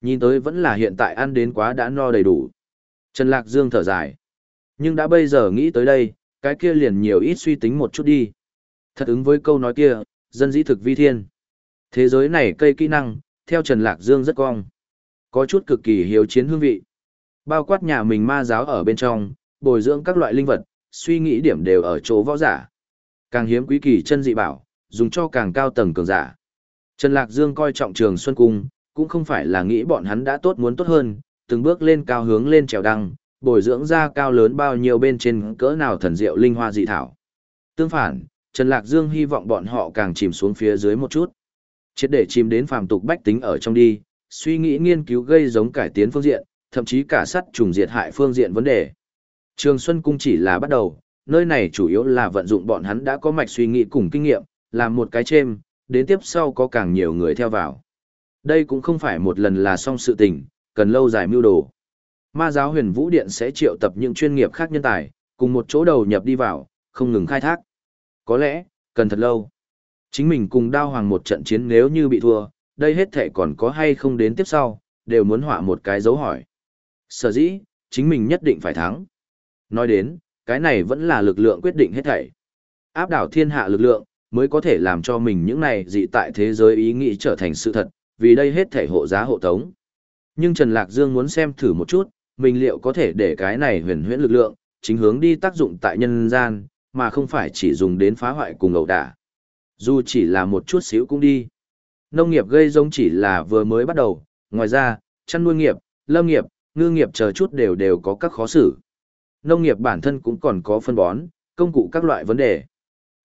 Nhìn tới vẫn là hiện tại ăn đến quá đã no đầy đủ. Trần Lạc Dương thở dài. Nhưng đã bây giờ nghĩ tới đây, cái kia liền nhiều ít suy tính một chút đi. Thật ứng với câu nói kia, dân dĩ thực vi thiên. Thế giới này cây kỹ năng, theo Trần Lạc Dương rất cong. Có chút cực kỳ hiếu chiến hương vị. Bao quát nhà mình ma giáo ở bên trong, bồi dưỡng các loại linh vật, suy nghĩ điểm đều ở chỗ võ giả. Càng hiếm quý kỳ chân dị bảo, dùng cho càng cao tầng cường giả. Trần Lạc Dương coi trọng trường Xuân Cung, cũng không phải là nghĩ bọn hắn đã tốt muốn tốt hơn, từng bước lên cao hướng lên trèo đăng, bồi dưỡng ra cao lớn bao nhiêu bên trên cỡ nào thần diệu linh hoa dị thảo. Tương phản, Trần Lạc Dương hy vọng bọn họ càng chìm xuống phía dưới một chút. Chết để chìm đến phàm tục bách tính ở trong đi, suy nghĩ nghiên cứu gây giống cải tiến phương diện, thậm chí cả sắt trùng diệt hại phương diện vấn đề. Trường Xuân Cung chỉ là bắt đầu, nơi này chủ yếu là vận dụng bọn hắn đã có mạch suy nghĩ cùng kinh nghiệm, làm một cái chêm, đến tiếp sau có càng nhiều người theo vào. Đây cũng không phải một lần là xong sự tình, cần lâu dài mưu đồ. Ma giáo huyền vũ điện sẽ triệu tập những chuyên nghiệp khác nhân tài, cùng một chỗ đầu nhập đi vào, không ngừng khai thác. Có lẽ, cần thật lâu. Chính mình cùng đao hoàng một trận chiến nếu như bị thua, đây hết thể còn có hay không đến tiếp sau, đều muốn họa một cái dấu hỏi. Sở dĩ, chính mình nhất định phải thắng. Nói đến, cái này vẫn là lực lượng quyết định hết thảy. Áp đảo thiên hạ lực lượng, mới có thể làm cho mình những này dị tại thế giới ý nghĩ trở thành sự thật, vì đây hết thảy hộ giá hộ tống. Nhưng Trần Lạc Dương muốn xem thử một chút, mình liệu có thể để cái này huyền huyễn lực lượng, chính hướng đi tác dụng tại nhân gian, mà không phải chỉ dùng đến phá hoại cùng ẩu đả. Dù chỉ là một chút xíu cũng đi. Nông nghiệp gây giống chỉ là vừa mới bắt đầu, ngoài ra, chăn nuôi nghiệp, lâm nghiệp, ngư nghiệp chờ chút đều đều có các khó xử. Nông nghiệp bản thân cũng còn có phân bón, công cụ các loại vấn đề.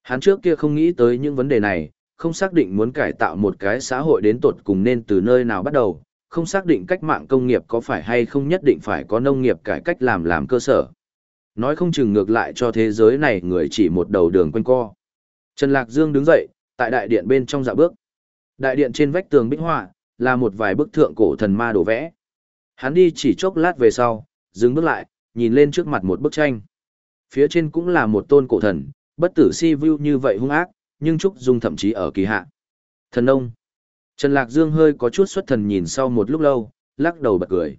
Hắn trước kia không nghĩ tới những vấn đề này, không xác định muốn cải tạo một cái xã hội đến tột cùng nên từ nơi nào bắt đầu, không xác định cách mạng công nghiệp có phải hay không nhất định phải có nông nghiệp cải cách làm làm cơ sở. Nói không chừng ngược lại cho thế giới này người chỉ một đầu đường quanh co. Trần Lạc Dương đứng dậy, tại đại điện bên trong dạ bước. Đại điện trên vách tường bích họa là một vài bức thượng cổ thần ma đổ vẽ. Hắn đi chỉ chốc lát về sau, dừng bước lại, nhìn lên trước mặt một bức tranh. Phía trên cũng là một tôn cổ thần, bất tử si vu như vậy hung ác, nhưng Trúc Dung thậm chí ở kỳ hạ. Thần ông. Trần Lạc Dương hơi có chút xuất thần nhìn sau một lúc lâu, lắc đầu bật cười.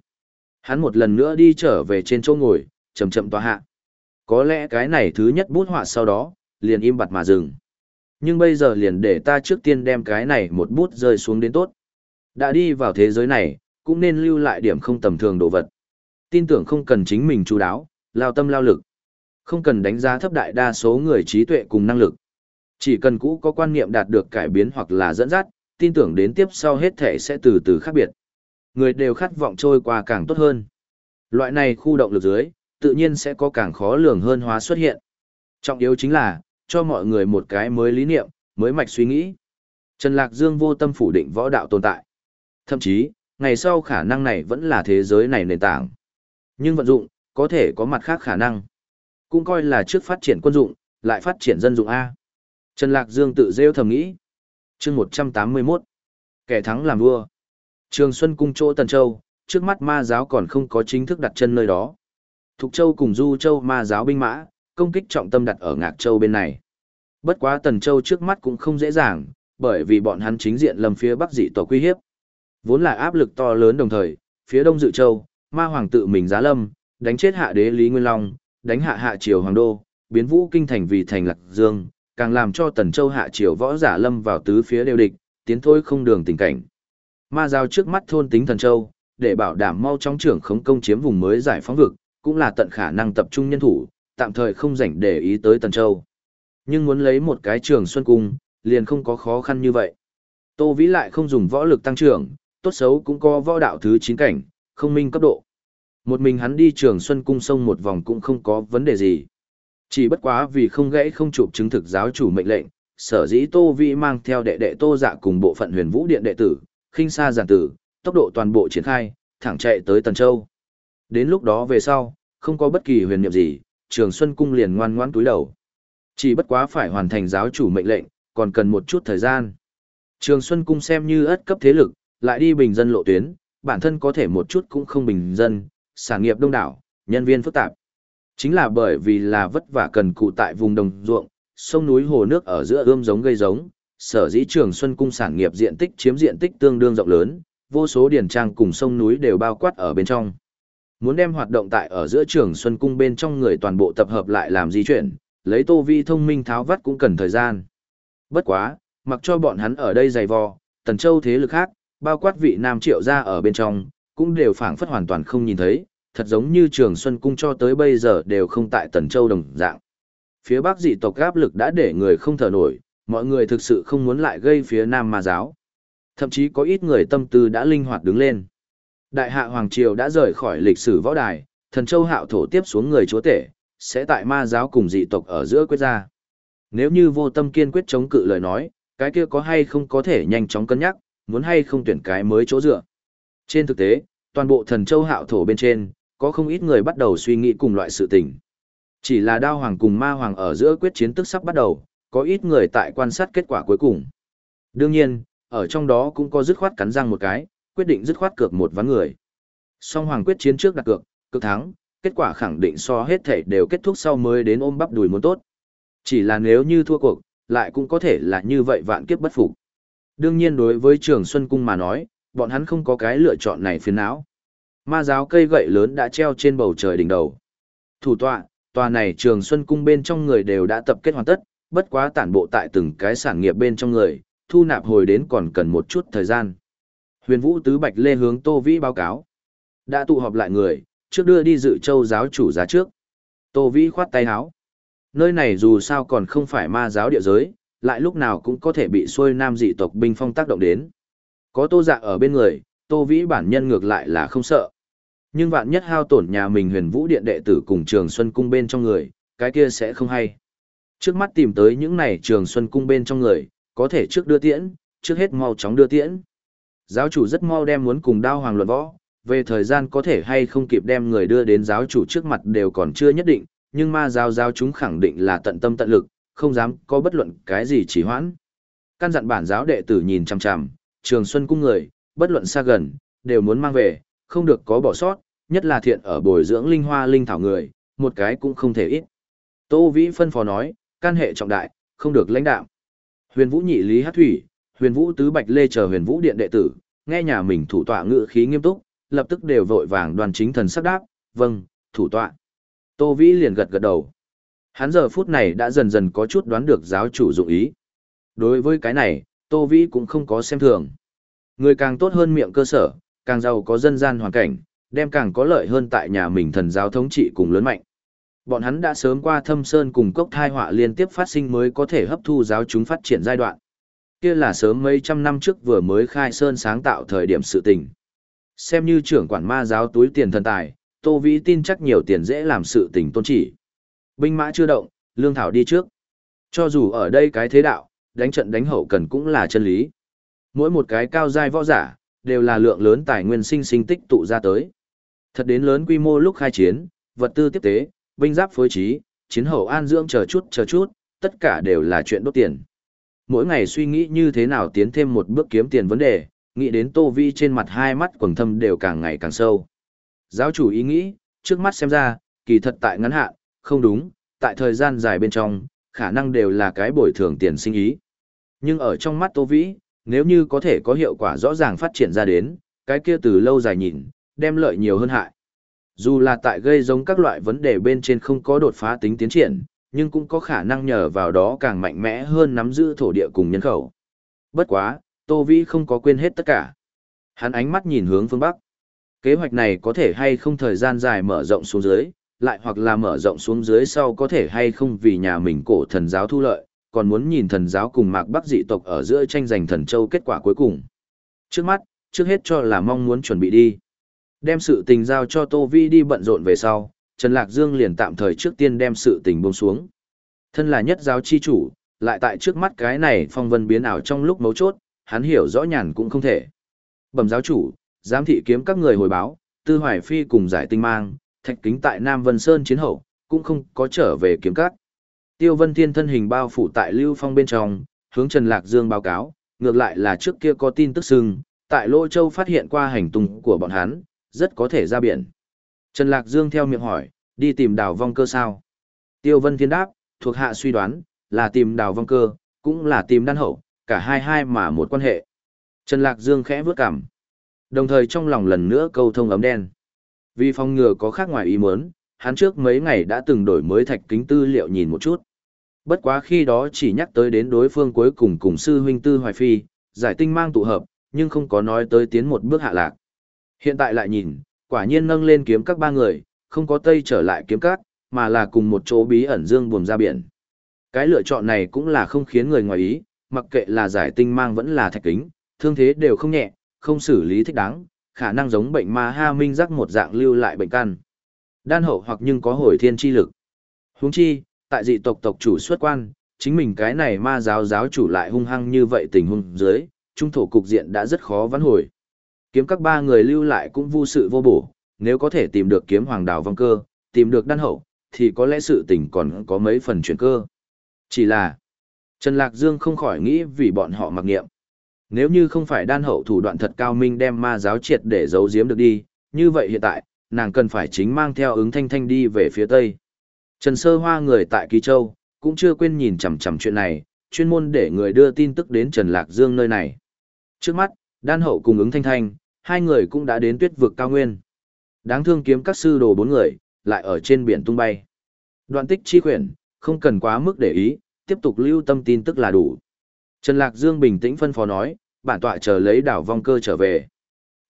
Hắn một lần nữa đi trở về trên chỗ ngồi, chậm chậm tòa hạ. Có lẽ cái này thứ nhất bút họa sau đó, liền im bặt mà dừng. Nhưng bây giờ liền để ta trước tiên đem cái này một bút rơi xuống đến tốt. Đã đi vào thế giới này, cũng nên lưu lại điểm không tầm thường đồ vật. Tin tưởng không cần chính mình chú đáo, lao tâm lao lực. Không cần đánh giá thấp đại đa số người trí tuệ cùng năng lực. Chỉ cần cũ có quan niệm đạt được cải biến hoặc là dẫn dắt, tin tưởng đến tiếp sau hết thể sẽ từ từ khác biệt. Người đều khát vọng trôi qua càng tốt hơn. Loại này khu động lực dưới, tự nhiên sẽ có càng khó lường hơn hóa xuất hiện. Trọng yếu chính là, cho mọi người một cái mới lý niệm, mới mạch suy nghĩ. Trần Lạc Dương vô tâm phủ định võ đạo tồn tại. Thậm chí, ngày sau khả năng này vẫn là thế giới này nền tảng. Nhưng vận dụng, có thể có mặt khác khả năng. Cũng coi là trước phát triển quân dụng, lại phát triển dân dụng A. Trần Lạc Dương tự rêu thầm nghĩ. chương 181. Kẻ thắng làm vua. Trường Xuân cung chỗ Tần Châu, trước mắt ma giáo còn không có chính thức đặt chân nơi đó. Thục Châu cùng Du Châu ma giáo binh mã, công kích trọng tâm đặt ở Ngạc Châu bên này. Bất quá Tần Châu trước mắt cũng không dễ dàng, bởi vì bọn hắn chính diện lầm phía Bắc dị tộc quy hiếp. Vốn là áp lực to lớn đồng thời, phía Đông Dự Châu, ma hoàng tự mình giá lâm, đánh chết hạ đế Lý Nguyên Long, đánh hạ hạ triều hoàng đô, biến vũ kinh thành vì thành lạc dương, càng làm cho Tần Châu hạ triều võ giả lâm vào tứ phía đều địch, tiến thôi không đường tình cảnh. Ma giao trước mắt thôn tính Thần Châu, để bảo đảm mau chóng trưởng khống công chiếm vùng mới giải phóng vực, cũng là tận khả năng tập trung nhân thủ, tạm thời không rảnh để ý tới Tần Châu. Nhưng muốn lấy một cái trường xuân cung, liền không có khó khăn như vậy. Tô Vĩ lại không dùng võ lực tăng trưởng, tốt xấu cũng có võ đạo thứ 9 cảnh, không minh cấp độ. Một mình hắn đi trường xuân cung sông một vòng cũng không có vấn đề gì. Chỉ bất quá vì không gãy không chụp chứng thực giáo chủ mệnh lệnh, sở dĩ Tô Vĩ mang theo đệ đệ Tô Dạ cùng bộ phận huyền vũ điện đệ tử, khinh xa giản tử, tốc độ toàn bộ triển khai, thẳng chạy tới Tần Châu. Đến lúc đó về sau, không có bất kỳ huyền niệm gì, Trường Xuân Cung liền ngoan ngoãn túi đầu. Chỉ bất quá phải hoàn thành giáo chủ mệnh lệnh, còn cần một chút thời gian. Trường Xuân Cung xem như ất cấp thế lực, lại đi bình dân lộ tuyến, bản thân có thể một chút cũng không bình dân, sản nghiệp đông đảo, nhân viên phức tạp. Chính là bởi vì là vất vả cần cụ tại vùng đồng ruộng, sông núi hồ nước ở giữa ươm giống gây giống, sở dĩ Trường Xuân Cung sản nghiệp diện tích chiếm diện tích tương đương rộng lớn, vô số điển trang cùng sông núi đều bao quát ở bên trong. Muốn đem hoạt động tại ở giữa trường Xuân Cung bên trong người toàn bộ tập hợp lại làm di chuyển, lấy Tô Vi thông minh tháo vắt cũng cần thời gian. Bất quá, mặc cho bọn hắn ở đây dày vò, Tần Châu thế lực khác, bao quát vị Nam Triệu gia ở bên trong, cũng đều phảng phất hoàn toàn không nhìn thấy, thật giống như Trường Xuân Cung cho tới bây giờ đều không tại Tần Châu đồng dạng. Phía Bắc dị tộc áp lực đã để người không thở nổi, mọi người thực sự không muốn lại gây phía Nam ma giáo. Thậm chí có ít người tâm tư đã linh hoạt đứng lên. Đại hạ Hoàng Triều đã rời khỏi lịch sử võ đài, thần châu hạo thổ tiếp xuống người chúa tể, sẽ tại ma giáo cùng dị tộc ở giữa quyết ra. Nếu như vô tâm kiên quyết chống cự lời nói, cái kia có hay không có thể nhanh chóng cân nhắc, muốn hay không tuyển cái mới chỗ dựa. Trên thực tế, toàn bộ thần châu hạo thổ bên trên, có không ít người bắt đầu suy nghĩ cùng loại sự tình. Chỉ là đao hoàng cùng ma hoàng ở giữa quyết chiến tức sắp bắt đầu, có ít người tại quan sát kết quả cuối cùng. Đương nhiên, ở trong đó cũng có dứt khoát cắn răng một cái, quyết định dứt khoát cược một ván người. Song hoàng quyết chiến trước đặt cược, cược thắng, kết quả khẳng định so hết thể đều kết thúc sau mới đến ôm bắp đùi muốn tốt. Chỉ là nếu như thua cuộc, lại cũng có thể là như vậy vạn kiếp bất phục. Đương nhiên đối với Trường Xuân Cung mà nói, bọn hắn không có cái lựa chọn này phiền não. Ma giáo cây gậy lớn đã treo trên bầu trời đỉnh đầu. Thủ tọa, tòa này Trường Xuân Cung bên trong người đều đã tập kết hoàn tất, bất quá tản bộ tại từng cái sản nghiệp bên trong người, thu nạp hồi đến còn cần một chút thời gian. Huyền Vũ Tứ Bạch Lê hướng Tô Vĩ báo cáo. Đã tụ họp lại người, trước đưa đi dự châu giáo chủ giá trước. Tô Vĩ khoát tay háo, Nơi này dù sao còn không phải ma giáo địa giới, lại lúc nào cũng có thể bị xuôi nam dị tộc binh phong tác động đến. Có tô dạ ở bên người, tô vĩ bản nhân ngược lại là không sợ. Nhưng vạn nhất hao tổn nhà mình huyền vũ điện đệ tử cùng trường xuân cung bên trong người, cái kia sẽ không hay. Trước mắt tìm tới những này trường xuân cung bên trong người, có thể trước đưa tiễn, trước hết mau chóng đưa tiễn. Giáo chủ rất mau đem muốn cùng đao hoàng luận võ, về thời gian có thể hay không kịp đem người đưa đến giáo chủ trước mặt đều còn chưa nhất định, nhưng ma giáo giáo chúng khẳng định là tận tâm tận lực, không dám có bất luận cái gì chỉ hoãn. Căn dặn bản giáo đệ tử nhìn chằm chằm, trường xuân cung người, bất luận xa gần, đều muốn mang về, không được có bỏ sót, nhất là thiện ở bồi dưỡng linh hoa linh thảo người, một cái cũng không thể ít. Tô Vĩ phân phó nói, can hệ trọng đại, không được lãnh đạo. Huyền Vũ nhị lý hát thủy, Huyền Vũ tứ bạch lê chờ Huyền Vũ điện đệ tử, nghe nhà mình thủ tọa ngự khí nghiêm túc, lập tức đều vội vàng đoàn chính thần sắc đáp, vâng, thủ tọa. Tô Vĩ liền gật gật đầu. Hắn giờ phút này đã dần dần có chút đoán được giáo chủ dụng ý. Đối với cái này, Tô Vĩ cũng không có xem thường. Người càng tốt hơn miệng cơ sở, càng giàu có dân gian hoàn cảnh, đem càng có lợi hơn tại nhà mình thần giáo thống trị cùng lớn mạnh. Bọn hắn đã sớm qua thâm sơn cùng cốc thai họa liên tiếp phát sinh mới có thể hấp thu giáo chúng phát triển giai đoạn. Kia là sớm mấy trăm năm trước vừa mới khai sơn sáng tạo thời điểm sự tình. Xem như trưởng quản ma giáo túi tiền thần tài, Tô Vĩ tin chắc nhiều tiền dễ làm sự tình tôn chỉ. Binh mã chưa động, lương thảo đi trước. Cho dù ở đây cái thế đạo, đánh trận đánh hậu cần cũng là chân lý. Mỗi một cái cao giai võ giả, đều là lượng lớn tài nguyên sinh sinh tích tụ ra tới. Thật đến lớn quy mô lúc khai chiến, vật tư tiếp tế, binh giáp phối trí, chiến hậu an dưỡng chờ chút chờ chút, tất cả đều là chuyện đốt tiền. Mỗi ngày suy nghĩ như thế nào tiến thêm một bước kiếm tiền vấn đề, nghĩ đến Tô Vi trên mặt hai mắt quầng thâm đều càng ngày càng sâu. Giáo chủ ý nghĩ, trước mắt xem ra, kỳ thật tại ngắn hạn, không đúng, tại thời gian dài bên trong, khả năng đều là cái bồi thường tiền sinh ý. Nhưng ở trong mắt Tô Vĩ, nếu như có thể có hiệu quả rõ ràng phát triển ra đến, cái kia từ lâu dài nhìn, đem lợi nhiều hơn hại. Dù là tại gây giống các loại vấn đề bên trên không có đột phá tính tiến triển, nhưng cũng có khả năng nhờ vào đó càng mạnh mẽ hơn nắm giữ thổ địa cùng nhân khẩu. Bất quá, Tô Vĩ không có quên hết tất cả. Hắn ánh mắt nhìn hướng phương Bắc. Kế hoạch này có thể hay không thời gian dài mở rộng xuống dưới, lại hoặc là mở rộng xuống dưới sau có thể hay không vì nhà mình cổ thần giáo thu lợi, còn muốn nhìn thần giáo cùng mạc bắc dị tộc ở giữa tranh giành thần châu kết quả cuối cùng. Trước mắt, trước hết cho là mong muốn chuẩn bị đi. Đem sự tình giao cho Tô Vi đi bận rộn về sau, Trần Lạc Dương liền tạm thời trước tiên đem sự tình buông xuống. Thân là nhất giáo chi chủ, lại tại trước mắt cái này phong vân biến ảo trong lúc mấu chốt, hắn hiểu rõ nhàn cũng không thể. Bẩm giáo chủ, giám thị kiếm các người hồi báo, Tư Hoài Phi cùng giải tinh mang, thạch kính tại Nam Vân Sơn chiến hậu, cũng không có trở về kiếm các. Tiêu Vân Thiên thân hình bao phủ tại Lưu Phong bên trong, hướng Trần Lạc Dương báo cáo, ngược lại là trước kia có tin tức sưng, tại Lô Châu phát hiện qua hành tung của bọn hắn, rất có thể ra biển. Trần Lạc Dương theo miệng hỏi, đi tìm đào vong cơ sao? Tiêu Vân Thiên đáp, thuộc hạ suy đoán, là tìm đào vong cơ, cũng là tìm đan hậu, cả hai hai mà một quan hệ. Trần Lạc Dương khẽ vướt cằm. Đồng thời trong lòng lần nữa câu thông ấm đen. Vì phòng ngừa có khác ngoài ý muốn, hắn trước mấy ngày đã từng đổi mới thạch kính tư liệu nhìn một chút. Bất quá khi đó chỉ nhắc tới đến đối phương cuối cùng cùng sư huynh Tư Hoài Phi, giải tinh mang tụ hợp, nhưng không có nói tới tiến một bước hạ lạc. Hiện tại lại nhìn, quả nhiên nâng lên kiếm các ba người, không có tây trở lại kiếm cát, mà là cùng một chỗ bí ẩn dương buồm ra biển. Cái lựa chọn này cũng là không khiến người ngoài ý, mặc kệ là giải tinh mang vẫn là thạch kính, thương thế đều không nhẹ, không xử lý thích đáng, khả năng giống bệnh ma ha minh rắc một dạng lưu lại bệnh căn. Đan hậu hoặc nhưng có hồi thiên chi lực. Huống chi, tại dị tộc tộc chủ xuất quan, chính mình cái này ma giáo giáo chủ lại hung hăng như vậy tình huống dưới, trung thổ cục diện đã rất khó vãn hồi. Kiếm các ba người lưu lại cũng vô sự vô bổ, nếu có thể tìm được kiếm hoàng đào vong cơ, tìm được đan hậu, thì có lẽ sự tình còn có mấy phần chuyển cơ. Chỉ là, Trần Lạc Dương không khỏi nghĩ vì bọn họ mặc nghiệm. Nếu như không phải đan hậu thủ đoạn thật cao minh đem ma giáo triệt để giấu giếm được đi, như vậy hiện tại, nàng cần phải chính mang theo ứng thanh thanh đi về phía tây. Trần Sơ Hoa người tại Kỳ Châu, cũng chưa quên nhìn chằm chằm chuyện này, chuyên môn để người đưa tin tức đến Trần Lạc Dương nơi này. Trước mắt, đan hậu cùng ứng thanh thanh, hai người cũng đã đến tuyết vực cao nguyên. Đáng thương kiếm các sư đồ bốn người, lại ở trên biển tung bay. Đoạn tích chi quyển, không cần quá mức để ý, tiếp tục lưu tâm tin tức là đủ. Trần Lạc Dương bình tĩnh phân phó nói, bản tọa chờ lấy đảo vong cơ trở về.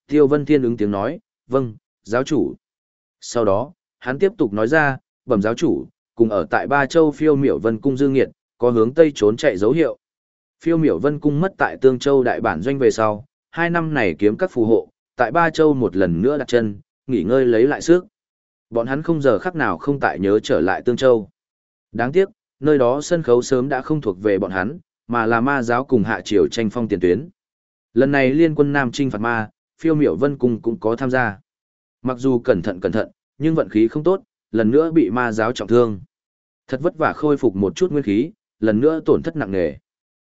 Tiêu Vân Thiên ứng tiếng nói, vâng, giáo chủ. Sau đó, hắn tiếp tục nói ra, bẩm giáo chủ, cùng ở tại Ba Châu phiêu miểu vân cung dương nghiệt, có hướng Tây trốn chạy dấu hiệu. Phiêu miểu vân cung mất tại Tương Châu đại bản doanh về sau, hai năm này kiếm các phù hộ, tại Ba Châu một lần nữa đặt chân, nghỉ ngơi lấy lại sức. Bọn hắn không giờ khắc nào không tại nhớ trở lại Tương Châu. Đáng tiếc, nơi đó sân khấu sớm đã không thuộc về bọn hắn, mà là ma giáo cùng hạ triều tranh phong tiền tuyến. Lần này liên quân Nam Trinh phạt ma, phiêu miểu vân cung cũng có tham gia. Mặc dù cẩn thận cẩn thận, nhưng vận khí không tốt, lần nữa bị ma giáo trọng thương. Thật vất vả khôi phục một chút nguyên khí, lần nữa tổn thất nặng nề.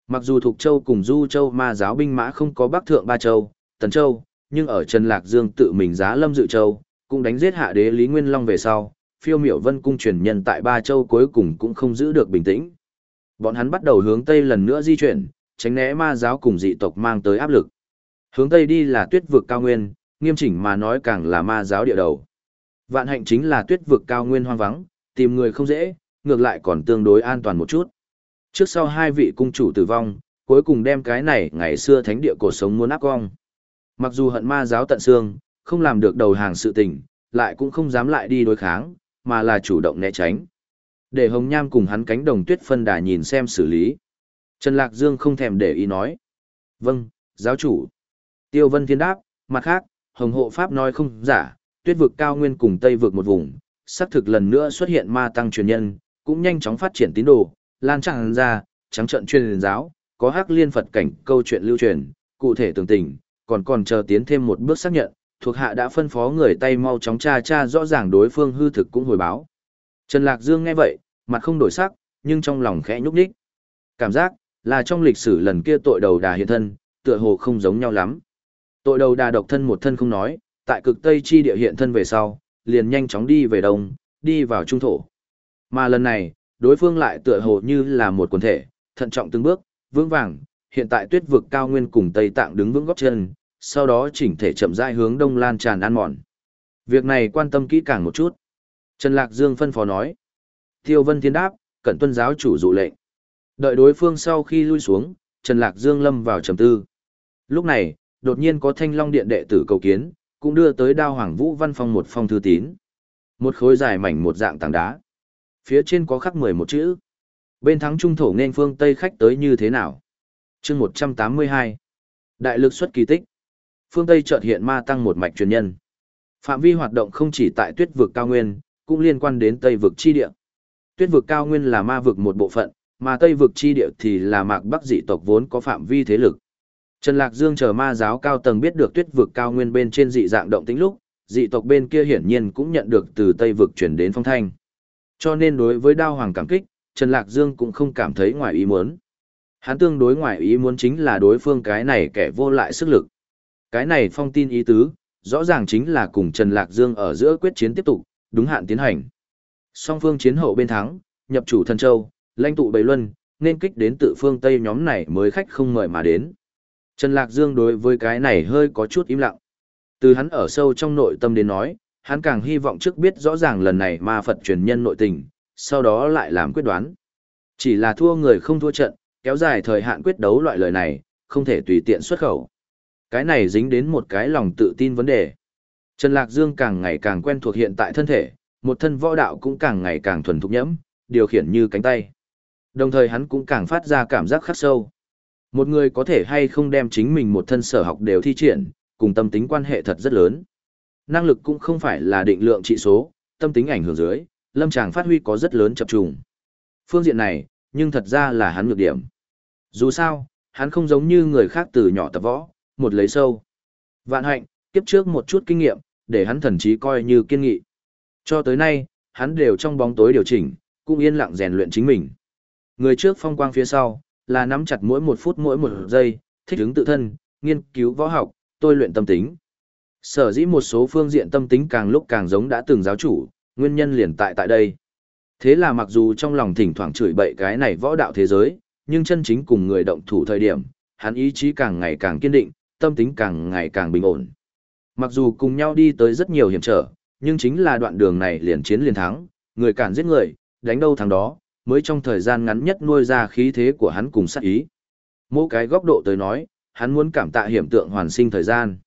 Mặc dù Thục Châu cùng Du Châu ma giáo binh mã không có Bắc Thượng Ba Châu, Tần Châu, nhưng ở Trần Lạc Dương tự mình giá lâm dự châu, cũng đánh giết hạ đế Lý Nguyên Long về sau, phiêu miểu vân cung truyền nhân tại Ba Châu cuối cùng cũng không giữ được bình tĩnh. Bọn hắn bắt đầu hướng Tây lần nữa di chuyển, tránh né ma giáo cùng dị tộc mang tới áp lực. Hướng Tây đi là tuyết vực cao nguyên, nghiêm chỉnh mà nói càng là ma giáo địa đầu. Vạn hạnh chính là tuyết vực cao nguyên hoang vắng, tìm người không dễ, ngược lại còn tương đối an toàn một chút. Trước sau hai vị cung chủ tử vong, cuối cùng đem cái này ngày xưa thánh địa cổ sống muốn áp cong. Mặc dù hận ma giáo tận xương, không làm được đầu hàng sự tình, lại cũng không dám lại đi đối kháng, mà là chủ động né tránh. Để Hồng Nham cùng hắn cánh đồng tuyết phân đà nhìn xem xử lý. Trần Lạc Dương không thèm để ý nói. Vâng, giáo chủ. Tiêu Vân Thiên đáp, mặt khác, Hồng Hộ Pháp nói không giả, tuyết vực cao nguyên cùng Tây vực một vùng, xác thực lần nữa xuất hiện ma tăng truyền nhân, cũng nhanh chóng phát triển tín đồ, lan tràn ra, trắng trận truyền giáo, có hắc liên Phật cảnh câu chuyện lưu truyền, cụ thể tường tình, còn còn chờ tiến thêm một bước xác nhận, thuộc hạ đã phân phó người tay mau chóng tra tra rõ ràng đối phương hư thực cũng hồi báo. Trần Lạc Dương nghe vậy, mặt không đổi sắc, nhưng trong lòng khẽ nhúc nhích. Cảm giác, là trong lịch sử lần kia tội đầu đà hiện thân, tựa hồ không giống nhau lắm. Tội đầu đà độc thân một thân không nói, tại cực Tây chi địa hiện thân về sau, liền nhanh chóng đi về đông, đi vào trung thổ. Mà lần này, đối phương lại tựa hồ như là một quần thể, thận trọng từng bước, vững vàng, hiện tại tuyết vực cao nguyên cùng Tây Tạng đứng vững góp chân, sau đó chỉnh thể chậm rãi hướng đông lan tràn ăn mòn. Việc này quan tâm kỹ càng một chút. Trần Lạc Dương phân phó nói. Tiêu Vân Thiên đáp, cẩn tuân giáo chủ dụ lệnh. Đợi đối phương sau khi lui xuống, Trần Lạc Dương lâm vào trầm tư. Lúc này, đột nhiên có thanh long điện đệ tử cầu kiến, cũng đưa tới đao hoàng vũ văn phong một phong thư tín. Một khối dài mảnh một dạng tảng đá. Phía trên có khắc mười một chữ. Bên thắng trung thổ nên phương Tây khách tới như thế nào? chương một trăm tám mươi hai Đại lực xuất kỳ tích. Phương Tây chợt hiện ma tăng một mạch truyền nhân. Phạm vi hoạt động không chỉ tại tuyết vực cao nguyên, cũng liên quan đến Tây vực chi địa. Tuyết vực cao nguyên là ma vực một bộ phận, mà Tây vực chi địa thì là mạc bắc dị tộc vốn có phạm vi thế lực. Trần Lạc Dương chờ ma giáo cao tầng biết được tuyết vực cao nguyên bên trên dị dạng động tĩnh lúc, dị tộc bên kia hiển nhiên cũng nhận được từ Tây vực chuyển đến phong thanh. Cho nên đối với đao hoàng cảm kích, Trần Lạc Dương cũng không cảm thấy ngoài ý muốn. Hắn tương đối ngoài ý muốn chính là đối phương cái này kẻ vô lại sức lực. Cái này phong tin ý tứ, rõ ràng chính là cùng Trần Lạc Dương ở giữa quyết chiến tiếp tục, đúng hạn tiến hành. Song phương chiến hậu bên thắng, nhập chủ thần châu, lãnh tụ Bầy Luân, nên kích đến tự phương Tây nhóm này mới khách không mời mà đến. Trần Lạc Dương đối với cái này hơi có chút im lặng. Từ hắn ở sâu trong nội tâm đến nói, hắn càng hy vọng trước biết rõ ràng lần này ma Phật truyền nhân nội tình, sau đó lại làm quyết đoán. Chỉ là thua người không thua trận, kéo dài thời hạn quyết đấu loại lời này, không thể tùy tiện xuất khẩu. Cái này dính đến một cái lòng tự tin vấn đề. Trần Lạc Dương càng ngày càng quen thuộc hiện tại thân thể, một thân võ đạo cũng càng ngày càng thuần thục nhẫm, điều khiển như cánh tay. Đồng thời hắn cũng càng phát ra cảm giác khắc sâu. Một người có thể hay không đem chính mình một thân sở học đều thi triển, cùng tâm tính quan hệ thật rất lớn. Năng lực cũng không phải là định lượng trị số, tâm tính ảnh hưởng dưới, lâm tràng phát huy có rất lớn chập trùng. Phương diện này, nhưng thật ra là hắn nhược điểm. Dù sao, hắn không giống như người khác từ nhỏ tập võ, một lấy sâu. Vạn hạnh, kiếp trước một chút kinh nghiệm, để hắn thần chí coi như kiên nghị. Cho tới nay, hắn đều trong bóng tối điều chỉnh, cũng yên lặng rèn luyện chính mình. Người trước phong quang phía sau, là nắm chặt mỗi một phút mỗi một giây, thích ứng tự thân, nghiên cứu võ học, tôi luyện tâm tính. Sở dĩ một số phương diện tâm tính càng lúc càng giống đã từng giáo chủ, nguyên nhân liền tại tại đây. Thế là mặc dù trong lòng thỉnh thoảng chửi bậy cái này võ đạo thế giới, nhưng chân chính cùng người động thủ thời điểm, hắn ý chí càng ngày càng kiên định, tâm tính càng ngày càng bình ổn. Mặc dù cùng nhau đi tới rất nhiều hiểm trở, nhưng chính là đoạn đường này liền chiến liền thắng, người cản giết người, đánh đâu thắng đó, mới trong thời gian ngắn nhất nuôi ra khí thế của hắn cùng sát ý. Mỗi cái góc độ tới nói, hắn muốn cảm tạ hiểm tượng hoàn sinh thời gian.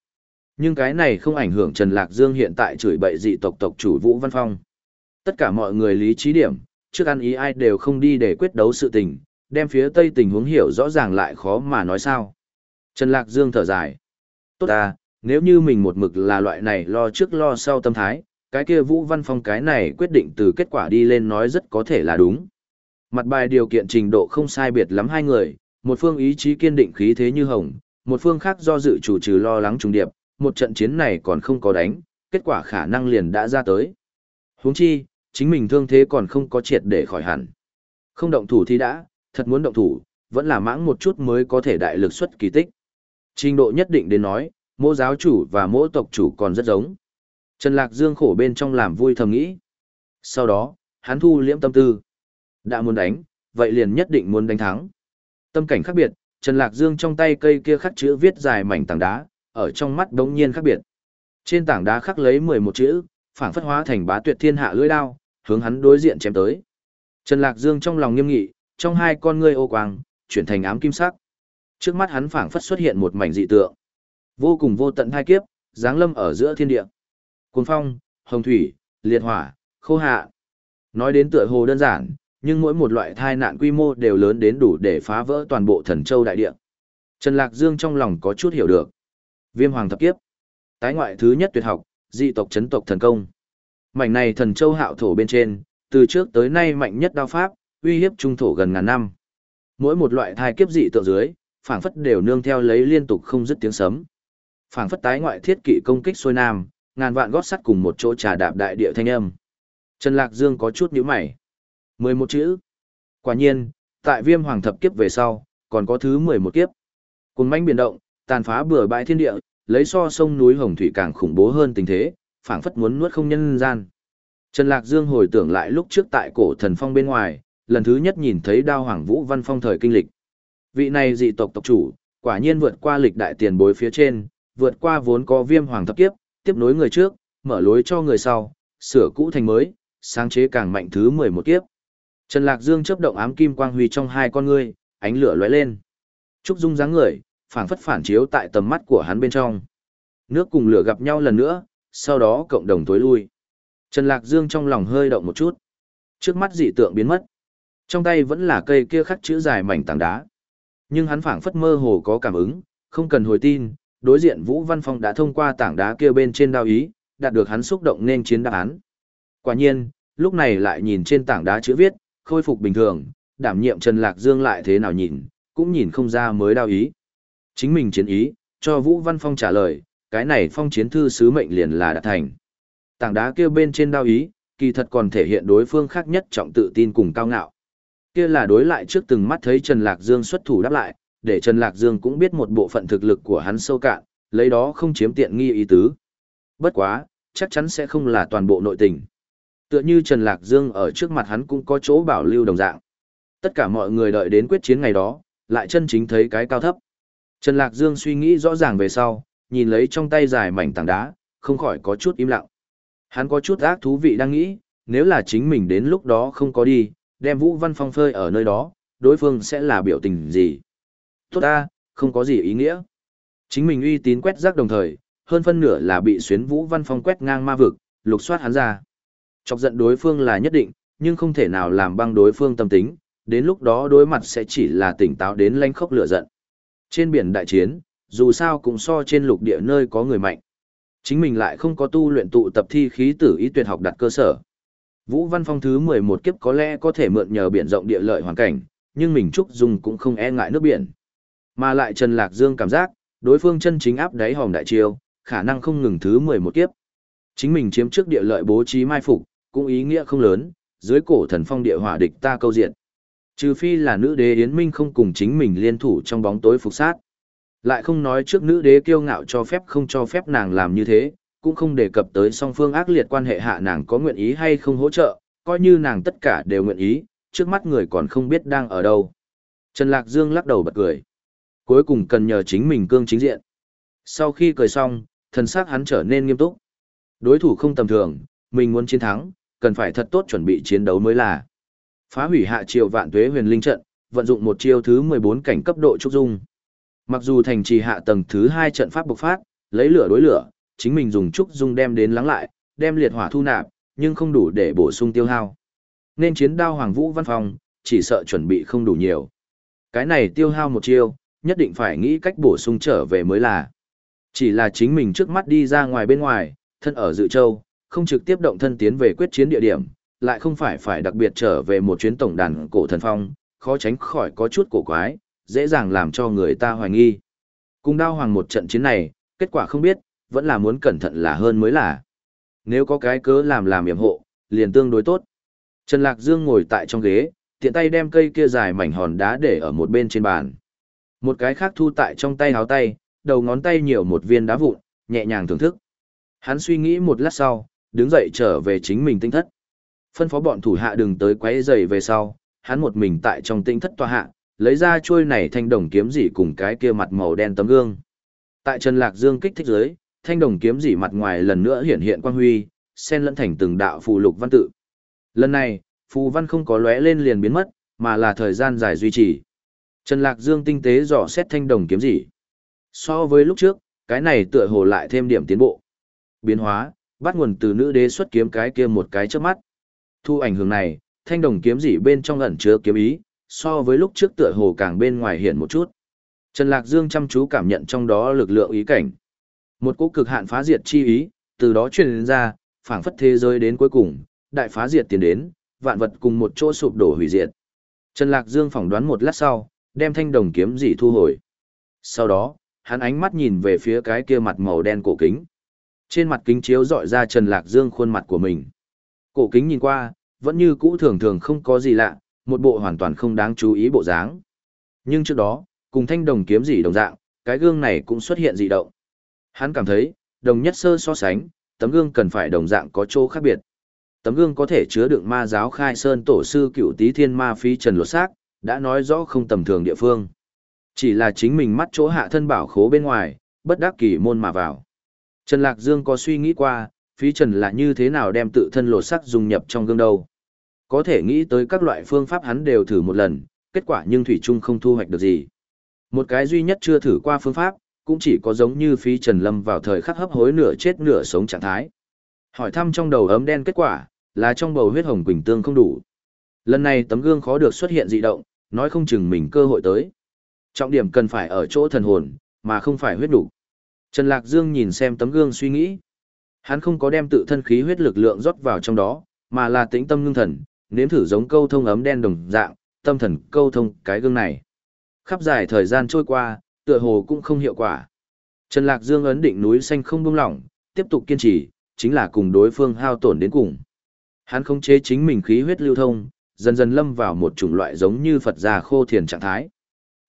Nhưng cái này không ảnh hưởng Trần Lạc Dương hiện tại chửi bậy dị tộc tộc chủ Vũ Văn Phong. Tất cả mọi người lý trí điểm, trước ăn ý ai đều không đi để quyết đấu sự tình, đem phía Tây tình huống hiểu rõ ràng lại khó mà nói sao. Trần Lạc Dương thở dài. Tốt à, nếu như mình một mực là loại này lo trước lo sau tâm thái, cái kia Vũ Văn Phong cái này quyết định từ kết quả đi lên nói rất có thể là đúng. Mặt bài điều kiện trình độ không sai biệt lắm hai người, một phương ý chí kiên định khí thế như hồng, một phương khác do dự chủ trừ lo lắng trùng điệp, một trận chiến này còn không có đánh, kết quả khả năng liền đã ra tới. Huống chi, chính mình thương thế còn không có triệt để khỏi hẳn. Không động thủ thì đã, thật muốn động thủ, vẫn là mãng một chút mới có thể đại lực xuất kỳ tích. Trình độ nhất định đến nói, mỗi giáo chủ và mỗi tộc chủ còn rất giống. Trần Lạc Dương khổ bên trong làm vui thầm nghĩ. Sau đó, hắn thu liễm tâm tư. Đã muốn đánh, vậy liền nhất định muốn đánh thắng. Tâm cảnh khác biệt, Trần Lạc Dương trong tay cây kia khắc chữ viết dài mảnh tảng đá, ở trong mắt đống nhiên khác biệt. Trên tảng đá khắc lấy 11 chữ, phảng phất hóa thành bá tuyệt thiên hạ lưỡi đao, hướng hắn đối diện chém tới. Trần Lạc Dương trong lòng nghiêm nghị, trong hai con ngươi ô quang, chuyển thành ám kim sắc. Trước mắt hắn phảng phất xuất hiện một mảnh dị tượng. Vô cùng vô tận hai kiếp, giáng lâm ở giữa thiên địa. Cuồng phong, hồng thủy, liệt hỏa, khô hạ. Nói đến tựa hồ đơn giản, nhưng mỗi một loại thai nạn quy mô đều lớn đến đủ để phá vỡ toàn bộ thần châu đại địa. Trần Lạc Dương trong lòng có chút hiểu được. Viêm hoàng thập kiếp. Tái ngoại thứ nhất tuyệt học, dị tộc chấn tộc thần công. Mảnh này thần châu hạo thổ bên trên, từ trước tới nay mạnh nhất đao pháp, uy hiếp trung thổ gần ngàn năm. Mỗi một loại thai kiếp dị tượng dưới, phảng phất đều nương theo lấy liên tục không dứt tiếng sấm. Phảng phất tái ngoại thiết kỵ công kích xuôi nam, ngàn vạn gót sắt cùng một chỗ trà đạp đại địa thanh âm. Trần Lạc Dương có chút nhíu mày. mười một chữ. Quả nhiên, tại Viêm Hoàng thập kiếp về sau, còn có thứ mười một kiếp. Cùng manh biển động, tàn phá bừa bãi thiên địa, lấy so sông núi hồng thủy càng khủng bố hơn tình thế, phảng phất muốn nuốt không nhân gian. Trần Lạc Dương hồi tưởng lại lúc trước tại cổ thần phong bên ngoài, lần thứ nhất nhìn thấy đao hoàng vũ văn phong thời kinh lịch. Vị này dị tộc tộc chủ, quả nhiên vượt qua lịch đại tiền bối phía trên, vượt qua vốn có viêm hoàng thập kiếp, tiếp nối người trước, mở lối cho người sau, sửa cũ thành mới, sáng chế càng mạnh thứ 11 kiếp. Trần Lạc Dương chớp động ám kim quang huy trong hai con ngươi, ánh lửa lóe lên. Trúc Dung dáng người, phản phất phản chiếu tại tầm mắt của hắn bên trong. Nước cùng lửa gặp nhau lần nữa, sau đó cộng đồng tối lui. Trần Lạc Dương trong lòng hơi động một chút. Trước mắt dị tượng biến mất. Trong tay vẫn là cây kia khắc chữ dài mảnh tảng đá. Nhưng hắn phảng phất mơ hồ có cảm ứng, không cần hồi tin, đối diện Vũ Văn Phong đã thông qua tảng đá kia bên trên đao ý, đạt được hắn xúc động nên chiến đáp án. Quả nhiên, lúc này lại nhìn trên tảng đá chữ viết, khôi phục bình thường, đảm nhiệm Trần Lạc Dương lại thế nào nhìn, cũng nhìn không ra mới đao ý. Chính mình chiến ý, cho Vũ Văn Phong trả lời, cái này phong chiến thư sứ mệnh liền là đã thành. Tảng đá kia bên trên đao ý, kỳ thật còn thể hiện đối phương khác nhất trọng tự tin cùng cao ngạo. Kia là đối lại trước từng mắt thấy Trần Lạc Dương xuất thủ đáp lại, để Trần Lạc Dương cũng biết một bộ phận thực lực của hắn sâu cạn, lấy đó không chiếm tiện nghi ý tứ. Bất quá, chắc chắn sẽ không là toàn bộ nội tình. Tựa như Trần Lạc Dương ở trước mặt hắn cũng có chỗ bảo lưu đồng dạng. Tất cả mọi người đợi đến quyết chiến ngày đó, lại chân chính thấy cái cao thấp. Trần Lạc Dương suy nghĩ rõ ràng về sau, nhìn lấy trong tay dài mảnh tảng đá, không khỏi có chút im lặng. Hắn có chút ác thú vị đang nghĩ, nếu là chính mình đến lúc đó không có đi, đem Vũ Văn Phong phơi ở nơi đó, đối phương sẽ là biểu tình gì? Tốt ta, không có gì ý nghĩa. Chính mình uy tín quét rác đồng thời, hơn phân nửa là bị xuyến Vũ Văn Phong quét ngang ma vực, lục soát hắn ra. Chọc giận đối phương là nhất định, nhưng không thể nào làm băng đối phương tâm tính, đến lúc đó đối mặt sẽ chỉ là tỉnh táo đến lanh khốc lửa giận. Trên biển đại chiến, dù sao cũng so trên lục địa nơi có người mạnh. Chính mình lại không có tu luyện tụ tập thi khí tử ý tuyệt học đặt cơ sở. Vũ Văn Phong thứ 11 kiếp có lẽ có thể mượn nhờ biển rộng địa lợi hoàn cảnh, nhưng mình Trúc Dung cũng không e ngại nước biển. Mà lại Trần Lạc Dương cảm giác, đối phương chân chính áp đáy hòm đại chiêu, khả năng không ngừng thứ 11 kiếp. Chính mình chiếm trước địa lợi bố trí mai phục, cũng ý nghĩa không lớn, dưới cổ thần phong địa hỏa địch ta câu diện. Trừ phi là nữ đế Yến Minh không cùng chính mình liên thủ trong bóng tối phục sát. Lại không nói trước nữ đế kiêu ngạo cho phép không cho phép nàng làm như thế, cũng không đề cập tới song phương ác liệt quan hệ hạ nàng có nguyện ý hay không hỗ trợ, coi như nàng tất cả đều nguyện ý, trước mắt người còn không biết đang ở đâu. Trần Lạc Dương lắc đầu bật cười. Cuối cùng cần nhờ chính mình cương chính diện. Sau khi cười xong, thần sắc hắn trở nên nghiêm túc. Đối thủ không tầm thường, mình muốn chiến thắng, cần phải thật tốt chuẩn bị chiến đấu mới là. Phá hủy hạ triều vạn tuế huyền linh trận, vận dụng một chiêu thứ 14 cảnh cấp độ trúc dung. Mặc dù thành trì hạ tầng thứ 2 trận pháp bộc phát, lấy lửa đối lửa, chính mình dùng trúc dung đem đến lắng lại, đem liệt hỏa thu nạp, nhưng không đủ để bổ sung tiêu hao. Nên chiến đao Hoàng Vũ Văn Phòng, chỉ sợ chuẩn bị không đủ nhiều. Cái này tiêu hao một chiêu, nhất định phải nghĩ cách bổ sung trở về mới là. Chỉ là chính mình trước mắt đi ra ngoài bên ngoài, thân ở dự châu, không trực tiếp động thân tiến về quyết chiến địa điểm, lại không phải phải đặc biệt trở về một chuyến tổng đàn cổ thần phong, khó tránh khỏi có chút cổ quái, dễ dàng làm cho người ta hoài nghi. Cùng đao hoàng một trận chiến này, kết quả không biết, vẫn là muốn cẩn thận là hơn mới là. Nếu có cái cớ làm làm yểm hộ, liền tương đối tốt. Trần Lạc Dương ngồi tại trong ghế, tiện tay đem cây kia dài mảnh hòn đá để ở một bên trên bàn. Một cái khác thu tại trong tay háo tay, đầu ngón tay nhiều một viên đá vụn, nhẹ nhàng thưởng thức. Hắn suy nghĩ một lát sau, đứng dậy trở về chính mình tinh thất. Phân phó bọn thủ hạ đừng tới quấy rầy về sau, hắn một mình tại trong tinh thất tòa hạ, lấy ra chuôi này thanh đồng kiếm dị cùng cái kia mặt màu đen tấm gương. Tại Trần Lạc Dương kích thích dưới, thanh đồng kiếm dị mặt ngoài lần nữa hiện hiện quang huy, xen lẫn thành từng đạo phù lục văn tự. Lần này, phù văn không có lóe lên liền biến mất, mà là thời gian dài duy trì. Trần Lạc Dương tinh tế dò xét thanh đồng kiếm dị. So với lúc trước, cái này tựa hồ lại thêm điểm tiến bộ. Biến hóa, bắt nguồn từ nữ đế xuất kiếm cái kia một cái trước mắt. Thu ảnh hưởng này, thanh đồng kiếm dị bên trong ẩn chứa kiếm ý, so với lúc trước tựa hồ càng bên ngoài hiện một chút. Trần Lạc Dương chăm chú cảm nhận trong đó lực lượng ý cảnh. Một cỗ cực hạn phá diệt chi ý, từ đó truyền ra, phảng phất thế giới đến cuối cùng, đại phá diệt tiến đến, vạn vật cùng một chỗ sụp đổ hủy diệt. Trần Lạc Dương phỏng đoán một lát sau, đem thanh đồng kiếm dị thu hồi. Sau đó, hắn ánh mắt nhìn về phía cái kia mặt màu đen cổ kính. Trên mặt kính chiếu dọi ra Trần Lạc Dương khuôn mặt của mình. Cổ kính nhìn qua, vẫn như cũ thường thường không có gì lạ, một bộ hoàn toàn không đáng chú ý bộ dáng. Nhưng trước đó, cùng thanh đồng kiếm dị đồng dạng, cái gương này cũng xuất hiện dị động. Hắn cảm thấy, đồng nhất sơ so sánh, tấm gương cần phải đồng dạng có chỗ khác biệt. Tấm gương có thể chứa đựng ma giáo khai sơn tổ sư cựu tý thiên ma phi trần lột xác, đã nói rõ không tầm thường địa phương. Chỉ là chính mình mắt chỗ hạ thân bảo khố bên ngoài, bất đắc kỳ môn mà vào. Trần Lạc Dương có suy nghĩ qua, phí trần là như thế nào đem tự thân lột sắc dung nhập trong gương đâu. Có thể nghĩ tới các loại phương pháp hắn đều thử một lần, kết quả nhưng Thủy Trung không thu hoạch được gì. Một cái duy nhất chưa thử qua phương pháp, cũng chỉ có giống như phí trần lâm vào thời khắc hấp hối nửa chết nửa sống trạng thái. Hỏi thăm trong đầu ấm đen kết quả, là trong bầu huyết hồng quỳnh tương không đủ. Lần này tấm gương khó được xuất hiện dị động, nói không chừng mình cơ hội tới. Trọng điểm cần phải ở chỗ thần hồn, mà không phải huyết đủ. Trần Lạc Dương nhìn xem tấm gương suy nghĩ. Hắn không có đem tự thân khí huyết lực lượng rót vào trong đó, mà là tĩnh tâm ngưng thần, nếm thử giống câu thông ấm đen đồng dạng, tâm thần câu thông cái gương này. Khắp dài thời gian trôi qua, tựa hồ cũng không hiệu quả. Trần Lạc Dương ấn định núi xanh không buông lỏng, tiếp tục kiên trì, chính là cùng đối phương hao tổn đến cùng. Hắn không chế chính mình khí huyết lưu thông, dần dần lâm vào một chủng loại giống như Phật già khô thiền trạng thái.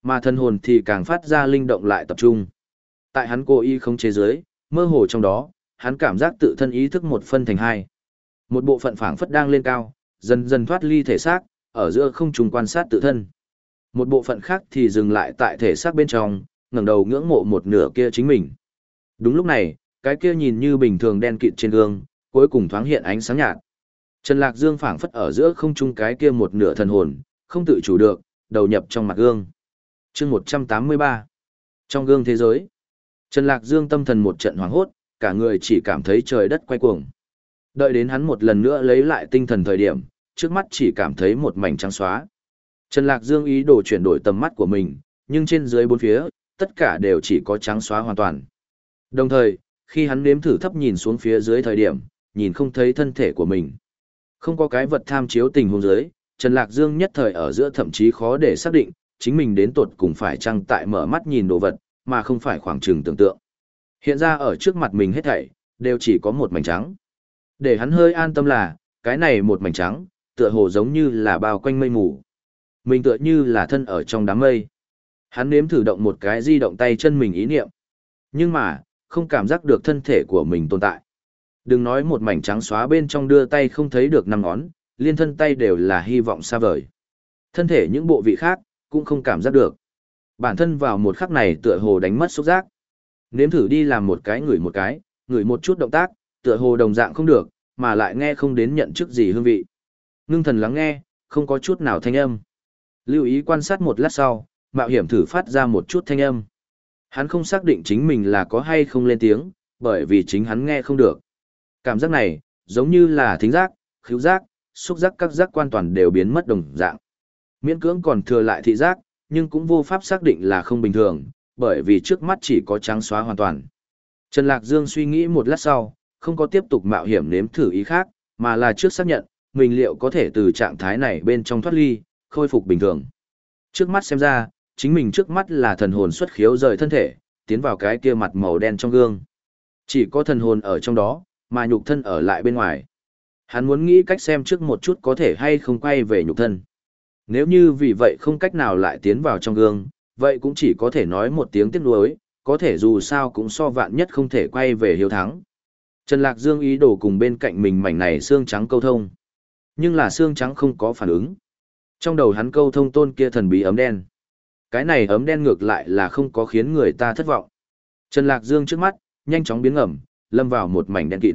Mà thân hồn thì càng phát ra linh động lại tập trung. Tại hắn cố ý không chế giới, mơ hồ trong đó, hắn cảm giác tự thân ý thức một phân thành hai. Một bộ phận phảng phất đang lên cao, dần dần thoát ly thể xác, ở giữa không trùng quan sát tự thân. Một bộ phận khác thì dừng lại tại thể xác bên trong, ngẩng đầu ngưỡng mộ một nửa kia chính mình. Đúng lúc này, cái kia nhìn như bình thường đen kịt trên gương, cuối cùng thoáng hiện ánh sáng nhạt. Trần Lạc Dương phảng phất ở giữa không trung cái kia một nửa thần hồn, không tự chủ được, đầu nhập trong mặt gương. chương 183. Trong gương thế giới, Trần Lạc Dương tâm thần một trận hoảng hốt, cả người chỉ cảm thấy trời đất quay cuồng. Đợi đến hắn một lần nữa lấy lại tinh thần thời điểm, trước mắt chỉ cảm thấy một mảnh trắng xóa. Trần Lạc Dương ý đồ chuyển đổi tầm mắt của mình, nhưng trên dưới bốn phía, tất cả đều chỉ có trắng xóa hoàn toàn. Đồng thời, khi hắn nếm thử thấp nhìn xuống phía dưới thời điểm, nhìn không thấy thân thể của mình. Không có cái vật tham chiếu tình huống dưới, Trần Lạc Dương nhất thời ở giữa thậm chí khó để xác định, chính mình đến tột cùng phải chăng tại mở mắt nhìn đồ vật, mà không phải khoảng trừng tưởng tượng. Hiện ra ở trước mặt mình hết thảy, đều chỉ có một mảnh trắng. Để hắn hơi an tâm là, cái này một mảnh trắng, tựa hồ giống như là bao quanh mây mù. Mình tựa như là thân ở trong đám mây. Hắn nếm thử động một cái di động tay chân mình ý niệm. Nhưng mà, không cảm giác được thân thể của mình tồn tại. Đừng nói một mảnh trắng xóa bên trong đưa tay không thấy được năm ngón, liên thân tay đều là hy vọng xa vời. Thân thể những bộ vị khác, cũng không cảm giác được. Bản thân vào một khắc này tựa hồ đánh mất xúc giác. Nếm thử đi làm một cái ngửi một cái, ngửi một chút động tác, tựa hồ đồng dạng không được, mà lại nghe không đến nhận chức gì hương vị. Ngưng thần lắng nghe, không có chút nào thanh âm. Lưu ý quan sát một lát sau, mạo hiểm thử phát ra một chút thanh âm. Hắn không xác định chính mình là có hay không lên tiếng, bởi vì chính hắn nghe không được. Cảm giác này, giống như là thính giác, khứu giác, xúc giác các giác quan toàn đều biến mất đồng dạng. Miễn cưỡng còn thừa lại thị giác, nhưng cũng vô pháp xác định là không bình thường, bởi vì trước mắt chỉ có trắng xóa hoàn toàn. Trần Lạc Dương suy nghĩ một lát sau, không có tiếp tục mạo hiểm nếm thử ý khác, mà là trước xác nhận, mình liệu có thể từ trạng thái này bên trong thoát ly, khôi phục bình thường. Trước mắt xem ra, chính mình trước mắt là thần hồn xuất khiếu rời thân thể, tiến vào cái kia mặt màu đen trong gương. Chỉ có thần hồn ở trong đó, mà nhục thân ở lại bên ngoài. Hắn muốn nghĩ cách xem trước một chút có thể hay không quay về nhục thân. Nếu như vì vậy không cách nào lại tiến vào trong gương, vậy cũng chỉ có thể nói một tiếng tiếc nuối, có thể dù sao cũng so vạn nhất không thể quay về hiếu thắng. Trần Lạc Dương ý đồ cùng bên cạnh mình mảnh này xương trắng câu thông. Nhưng là xương trắng không có phản ứng. Trong đầu hắn câu thông tôn kia thần bí ấm đen. Cái này ấm đen ngược lại là không có khiến người ta thất vọng. Trần Lạc Dương trước mắt, nhanh chóng biến ngầm, lâm vào một mảnh đen kịt.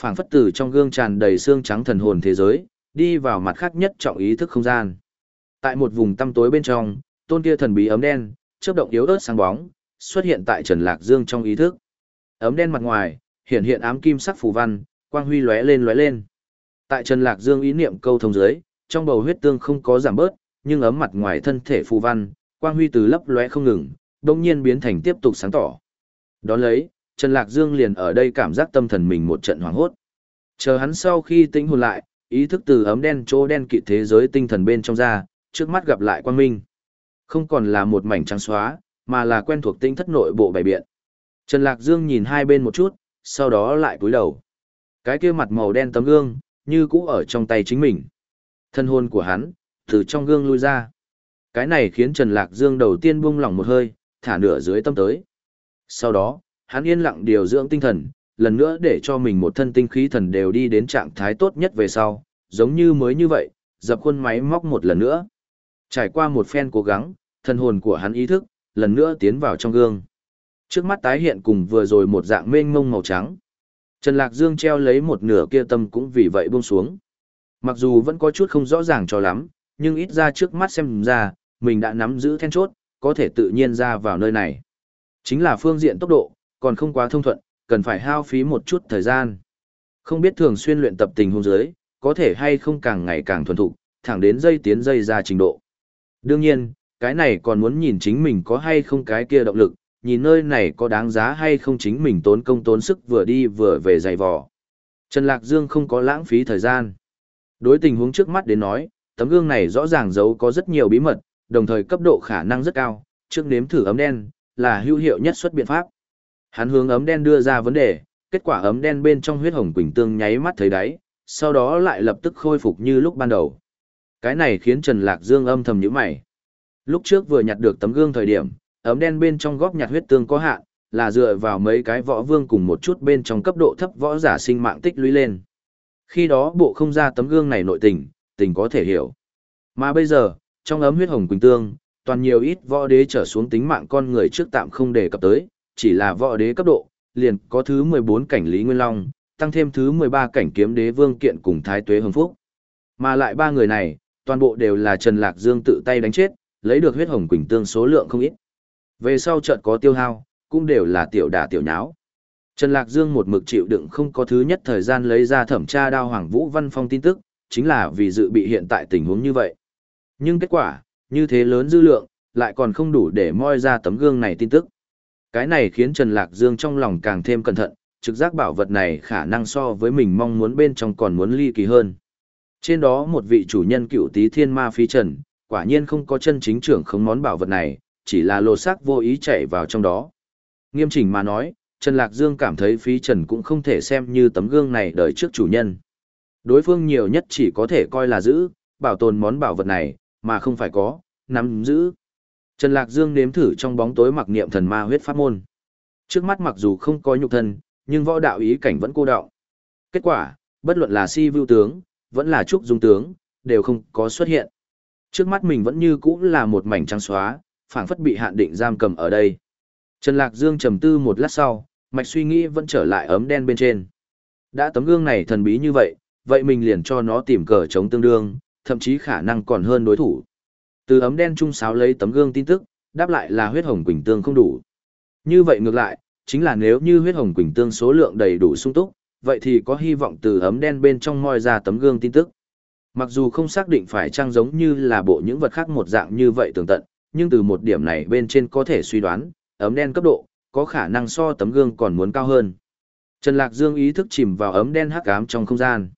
Phảng phất từ trong gương tràn đầy xương trắng thần hồn thế giới, đi vào mặt khác nhất trọng ý thức không gian. Tại một vùng tăm tối bên trong, tôn kia thần bí ấm đen, chớp động yếu ớt sáng bóng, xuất hiện tại Trần Lạc Dương trong ý thức. Ấm đen mặt ngoài, hiện hiện ám kim sắc phù văn, quang huy lóe lên lóe lên. Tại Trần Lạc Dương ý niệm câu thông dưới, trong bầu huyết tương không có giảm bớt, nhưng ấm mặt ngoài thân thể phù văn, quang huy từ lấp lóe không ngừng, đồng nhiên biến thành tiếp tục sáng tỏ. Đón lấy, Trần Lạc Dương liền ở đây cảm giác tâm thần mình một trận hoảng hốt. Chờ hắn sau khi tĩnh hồn lại, ý thức từ ấm đen chỗ đen kỵ thế giới tinh thần bên trong ra, trước mắt gặp lại quang minh. Không còn là một mảnh trắng xóa, mà là quen thuộc tinh thất nội bộ bày biện. Trần Lạc Dương nhìn hai bên một chút, sau đó lại cúi đầu. Cái kia mặt màu đen tấm gương, như cũ ở trong tay chính mình. Thân hồn của hắn, từ trong gương lui ra. Cái này khiến Trần Lạc Dương đầu tiên buông lỏng một hơi, thả nửa dưới tâm tới. Sau đó, hắn yên lặng điều dưỡng tinh thần, lần nữa để cho mình một thân tinh khí thần đều đi đến trạng thái tốt nhất về sau, giống như mới như vậy, dập khuôn máy móc một lần nữa. Trải qua một phen cố gắng, thân hồn của hắn ý thức, lần nữa tiến vào trong gương. Trước mắt tái hiện cùng vừa rồi một dạng mênh mông màu trắng. Trần Lạc Dương treo lấy một nửa kia tâm cũng vì vậy buông xuống. Mặc dù vẫn có chút không rõ ràng cho lắm, nhưng ít ra trước mắt xem ra, mình đã nắm giữ then chốt, có thể tự nhiên ra vào nơi này. Chính là phương diện tốc độ, còn không quá thông thuận, cần phải hao phí một chút thời gian. Không biết thường xuyên luyện tập tình huống dưới, có thể hay không càng ngày càng thuần thục, thẳng đến dây tiến dây ra trình độ. Đương nhiên, cái này còn muốn nhìn chính mình có hay không cái kia động lực, nhìn nơi này có đáng giá hay không chính mình tốn công tốn sức vừa đi vừa về dày vò. Trần Lạc Dương không có lãng phí thời gian. Đối tình huống trước mắt đến nói, tấm gương này rõ ràng giấu có rất nhiều bí mật, đồng thời cấp độ khả năng rất cao, trước nếm thử ấm đen, là hữu hiệu nhất xuất biện pháp. Hắn hướng ấm đen đưa ra vấn đề, kết quả ấm đen bên trong huyết hồng quỳnh tương nháy mắt thấy đáy, sau đó lại lập tức khôi phục như lúc ban đầu. Cái này khiến Trần Lạc Dương âm thầm nhíu mày. Lúc trước vừa nhặt được tấm gương thời điểm, ấm đen bên trong góc nhặt huyết tương có hạn, là dựa vào mấy cái võ vương cùng một chút bên trong cấp độ thấp võ giả sinh mạng tích lũy lên. Khi đó bộ không ra tấm gương này nội tình, tình có thể hiểu. Mà bây giờ, trong ấm huyết hồng quỳnh tương, toàn nhiều ít võ đế trở xuống tính mạng con người trước tạm không đề cập tới, chỉ là võ đế cấp độ, liền có thứ 14 cảnh Lý Nguyên Long, tăng thêm thứ 13 cảnh kiếm đế vương kiện cùng thái tuế hồng phúc. Mà lại ba người này, toàn bộ đều là Trần Lạc Dương tự tay đánh chết, lấy được huyết hồng quỳnh tương số lượng không ít. Về sau trận có tiêu hao, cũng đều là tiểu đả tiểu nháo. Trần Lạc Dương một mực chịu đựng không có thứ nhất thời gian lấy ra thẩm tra đao Hoàng Vũ Văn Phong tin tức, chính là vì dự bị hiện tại tình huống như vậy. Nhưng kết quả, như thế lớn dư lượng, lại còn không đủ để moi ra tấm gương này tin tức. Cái này khiến Trần Lạc Dương trong lòng càng thêm cẩn thận, trực giác bảo vật này khả năng so với mình mong muốn bên trong còn muốn ly kỳ hơn. Trên đó một vị chủ nhân cựu tí thiên ma phi trần, quả nhiên không có chân chính trưởng không món bảo vật này, chỉ là lô xác vô ý chạy vào trong đó. Nghiêm chỉnh mà nói, Trần Lạc Dương cảm thấy phí trần cũng không thể xem như tấm gương này đời trước chủ nhân. Đối phương nhiều nhất chỉ có thể coi là giữ, bảo tồn món bảo vật này, mà không phải có, nắm giữ. Trần Lạc Dương nếm thử trong bóng tối mặc niệm thần ma huyết pháp môn. Trước mắt mặc dù không có nhục thân, nhưng võ đạo ý cảnh vẫn cô đọng. Kết quả, bất luận là si vưu tướng, vẫn là trúc dung tướng, đều không có xuất hiện. Trước mắt mình vẫn như cũ là một mảnh trắng xóa, phảng phất bị hạn định giam cầm ở đây. Trần Lạc Dương trầm tư một lát sau, mạch suy nghĩ vẫn trở lại ấm đen bên trên. Đã tấm gương này thần bí như vậy, vậy mình liền cho nó tìm cờ chống tương đương, thậm chí khả năng còn hơn đối thủ. Từ ấm đen trung sáo lấy tấm gương tin tức, đáp lại là huyết hồng quỳnh tương không đủ. Như vậy ngược lại, chính là nếu như huyết hồng quỳnh tương số lượng đầy đủ sung túc, vậy thì có hy vọng từ ấm đen bên trong moi ra tấm gương tin tức. Mặc dù không xác định phải trang giống như là bộ những vật khác một dạng như vậy tường tận, nhưng từ một điểm này bên trên có thể suy đoán, ấm đen cấp độ, có khả năng so tấm gương còn muốn cao hơn. Trần Lạc Dương ý thức chìm vào ấm đen hắc ám trong không gian.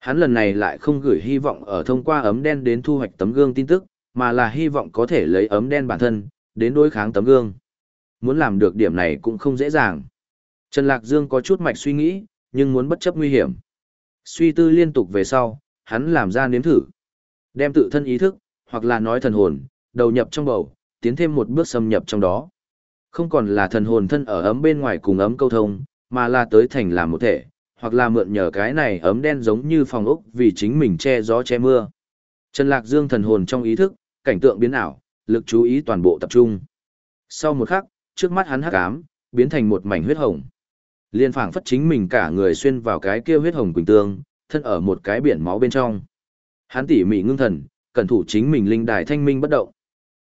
Hắn lần này lại không gửi hy vọng ở thông qua ấm đen đến thu hoạch tấm gương tin tức, mà là hy vọng có thể lấy ấm đen bản thân, đến đối kháng tấm gương. Muốn làm được điểm này cũng không dễ dàng. Trần Lạc Dương có chút mạch suy nghĩ, nhưng muốn bất chấp nguy hiểm. Suy tư liên tục về sau, hắn làm ra nếm thử. Đem tự thân ý thức, hoặc là nói thần hồn, đầu nhập trong bầu, tiến thêm một bước xâm nhập trong đó. Không còn là thần hồn thân ở ấm bên ngoài cùng ấm câu thông, mà là tới thành làm một thể, hoặc là mượn nhờ cái này ấm đen giống như phòng ốc vì chính mình che gió che mưa. Trần Lạc Dương thần hồn trong ý thức, cảnh tượng biến ảo, lực chú ý toàn bộ tập trung. Sau một khắc, trước mắt hắn hắc ám, biến thành một mảnh huyết hồng. Liên phảng phất chính mình cả người xuyên vào cái kia huyết hồng quỳnh tương, thân ở một cái biển máu bên trong. Hắn tỉ mỉ ngưng thần, cẩn thủ chính mình linh đài thanh minh bất động.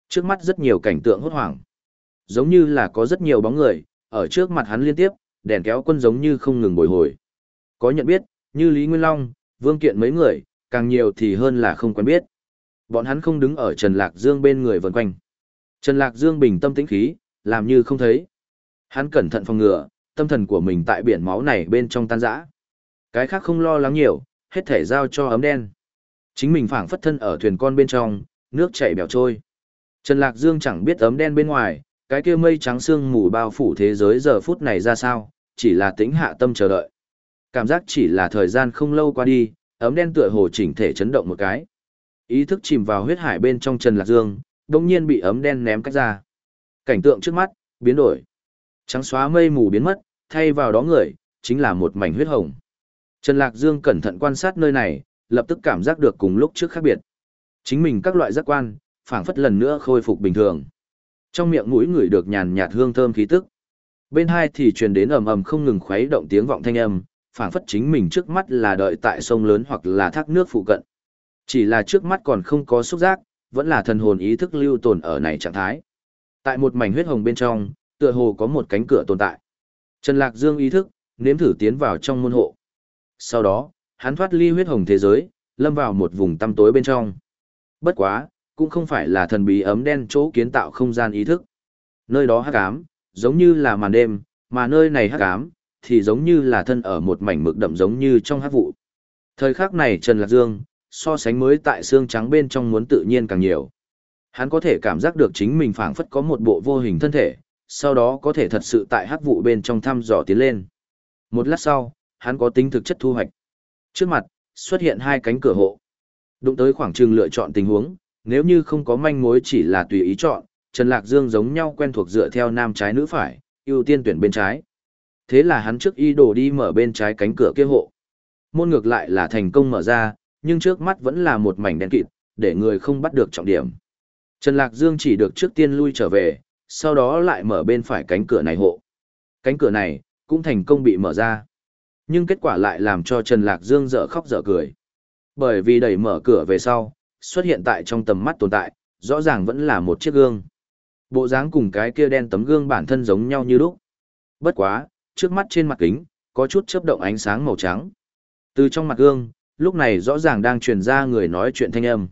Trước mắt rất nhiều cảnh tượng hốt hoảng. Giống như là có rất nhiều bóng người, ở trước mặt hắn liên tiếp, đèn kéo quân giống như không ngừng bồi hồi. Có nhận biết, như Lý Nguyên Long, Vương Kiện mấy người, càng nhiều thì hơn là không quen biết. Bọn hắn không đứng ở Trần Lạc Dương bên người vần quanh. Trần Lạc Dương bình tâm tĩnh khí, làm như không thấy. Hắn cẩn thận phòng ngừa, tâm thần của mình tại biển máu này bên trong tan rã. Cái khác không lo lắng nhiều, hết thể giao cho ấm đen. Chính mình phảng phất thân ở thuyền con bên trong, nước chảy bèo trôi. Trần Lạc Dương chẳng biết ấm đen bên ngoài, cái kia mây trắng sương mù bao phủ thế giới giờ phút này ra sao, chỉ là tĩnh hạ tâm chờ đợi. Cảm giác chỉ là thời gian không lâu qua đi, ấm đen tựa hồ chỉnh thể chấn động một cái. Ý thức chìm vào huyết hải bên trong Trần Lạc Dương, đồng nhiên bị ấm đen ném cách ra. Cảnh tượng trước mắt, biến đổi. Trắng xóa mây mù biến mất, thay vào đó người, chính là một mảnh huyết hồng. Trần Lạc Dương cẩn thận quan sát nơi này, lập tức cảm giác được cùng lúc trước khác biệt. Chính mình các loại giác quan, phản phất lần nữa khôi phục bình thường. Trong miệng mũi người được nhàn nhạt hương thơm khí tức. Bên hai thì truyền đến ầm ầm không ngừng khuấy động tiếng vọng thanh âm, phảng phất chính mình trước mắt là đợi tại sông lớn hoặc là thác nước phụ cận. Chỉ là trước mắt còn không có xúc giác, vẫn là thần hồn ý thức lưu tồn ở này trạng thái. Tại một mảnh huyết hồng bên trong, tựa hồ có một cánh cửa tồn tại. Trần Lạc Dương ý thức, nếm thử tiến vào trong môn hộ. Sau đó, hắn thoát ly huyết hồng thế giới, lâm vào một vùng tăm tối bên trong. Bất quá, cũng không phải là thần bí ấm đen chỗ kiến tạo không gian ý thức. Nơi đó hắc ám, giống như là màn đêm, mà nơi này hắc ám, thì giống như là thân ở một mảnh mực đậm giống như trong hắc vụ. Thời khắc này Trần Lạc Dương, so sánh mới tại xương trắng bên trong muốn tự nhiên càng nhiều. Hắn có thể cảm giác được chính mình phảng phất có một bộ vô hình thân thể, sau đó có thể thật sự tại hắc vụ bên trong thăm dò tiến lên. Một lát sau, hắn có tính thực chất thu hoạch. Trước mặt, xuất hiện hai cánh cửa hộ. Đụng tới khoảng trường lựa chọn tình huống, nếu như không có manh mối chỉ là tùy ý chọn, Trần Lạc Dương giống nhau quen thuộc dựa theo nam trái nữ phải, ưu tiên tuyển bên trái. Thế là hắn trước y đổ đi mở bên trái cánh cửa kia hộ. Môn ngược lại là thành công mở ra, nhưng trước mắt vẫn là một mảnh đen kịt, để người không bắt được trọng điểm. Trần Lạc Dương chỉ được trước tiên lui trở về, sau đó lại mở bên phải cánh cửa này hộ. Cánh cửa này, cũng thành công bị mở ra. Nhưng kết quả lại làm cho Trần Lạc Dương dở khóc dở cười. Bởi vì đẩy mở cửa về sau, xuất hiện tại trong tầm mắt tồn tại, rõ ràng vẫn là một chiếc gương. Bộ dáng cùng cái kia đen tấm gương bản thân giống nhau như lúc. Bất quá, trước mắt trên mặt kính, có chút chớp động ánh sáng màu trắng. Từ trong mặt gương, lúc này rõ ràng đang truyền ra người nói chuyện thanh âm.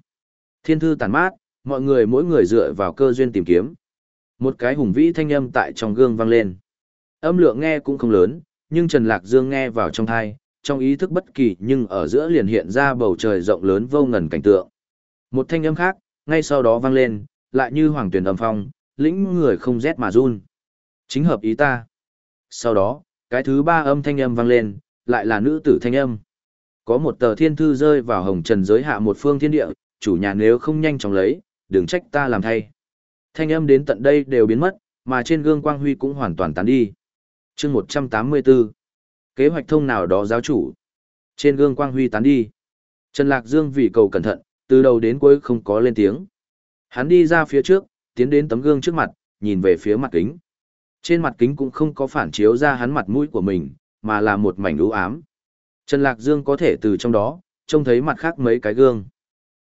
Thiên thư tàn mát, mọi người mỗi người dựa vào cơ duyên tìm kiếm. Một cái hùng vĩ thanh âm tại trong gương vang lên. Âm lượng nghe cũng không lớn, nhưng Trần Lạc Dương nghe vào trong thai, trong ý thức bất kỳ nhưng ở giữa liền hiện ra bầu trời rộng lớn vô ngần cảnh tượng. Một thanh âm khác, ngay sau đó vang lên, lại như hoàng tuyển âm phong, lĩnh người không rét mà run. Chính hợp ý ta. Sau đó, cái thứ ba âm thanh âm vang lên, lại là nữ tử thanh âm. Có một tờ thiên thư rơi vào hồng trần giới hạ một phương thiên địa, chủ nhà nếu không nhanh chóng lấy, đừng trách ta làm thay. Thanh âm đến tận đây đều biến mất, mà trên gương quang huy cũng hoàn toàn tán đi. chương 184. Kế hoạch thông nào đó giáo chủ. Trên gương quang huy tán đi. Trần Lạc Dương vì cầu cẩn thận, từ đầu đến cuối không có lên tiếng. Hắn đi ra phía trước, tiến đến tấm gương trước mặt, nhìn về phía mặt kính. Trên mặt kính cũng không có phản chiếu ra hắn mặt mũi của mình, mà là một mảnh u ám. Trần Lạc Dương có thể từ trong đó, trông thấy mặt khác mấy cái gương.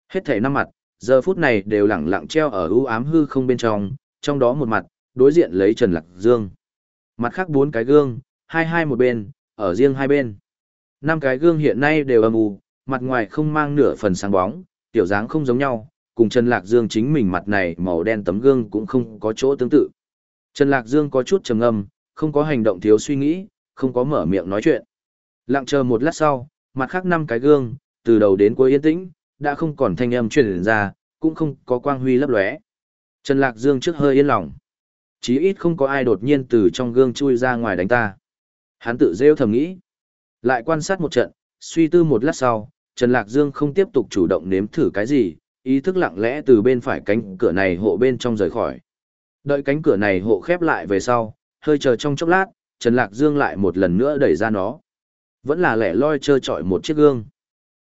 Hết thảy năm mặt, giờ phút này đều lẳng lặng treo ở u ám hư không bên trong, trong đó một mặt, đối diện lấy Trần Lạc Dương. Mặt khác bốn cái gương, hai hai một bên, ở riêng hai bên. Năm cái gương hiện nay đều âm u, mặt ngoài không mang nửa phần sáng bóng, tiểu dáng không giống nhau, cùng Trần Lạc Dương chính mình mặt này màu đen tấm gương cũng không có chỗ tương tự. Trần Lạc Dương có chút trầm ngâm, không có hành động thiếu suy nghĩ, không có mở miệng nói chuyện. Lặng chờ một lát sau, mặt khác năm cái gương, từ đầu đến cuối yên tĩnh, đã không còn thanh âm truyền ra, cũng không có quang huy lấp lóe. Trần Lạc Dương trước hơi yên lòng. Chí ít không có ai đột nhiên từ trong gương chui ra ngoài đánh ta. Hắn tự rêu thầm nghĩ. Lại quan sát một trận, suy tư một lát sau, Trần Lạc Dương không tiếp tục chủ động nếm thử cái gì, ý thức lặng lẽ từ bên phải cánh cửa này hộ bên trong rời khỏi. Đợi cánh cửa này hộ khép lại về sau, hơi chờ trong chốc lát, Trần Lạc Dương lại một lần nữa đẩy ra nó. Vẫn là lẻ loi trơ trọi một chiếc gương.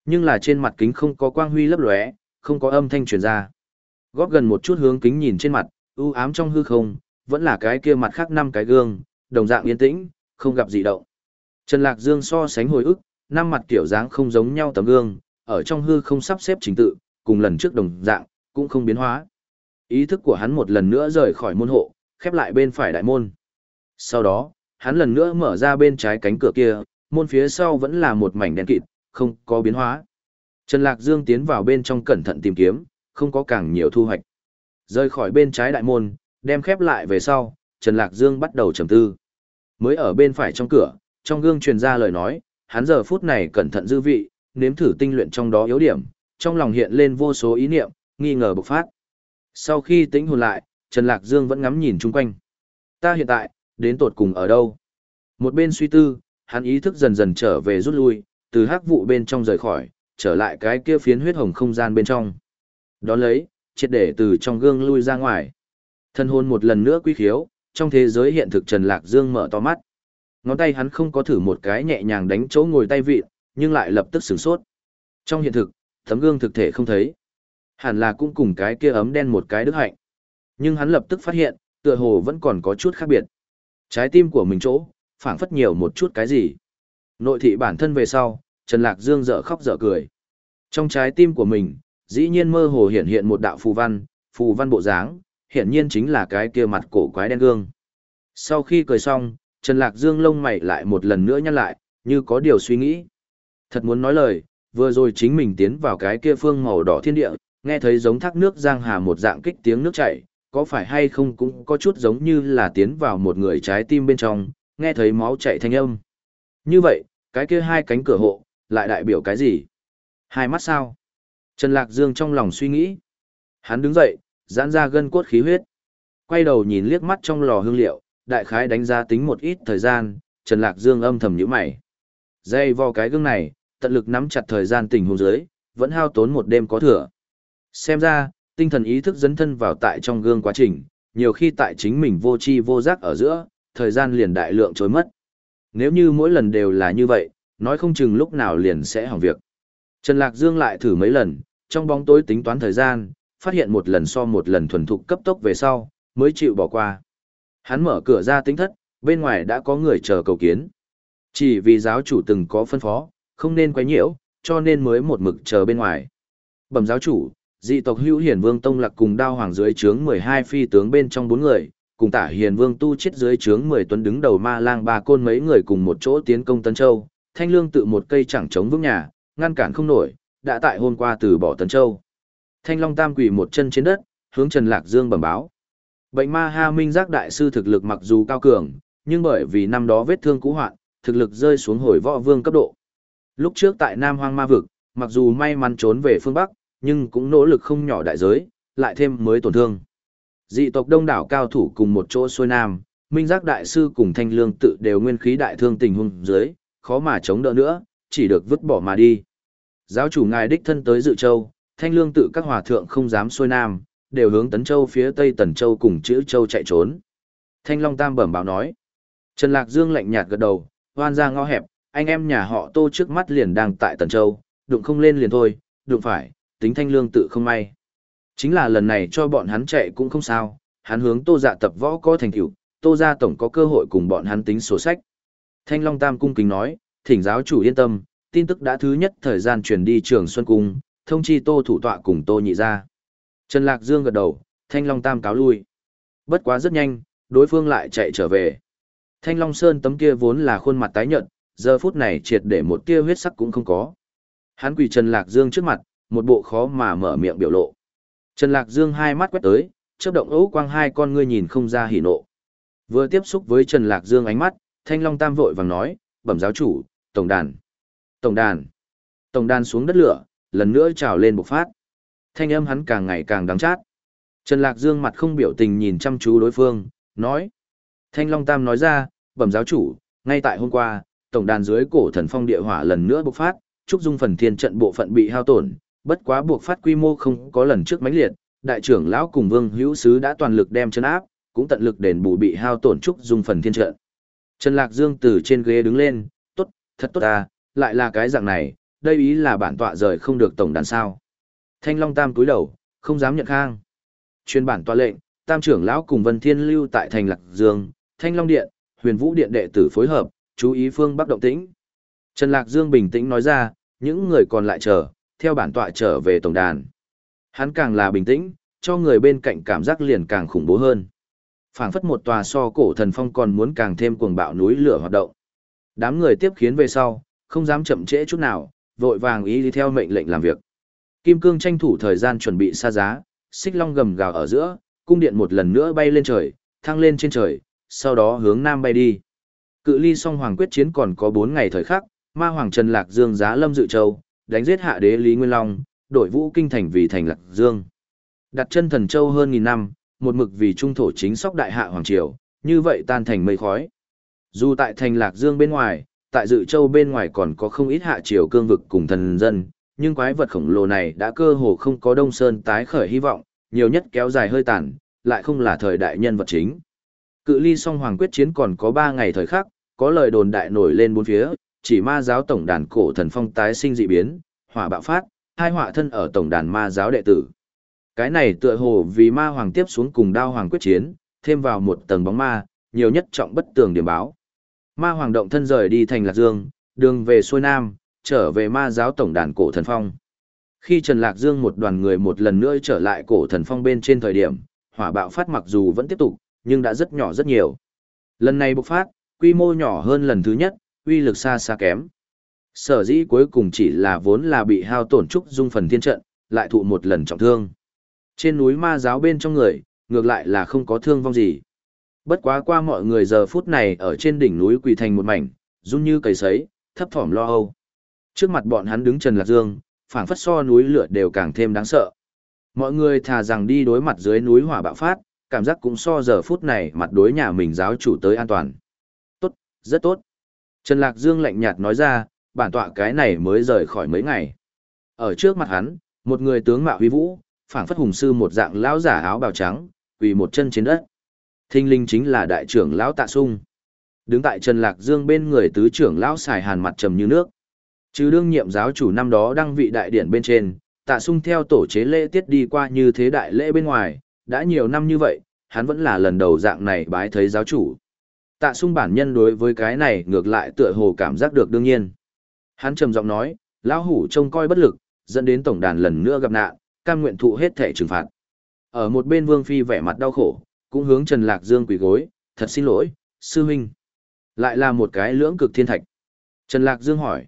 Nhưng là trên mặt kính không có quang huy lấp lóe, không có âm thanh truyền ra. Góp gần một chút hướng kính nhìn trên mặt, u ám trong hư không, vẫn là cái kia mặt khác năm cái gương, đồng dạng yên tĩnh, không gặp gì động. Trần Lạc Dương so sánh hồi ức, năm mặt kiểu dáng không giống nhau tấm gương, ở trong hư không sắp xếp trình tự, cùng lần trước đồng dạng, cũng không biến hóa. Ý thức của hắn một lần nữa rời khỏi môn hộ, khép lại bên phải đại môn. Sau đó, hắn lần nữa mở ra bên trái cánh cửa kia, môn phía sau vẫn là một mảnh đen kịt, không có biến hóa. Trần Lạc Dương tiến vào bên trong cẩn thận tìm kiếm, không có càng nhiều thu hoạch. Rời khỏi bên trái đại môn, đem khép lại về sau, Trần Lạc Dương bắt đầu trầm tư. Mới ở bên phải trong cửa, trong gương truyền ra lời nói, hắn giờ phút này cẩn thận dư vị, nếm thử tinh luyện trong đó yếu điểm, trong lòng hiện lên vô số ý niệm, nghi ngờ bộc phát. Sau khi tĩnh hồn lại, Trần Lạc Dương vẫn ngắm nhìn chung quanh. Ta hiện tại, đến tột cùng ở đâu? Một bên suy tư, hắn ý thức dần dần trở về rút lui, từ hắc vụ bên trong rời khỏi, trở lại cái kia phiến huyết hồng không gian bên trong. Đón lấy, triệt để từ trong gương lui ra ngoài. Thân hồn một lần nữa quý khiếu, trong thế giới hiện thực Trần Lạc Dương mở to mắt. Ngón tay hắn không có thử một cái nhẹ nhàng đánh chỗ ngồi tay vị, nhưng lại lập tức sửng sốt. Trong hiện thực, tấm gương thực thể không thấy. Hẳn là cũng cùng cái kia ấm đen một cái đức hạnh. Nhưng hắn lập tức phát hiện, tựa hồ vẫn còn có chút khác biệt. Trái tim của mình chỗ, phảng phất nhiều một chút cái gì. Nội thị bản thân về sau, Trần Lạc Dương dở khóc dở cười. Trong trái tim của mình, dĩ nhiên mơ hồ hiện hiện một đạo phù văn, phù văn bộ dáng, hiện nhiên chính là cái kia mặt cổ quái đen gương. Sau khi cười xong, Trần Lạc Dương lông mày lại một lần nữa nhăn lại, như có điều suy nghĩ. Thật muốn nói lời, vừa rồi chính mình tiến vào cái kia phương màu đỏ thiên địa, nghe thấy giống thác nước giang hà một dạng kích tiếng nước chảy, có phải hay không cũng có chút giống như là tiến vào một người trái tim bên trong, nghe thấy máu chảy thanh âm. Như vậy, cái kia hai cánh cửa hộ, lại đại biểu cái gì? Hai mắt sao? Trần Lạc Dương trong lòng suy nghĩ. Hắn đứng dậy, giãn ra gân cốt khí huyết. Quay đầu nhìn liếc mắt trong lò hương liệu, đại khái đánh giá tính một ít thời gian, Trần Lạc Dương âm thầm nhíu mày. Dây vo cái gương này, tận lực nắm chặt thời gian tình huống dưới, vẫn hao tốn một đêm có thừa. Xem ra, tinh thần ý thức dấn thân vào tại trong gương quá trình, nhiều khi tại chính mình vô chi vô giác ở giữa, thời gian liền đại lượng trôi mất. Nếu như mỗi lần đều là như vậy, nói không chừng lúc nào liền sẽ hỏng việc. Trần Lạc Dương lại thử mấy lần, trong bóng tối tính toán thời gian, phát hiện một lần so một lần thuần thục cấp tốc về sau, mới chịu bỏ qua. Hắn mở cửa ra tính thất, Bên ngoài đã có người chờ cầu kiến. Chỉ vì giáo chủ từng có phân phó, không nên quấy nhiễu, cho nên mới một mực chờ bên ngoài. Bẩm giáo chủ, dị tộc hữu hiển vương tông lạc cùng đao hoàng dưới trướng 12 phi tướng bên trong bốn người, cùng tả hiền vương tu chết dưới trướng 10 tuấn đứng đầu ma lang ba côn mấy người cùng một chỗ tiến công tân Châu, thanh lương tự một cây chẳng chống vững nhà, ngăn cản không nổi, đã tại hôm qua từ bỏ tân Châu. Thanh Long Tam quỳ một chân trên đất, hướng Trần Lạc Dương bẩm báo. Bệnh ma ha minh giác đại sư thực lực mặc dù cao cường, nhưng bởi vì năm đó vết thương cũ hoạn, thực lực rơi xuống hồi võ vương cấp độ. Lúc trước tại Nam Hoang Ma Vực, mặc dù may mắn trốn về phương Bắc, nhưng cũng nỗ lực không nhỏ đại giới, lại thêm mới tổn thương. Dị tộc đông đảo cao thủ cùng một chỗ xuôi nam, Minh Giác Đại Sư cùng Thanh Lương tự đều nguyên khí đại thương tình huống dưới, khó mà chống đỡ nữa, chỉ được vứt bỏ mà đi. Giáo chủ ngài đích thân tới Dự Châu, Thanh Lương tự các hòa thượng không dám xuôi nam, đều hướng Tấn Châu phía Tây Tần Châu cùng chữ Châu chạy trốn. Thanh Long Tam bẩm báo nói. Trần Lạc Dương lạnh nhạt gật đầu, hoan ra ngõ hẹp, anh em nhà họ tô trước mắt liền đang tại Tần Châu, đụng không lên liền thôi, đụng phải, tính Thanh Lương tự không may. Chính là lần này cho bọn hắn chạy cũng không sao, hắn hướng tô dạ tập võ có thành tựu, tô gia tổng có cơ hội cùng bọn hắn tính sổ sách. Thanh Long Tam cung kính nói, thỉnh giáo chủ yên tâm, tin tức đã thứ nhất thời gian truyền đi trường Xuân Cung, thông chi tô thủ tọa cùng tô nhị ra. Trần Lạc Dương gật đầu, Thanh Long Tam cáo lui. Bất quá rất nhanh, đối phương lại chạy trở về. Thanh Long Sơn tấm kia vốn là khuôn mặt tái nhợt, giờ phút này triệt để một tia huyết sắc cũng không có. Hắn quỳ Trần Lạc Dương trước mặt, một bộ khó mà mở miệng biểu lộ. Trần Lạc Dương hai mắt quét tới, chớp động ấu quang hai con ngươi nhìn không ra hỉ nộ. Vừa tiếp xúc với Trần Lạc Dương ánh mắt, Thanh Long Tam vội vàng nói, bẩm giáo chủ, tổng đàn. Tổng đàn. Tổng đàn xuống đất lửa, lần nữa trào lên bộc phát. Thanh âm hắn càng ngày càng đáng chát. Trần Lạc Dương mặt không biểu tình nhìn chăm chú đối phương, nói. Thanh Long Tam nói ra, bẩm giáo chủ, ngay tại hôm qua, tổng đàn dưới cổ thần phong địa hỏa lần nữa bộc phát, trúc dung phần thiên trận bộ phận bị hao tổn, bất quá buộc phát quy mô không có lần trước mãnh liệt, đại trưởng lão cùng Vương Hữu sứ đã toàn lực đem chân áp, cũng tận lực đền bù bị hao tổn trúc dung phần thiên trận. Trần Lạc Dương từ trên ghế đứng lên, tốt, thật tốt ta, lại là cái dạng này, đây ý là bản tọa rời không được tổng đàn sao. Thanh Long Tam cúi đầu, không dám nhận khang. Chuyên bản tòa lệnh, Tam trưởng lão cùng Vân Thiên lưu tại thành Lạc Dương, Thanh Long Điện, Huyền Vũ Điện đệ tử phối hợp, chú ý phương Bắc động tĩnh. Trần Lạc Dương bình tĩnh nói ra, những người còn lại chờ, theo bản tọa trở về tổng đàn. Hắn càng là bình tĩnh, cho người bên cạnh cảm giác liền càng khủng bố hơn. phảng phất một tòa so cổ thần phong còn muốn càng thêm cuồng bạo núi lửa hoạt động. Đám người tiếp khiến về sau, không dám chậm trễ chút nào, vội vàng ý đi theo mệnh lệnh làm việc. Kim Cương tranh thủ thời gian chuẩn bị xa giá, xích long gầm gào ở giữa, cung điện một lần nữa bay lên trời, thăng lên trên trời, sau đó hướng nam bay đi. Cự ly song hoàng quyết chiến còn có 4 ngày thời khắc, ma hoàng Trần Lạc Dương giá lâm dự châu, đánh giết hạ đế Lý Nguyên Long, đổi vũ kinh thành vì thành Lạc Dương. Đặt chân thần châu hơn nghìn năm, một mực vì trung thổ chính sóc đại hạ hoàng triều, như vậy tan thành mây khói. Dù tại thành Lạc Dương bên ngoài, tại dự châu bên ngoài còn có không ít hạ triều cương vực cùng thần dân, nhưng quái vật khổng lồ này đã cơ hồ không có Đông Sơn tái khởi hy vọng, nhiều nhất kéo dài hơi tàn, lại không là thời đại nhân vật chính. Cự ly song hoàng quyết chiến còn có 3 ngày thời khắc, có lời đồn đại nổi lên bốn phía, chỉ ma giáo tổng đàn cổ thần phong tái sinh dị biến, hỏa bạo phát, hai họa thân ở tổng đàn ma giáo đệ tử. Cái này tựa hồ vì ma hoàng tiếp xuống cùng đao hoàng quyết chiến, thêm vào một tầng bóng ma, nhiều nhất trọng bất tường điểm báo. Ma hoàng động thân rời đi thành Lạc Dương, đường về xuôi nam, trở về ma giáo tổng đàn cổ thần phong. Khi Trần Lạc Dương một đoàn người một lần nữa trở lại cổ thần phong bên trên thời điểm, hỏa bạo phát mặc dù vẫn tiếp tục, nhưng đã rất nhỏ rất nhiều. Lần này bộc phát, quy mô nhỏ hơn lần thứ nhất, uy lực xa xa kém. Sở dĩ cuối cùng chỉ là vốn là bị hao tổn trúc dung phần thiên trận, lại thụ một lần trọng thương. Trên núi ma giáo bên trong người, ngược lại là không có thương vong gì. Bất quá qua mọi người giờ phút này ở trên đỉnh núi quỳ thành một mảnh, run như cầy sấy, thấp thỏm lo âu. Trước mặt bọn hắn đứng Trần Lạc Dương, phảng phất so núi lửa đều càng thêm đáng sợ. Mọi người thà rằng đi đối mặt dưới núi hỏa bạo phát, cảm giác cũng so giờ phút này mặt đối nhà mình giáo chủ tới an toàn. Tốt, rất tốt. Trần Lạc Dương lạnh nhạt nói ra, bản tọa cái này mới rời khỏi mấy ngày. Ở trước mặt hắn, một người tướng mạo huy vũ, phảng phất hùng sư một dạng lão giả áo bào trắng, quỳ một chân trên đất. Thinh linh chính là đại trưởng lão Tạ Sung. Đứng tại Trần Lạc Dương bên người tứ trưởng lão xài hàn mặt trầm như nước. Chứ đương nhiệm giáo chủ năm đó đăng vị đại điển bên trên, Tạ Sung theo tổ chế lễ tiết đi qua như thế đại lễ bên ngoài, đã nhiều năm như vậy, hắn vẫn là lần đầu dạng này bái thấy giáo chủ. Tạ sung bản nhân đối với cái này ngược lại tựa hồ cảm giác được đương nhiên. Hắn trầm giọng nói, lão hủ trông coi bất lực, dẫn đến tổng đàn lần nữa gặp nạn, cam nguyện thụ hết thể trừng phạt. Ở một bên Vương Phi vẻ mặt đau khổ, cũng hướng Trần Lạc Dương quỳ gối, thật xin lỗi, sư huynh. Lại là một cái lưỡng cực thiên thạch. Trần Lạc Dương hỏi,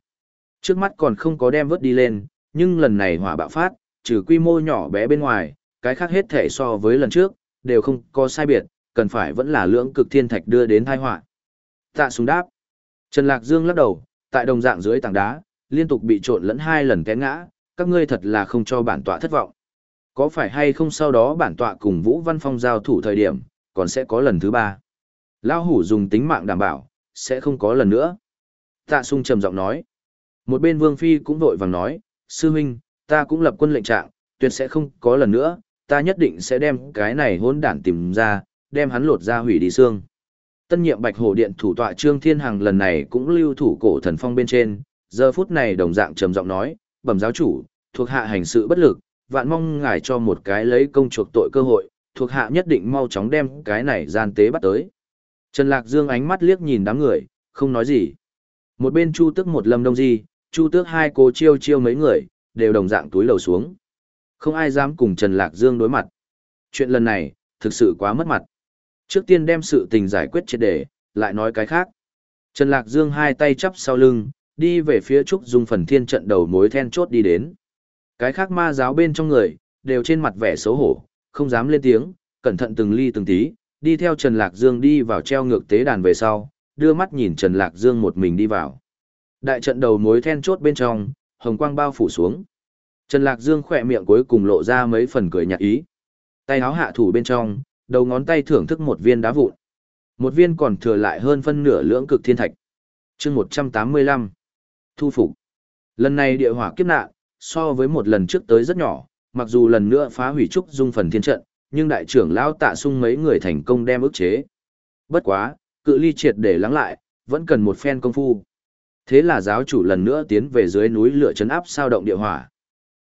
trước mắt còn không có đem vớt đi lên, nhưng lần này hỏa bạo phát, trừ quy mô nhỏ bé bên ngoài, cái khác hết thể so với lần trước, đều không có sai biệt, cần phải vẫn là lưỡng cực thiên thạch đưa đến tai họa. Tạ súng đáp. Trần Lạc Dương lắc đầu, tại đồng dạng dưới tảng đá, liên tục bị trộn lẫn hai lần té ngã, các ngươi thật là không cho bản tọa thất vọng. Có phải hay không sau đó bản tọa cùng Vũ Văn Phong giao thủ thời điểm, còn sẽ có lần thứ ba. Lao hủ dùng tính mạng đảm bảo, sẽ không có lần nữa. Tạ sung trầm giọng nói. Một bên Vương Phi cũng vội vàng nói, Sư huynh, ta cũng lập quân lệnh trạng, tuyệt sẽ không có lần nữa, ta nhất định sẽ đem cái này hỗn đản tìm ra, đem hắn lột ra hủy đi xương. Tân nhiệm Bạch Hổ Điện thủ tọa Trương Thiên Hằng lần này cũng lưu thủ cổ thần phong bên trên, giờ phút này đồng dạng trầm giọng nói, bẩm giáo chủ, thuộc hạ hành sự bất lực, vạn mong ngài cho một cái lấy công chuộc tội cơ hội, thuộc hạ nhất định mau chóng đem cái này gian tế bắt tới. Trần Lạc Dương ánh mắt liếc nhìn đám người, không nói gì. Một bên Chu Tức một lâm đông di, Chu Tước hai cô chiêu chiêu mấy người, đều đồng dạng túi lầu xuống. Không ai dám cùng Trần Lạc Dương đối mặt. Chuyện lần này, thực sự quá mất mặt. Trước tiên đem sự tình giải quyết triệt để, lại nói cái khác. Trần Lạc Dương hai tay chắp sau lưng, đi về phía Trúc Dung phần thiên trận đầu mối then chốt đi đến. Cái khác ma giáo bên trong người, đều trên mặt vẻ xấu hổ, không dám lên tiếng, cẩn thận từng ly từng tí, đi theo Trần Lạc Dương đi vào treo ngược tế đàn về sau, đưa mắt nhìn Trần Lạc Dương một mình đi vào. Đại trận đầu mối then chốt bên trong, hồng quang bao phủ xuống. Trần Lạc Dương khỏe miệng cuối cùng lộ ra mấy phần cười nhạt ý. Tay áo hạ thủ bên trong, đầu ngón tay thưởng thức một viên đá vụn. Một viên còn thừa lại hơn phân nửa lưỡng cực thiên thạch. chương 185. Thu phục. Lần này địa hỏa kiếp nạn, so với một lần trước tới rất nhỏ, mặc dù lần nữa phá hủy trúc dung phần thiên trận, nhưng đại trưởng lão tạ sung mấy người thành công đem ức chế. Bất quá, cự ly triệt để lắng lại, vẫn cần một phen công phu. Thế là giáo chủ lần nữa tiến về dưới núi lửa chấn áp sao động địa hỏa.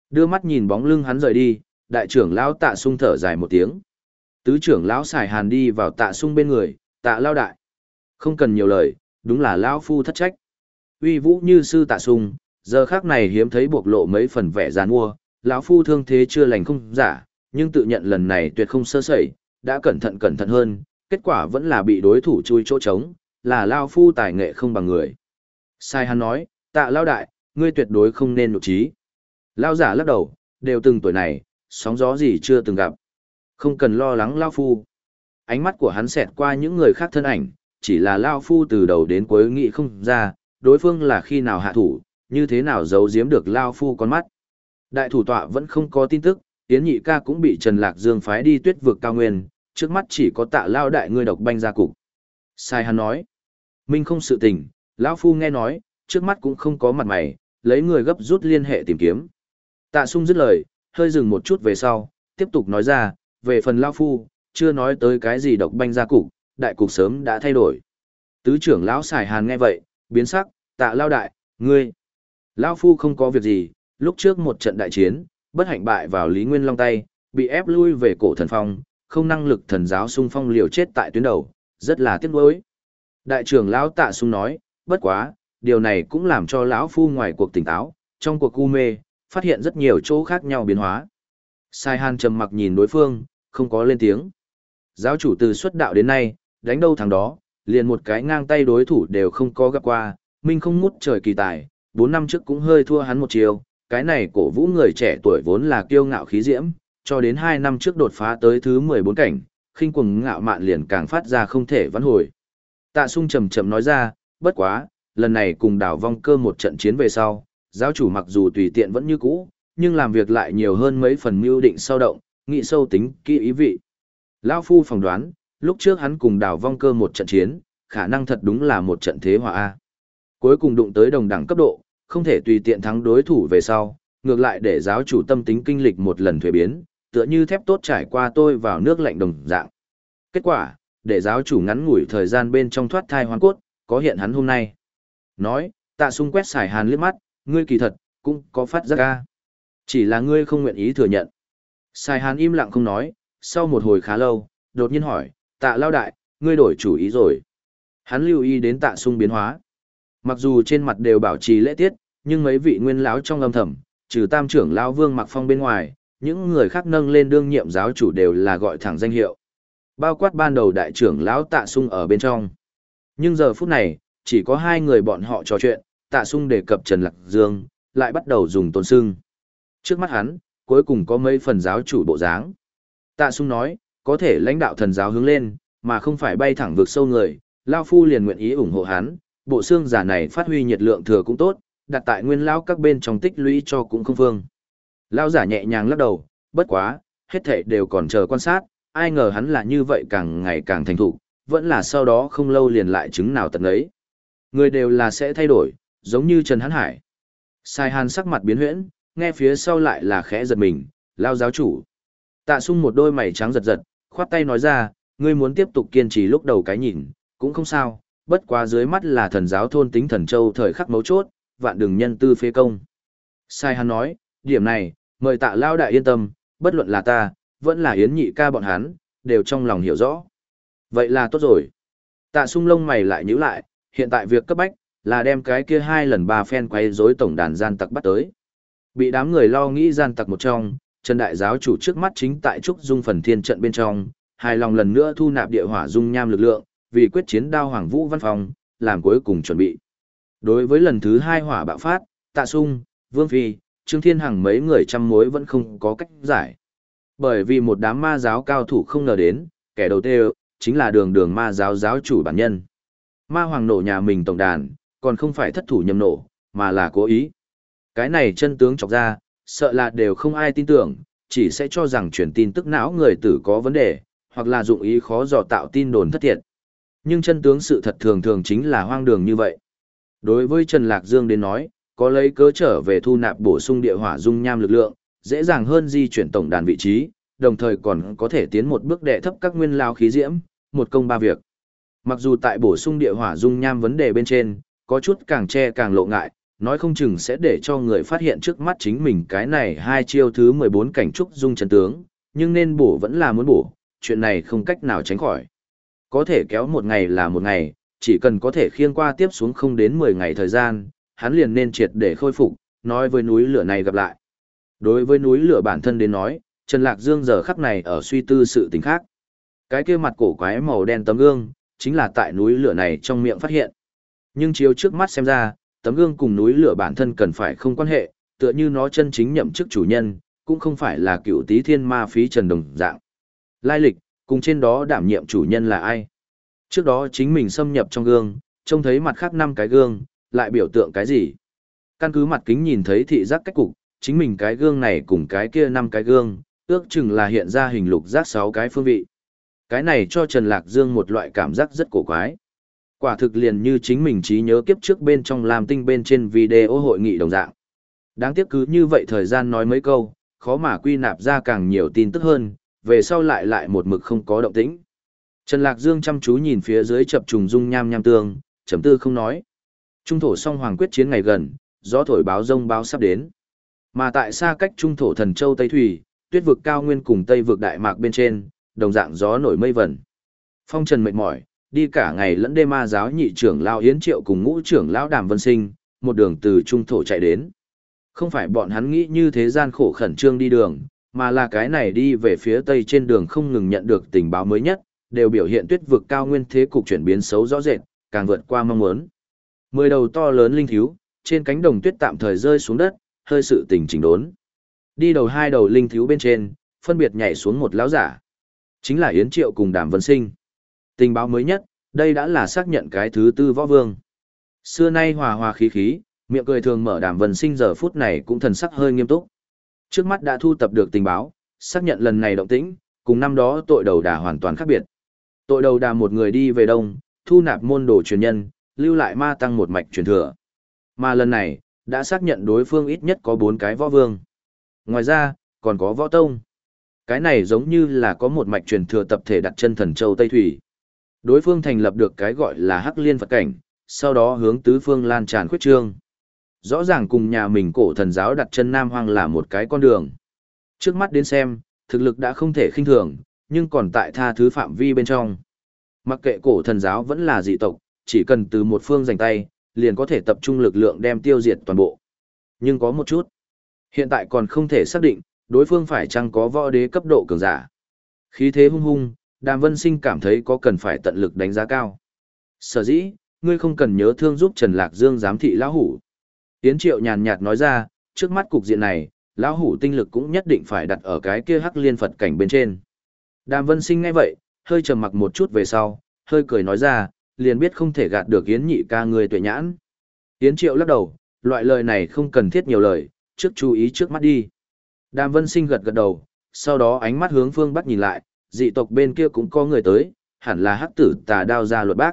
Đưa mắt nhìn bóng lưng hắn rời đi, đại trưởng lão tạ sung thở dài một tiếng. Tứ trưởng lão xài hàn đi vào tạ sung bên người, tạ lao đại. Không cần nhiều lời, đúng là lão phu thất trách. Uy vũ như sư tạ sung, giờ khác này hiếm thấy bộc lộ mấy phần vẻ giàn mua, lão phu thương thế chưa lành không giả, nhưng tự nhận lần này tuyệt không sơ sẩy, đã cẩn thận cẩn thận hơn, kết quả vẫn là bị đối thủ chui chỗ trống, là lao phu tài nghệ không bằng người. Sai hắn nói, tạ lao đại, ngươi tuyệt đối không nên nụ trí. Lao giả lắc đầu, đều từng tuổi này, sóng gió gì chưa từng gặp. Không cần lo lắng Lao Phu. Ánh mắt của hắn xẹt qua những người khác thân ảnh, chỉ là Lao Phu từ đầu đến cuối nghĩ không ra, đối phương là khi nào hạ thủ, như thế nào giấu giếm được Lao Phu con mắt. Đại thủ tọa vẫn không có tin tức, Yến Nhị ca cũng bị Trần Lạc Dương phái đi tuyết vực cao nguyên, trước mắt chỉ có tạ Lao đại ngươi độc banh ra cục. Sai hắn nói, Minh không sự tình, Lão Phu nghe nói, trước mắt cũng không có mặt mày, lấy người gấp rút liên hệ tìm kiếm. Tạ sung dứt lời, hơi dừng một chút về sau, tiếp tục nói ra, về phần Lão Phu, chưa nói tới cái gì độc banh ra cục, đại cục sớm đã thay đổi. Tứ trưởng Lão Sải Hàn nghe vậy, biến sắc, tạ Lao Đại, ngươi. Lão Phu không có việc gì, lúc trước một trận đại chiến, bất hạnh bại vào Lý Nguyên Long tay, bị ép lui về cổ thần phong, không năng lực thần giáo sung phong liều chết tại tuyến đầu, rất là tiếc nuối. Đại trưởng lão Tạ Sung nói, bất quá, điều này cũng làm cho lão phu ngoài cuộc tỉnh táo, trong cuộc u mê, phát hiện rất nhiều chỗ khác nhau biến hóa. Sai Han trầm mặc nhìn đối phương, không có lên tiếng. Giáo chủ từ xuất đạo đến nay, đánh đâu thằng đó, liền một cái ngang tay đối thủ đều không có gặp qua, minh không ngút trời kỳ tài, 4 năm trước cũng hơi thua hắn một chiều, cái này cổ vũ người trẻ tuổi vốn là kiêu ngạo khí diễm, cho đến 2 năm trước đột phá tới thứ 14 cảnh, khinh quần ngạo mạn liền càng phát ra không thể vãn hồi. Tạ sung trầm trầm nói ra, bất quá, lần này cùng đảo vong cơ một trận chiến về sau, giáo chủ mặc dù tùy tiện vẫn như cũ, nhưng làm việc lại nhiều hơn mấy phần mưu định sâu động, nghị sâu tính kỹ ý vị. Lão Phu phỏng đoán, lúc trước hắn cùng đảo vong cơ một trận chiến, khả năng thật đúng là một trận thế hòa A. Cuối cùng đụng tới đồng đẳng cấp độ, không thể tùy tiện thắng đối thủ về sau, ngược lại để giáo chủ tâm tính kinh lịch một lần thuế biến, tựa như thép tốt trải qua tôi vào nước lạnh đồng dạng. Kết quả, để giáo chủ ngắn ngủi thời gian bên trong thoát thai hoàn cốt, có hiện hắn hôm nay. Nói, tạ sung quét xài hàn liếc mắt, ngươi kỳ thật, cũng có phát giác ca. Chỉ là ngươi không nguyện ý thừa nhận. Xài hàn im lặng không nói, sau một hồi khá lâu, đột nhiên hỏi, tạ lao đại, ngươi đổi chủ ý rồi. Hắn lưu ý đến tạ sung biến hóa. Mặc dù trên mặt đều bảo trì lễ tiết, nhưng mấy vị nguyên lão trong âm thầm, trừ tam trưởng lão Vương Mặc Phong bên ngoài, những người khác nâng lên đương nhiệm giáo chủ đều là gọi thẳng danh hiệu. Bao quát ban đầu đại trưởng lão Tạ Sung ở bên trong. Nhưng giờ phút này, chỉ có hai người bọn họ trò chuyện, Tạ Sung đề cập Trần Lạc Dương, lại bắt đầu dùng tôn sưng. Trước mắt hắn, cuối cùng có mấy phần giáo chủ bộ dáng. Tạ Sung nói, có thể lãnh đạo thần giáo hướng lên, mà không phải bay thẳng vượt sâu người, Lao Phu liền nguyện ý ủng hộ hắn, bộ xương giả này phát huy nhiệt lượng thừa cũng tốt, đặt tại nguyên lao các bên trong tích lũy cho cũng không phương. Lao giả nhẹ nhàng lắc đầu, bất quá, hết thảy đều còn chờ quan sát, ai ngờ hắn là như vậy càng ngày càng thành thục, vẫn là sau đó không lâu liền lại chứng nào tận ấy. Người đều là sẽ thay đổi, giống như Trần Hán Hải. Sai Hàn sắc mặt biến huyễn, nghe phía sau lại là khẽ giật mình, lao giáo chủ. Tạ sung một đôi mày trắng giật giật, khoát tay nói ra, ngươi muốn tiếp tục kiên trì lúc đầu cái nhìn, cũng không sao, bất quá dưới mắt là thần giáo thôn tính thần châu thời khắc mấu chốt, vạn đừng nhân tư phê công. Sai hắn nói, điểm này, mời tạ lao đại yên tâm, bất luận là ta, vẫn là yến nhị ca bọn hắn, đều trong lòng hiểu rõ. Vậy là tốt rồi. Tạ sung lông mày lại nhíu lại, hiện tại việc cấp bách, là đem cái kia hai lần ba phen quay rối tổng đàn gian tặc bắt tới. Bị đám người lo nghĩ gian tặc một trong, Trần Đại Giáo chủ trước mắt chính tại Trúc Dung phần thiên trận bên trong, hài lòng lần nữa thu nạp địa hỏa dung nham lực lượng, vì quyết chiến đao Hoàng Vũ Văn Phòng, làm cuối cùng chuẩn bị. Đối với lần thứ hai hỏa bạo phát, Tạ Sung, Vương Phi, Trương Thiên Hằng mấy người trăm mối vẫn không có cách giải. Bởi vì một đám ma giáo cao thủ không ngờ đến, kẻ đầu tiên chính là đường đường ma giáo giáo chủ bản nhân. Ma hoàng nổ nhà mình tổng đàn, còn không phải thất thủ nhầm nổ, mà là cố ý. Cái này chân tướng chọc ra, sợ là đều không ai tin tưởng, chỉ sẽ cho rằng truyền tin tức não người tử có vấn đề, hoặc là dụng ý khó dò tạo tin đồn thất thiệt. Nhưng chân tướng sự thật thường thường chính là hoang đường như vậy. Đối với Trần Lạc Dương đến nói, có lấy cớ trở về thu nạp bổ sung địa hỏa dung nham lực lượng, dễ dàng hơn di chuyển tổng đàn vị trí, đồng thời còn có thể tiến một bước đệ thấp các nguyên lao khí diễm, một công ba việc. Mặc dù tại bổ sung địa hỏa dung nham vấn đề bên trên, có chút càng che càng lộ ngại, nói không chừng sẽ để cho người phát hiện trước mắt chính mình cái này hai chiêu thứ 14 cảnh trúc dung chân tướng, nhưng nên bổ vẫn là muốn bổ, chuyện này không cách nào tránh khỏi. Có thể kéo một ngày là một ngày, chỉ cần có thể khiêng qua tiếp xuống không đến 10 ngày thời gian, hắn liền nên triệt để khôi phục, nói với núi lửa này gặp lại. Đối với núi lửa bản thân đến nói, Trần Lạc Dương giờ khắc này ở suy tư sự tình khác. Cái kia mặt cổ quái màu đen tấm gương, chính là tại núi lửa này trong miệng phát hiện. Nhưng chiếu trước mắt xem ra, tấm gương cùng núi lửa bản thân cần phải không quan hệ, tựa như nó chân chính nhậm chức chủ nhân, cũng không phải là cựu tí thiên ma phí trần đồng dạng. Lai lịch, cùng trên đó đảm nhiệm chủ nhân là ai? Trước đó chính mình xâm nhập trong gương, trông thấy mặt khác năm cái gương, lại biểu tượng cái gì? Căn cứ mặt kính nhìn thấy thị giác cách cục, chính mình cái gương này cùng cái kia năm cái gương, ước chừng là hiện ra hình lục giác sáu cái phương vị. Cái này cho Trần Lạc Dương một loại cảm giác rất cổ quái. Quả thực liền như chính mình trí nhớ kiếp trước bên trong làm tinh bên trên video hội nghị đồng dạng. Đáng tiếc cứ như vậy thời gian nói mấy câu, khó mà quy nạp ra càng nhiều tin tức hơn, về sau lại lại một mực không có động tĩnh. Trần Lạc Dương chăm chú nhìn phía dưới chập trùng dung nham nham tương, chấm tư không nói. Trung thổ song hoàng quyết chiến ngày gần, gió thổi báo rông báo sắp đến. Mà tại xa cách trung thổ thần châu Tây Thủy, tuyết vực cao nguyên cùng Tây vực đại mạc bên trên, đồng dạng gió nổi mây vẩn. Phong trần mệt mỏi, đi cả ngày lẫn đêm ma giáo nhị trưởng lao Yến Triệu cùng ngũ trưởng lão Đàm Vân Sinh, một đường từ trung thổ chạy đến. Không phải bọn hắn nghĩ như thế gian khổ khẩn trương đi đường, mà là cái này đi về phía tây trên đường không ngừng nhận được tình báo mới nhất, đều biểu hiện tuyết vực cao nguyên thế cục chuyển biến xấu rõ rệt, càng vượt qua mong muốn. Mười đầu to lớn linh thiếu, trên cánh đồng tuyết tạm thời rơi xuống đất, hơi sự tình chỉnh đốn. Đi đầu hai đầu linh thiếu bên trên, phân biệt nhảy xuống một lão giả. Chính là Yến Triệu cùng Đàm Vân Sinh. Tình báo mới nhất, đây đã là xác nhận cái thứ tư võ vương. Xưa nay hòa hòa khí khí, miệng cười thường mở Đàm Vân Sinh giờ phút này cũng thần sắc hơi nghiêm túc. Trước mắt đã thu tập được tình báo, xác nhận lần này động tĩnh, cùng năm đó tội đầu đà hoàn toàn khác biệt. Tội đầu đà một người đi về đông, thu nạp môn đồ truyền nhân, lưu lại ma tăng một mạch truyền thừa. Mà lần này, đã xác nhận đối phương ít nhất có bốn cái võ vương. Ngoài ra, còn có võ tông. Cái này giống như là có một mạch truyền thừa tập thể đặt chân thần châu Tây Thủy. Đối phương thành lập được cái gọi là Hắc Liên Phật Cảnh, sau đó hướng tứ phương lan tràn khuyết trương. Rõ ràng cùng nhà mình cổ thần giáo đặt chân Nam Hoang là một cái con đường. Trước mắt đến xem, thực lực đã không thể khinh thường, nhưng còn tại tha thứ phạm vi bên trong. Mặc kệ cổ thần giáo vẫn là dị tộc, chỉ cần từ một phương giành tay, liền có thể tập trung lực lượng đem tiêu diệt toàn bộ. Nhưng có một chút, hiện tại còn không thể xác định, đối phương phải chăng có võ đế cấp độ cường giả. Khí thế hung hung, Đàm Vân Sinh cảm thấy có cần phải tận lực đánh giá cao. Sở dĩ, ngươi không cần nhớ thương giúp Trần Lạc Dương giám thị lão hủ. Yến Triệu nhàn nhạt nói ra, trước mắt cục diện này, lão hủ tinh lực cũng nhất định phải đặt ở cái kia hắc liên Phật cảnh bên trên. Đàm Vân Sinh ngay vậy, hơi trầm mặc một chút về sau, hơi cười nói ra, liền biết không thể gạt được Yến nhị ca người tuệ nhãn. Yến Triệu lắc đầu, loại lời này không cần thiết nhiều lời, trước chú ý trước mắt đi. Đàm Vân Sinh gật gật đầu, sau đó ánh mắt hướng phương Bắc nhìn lại, dị tộc bên kia cũng có người tới, hẳn là hắc tử tà đao ra luật bác.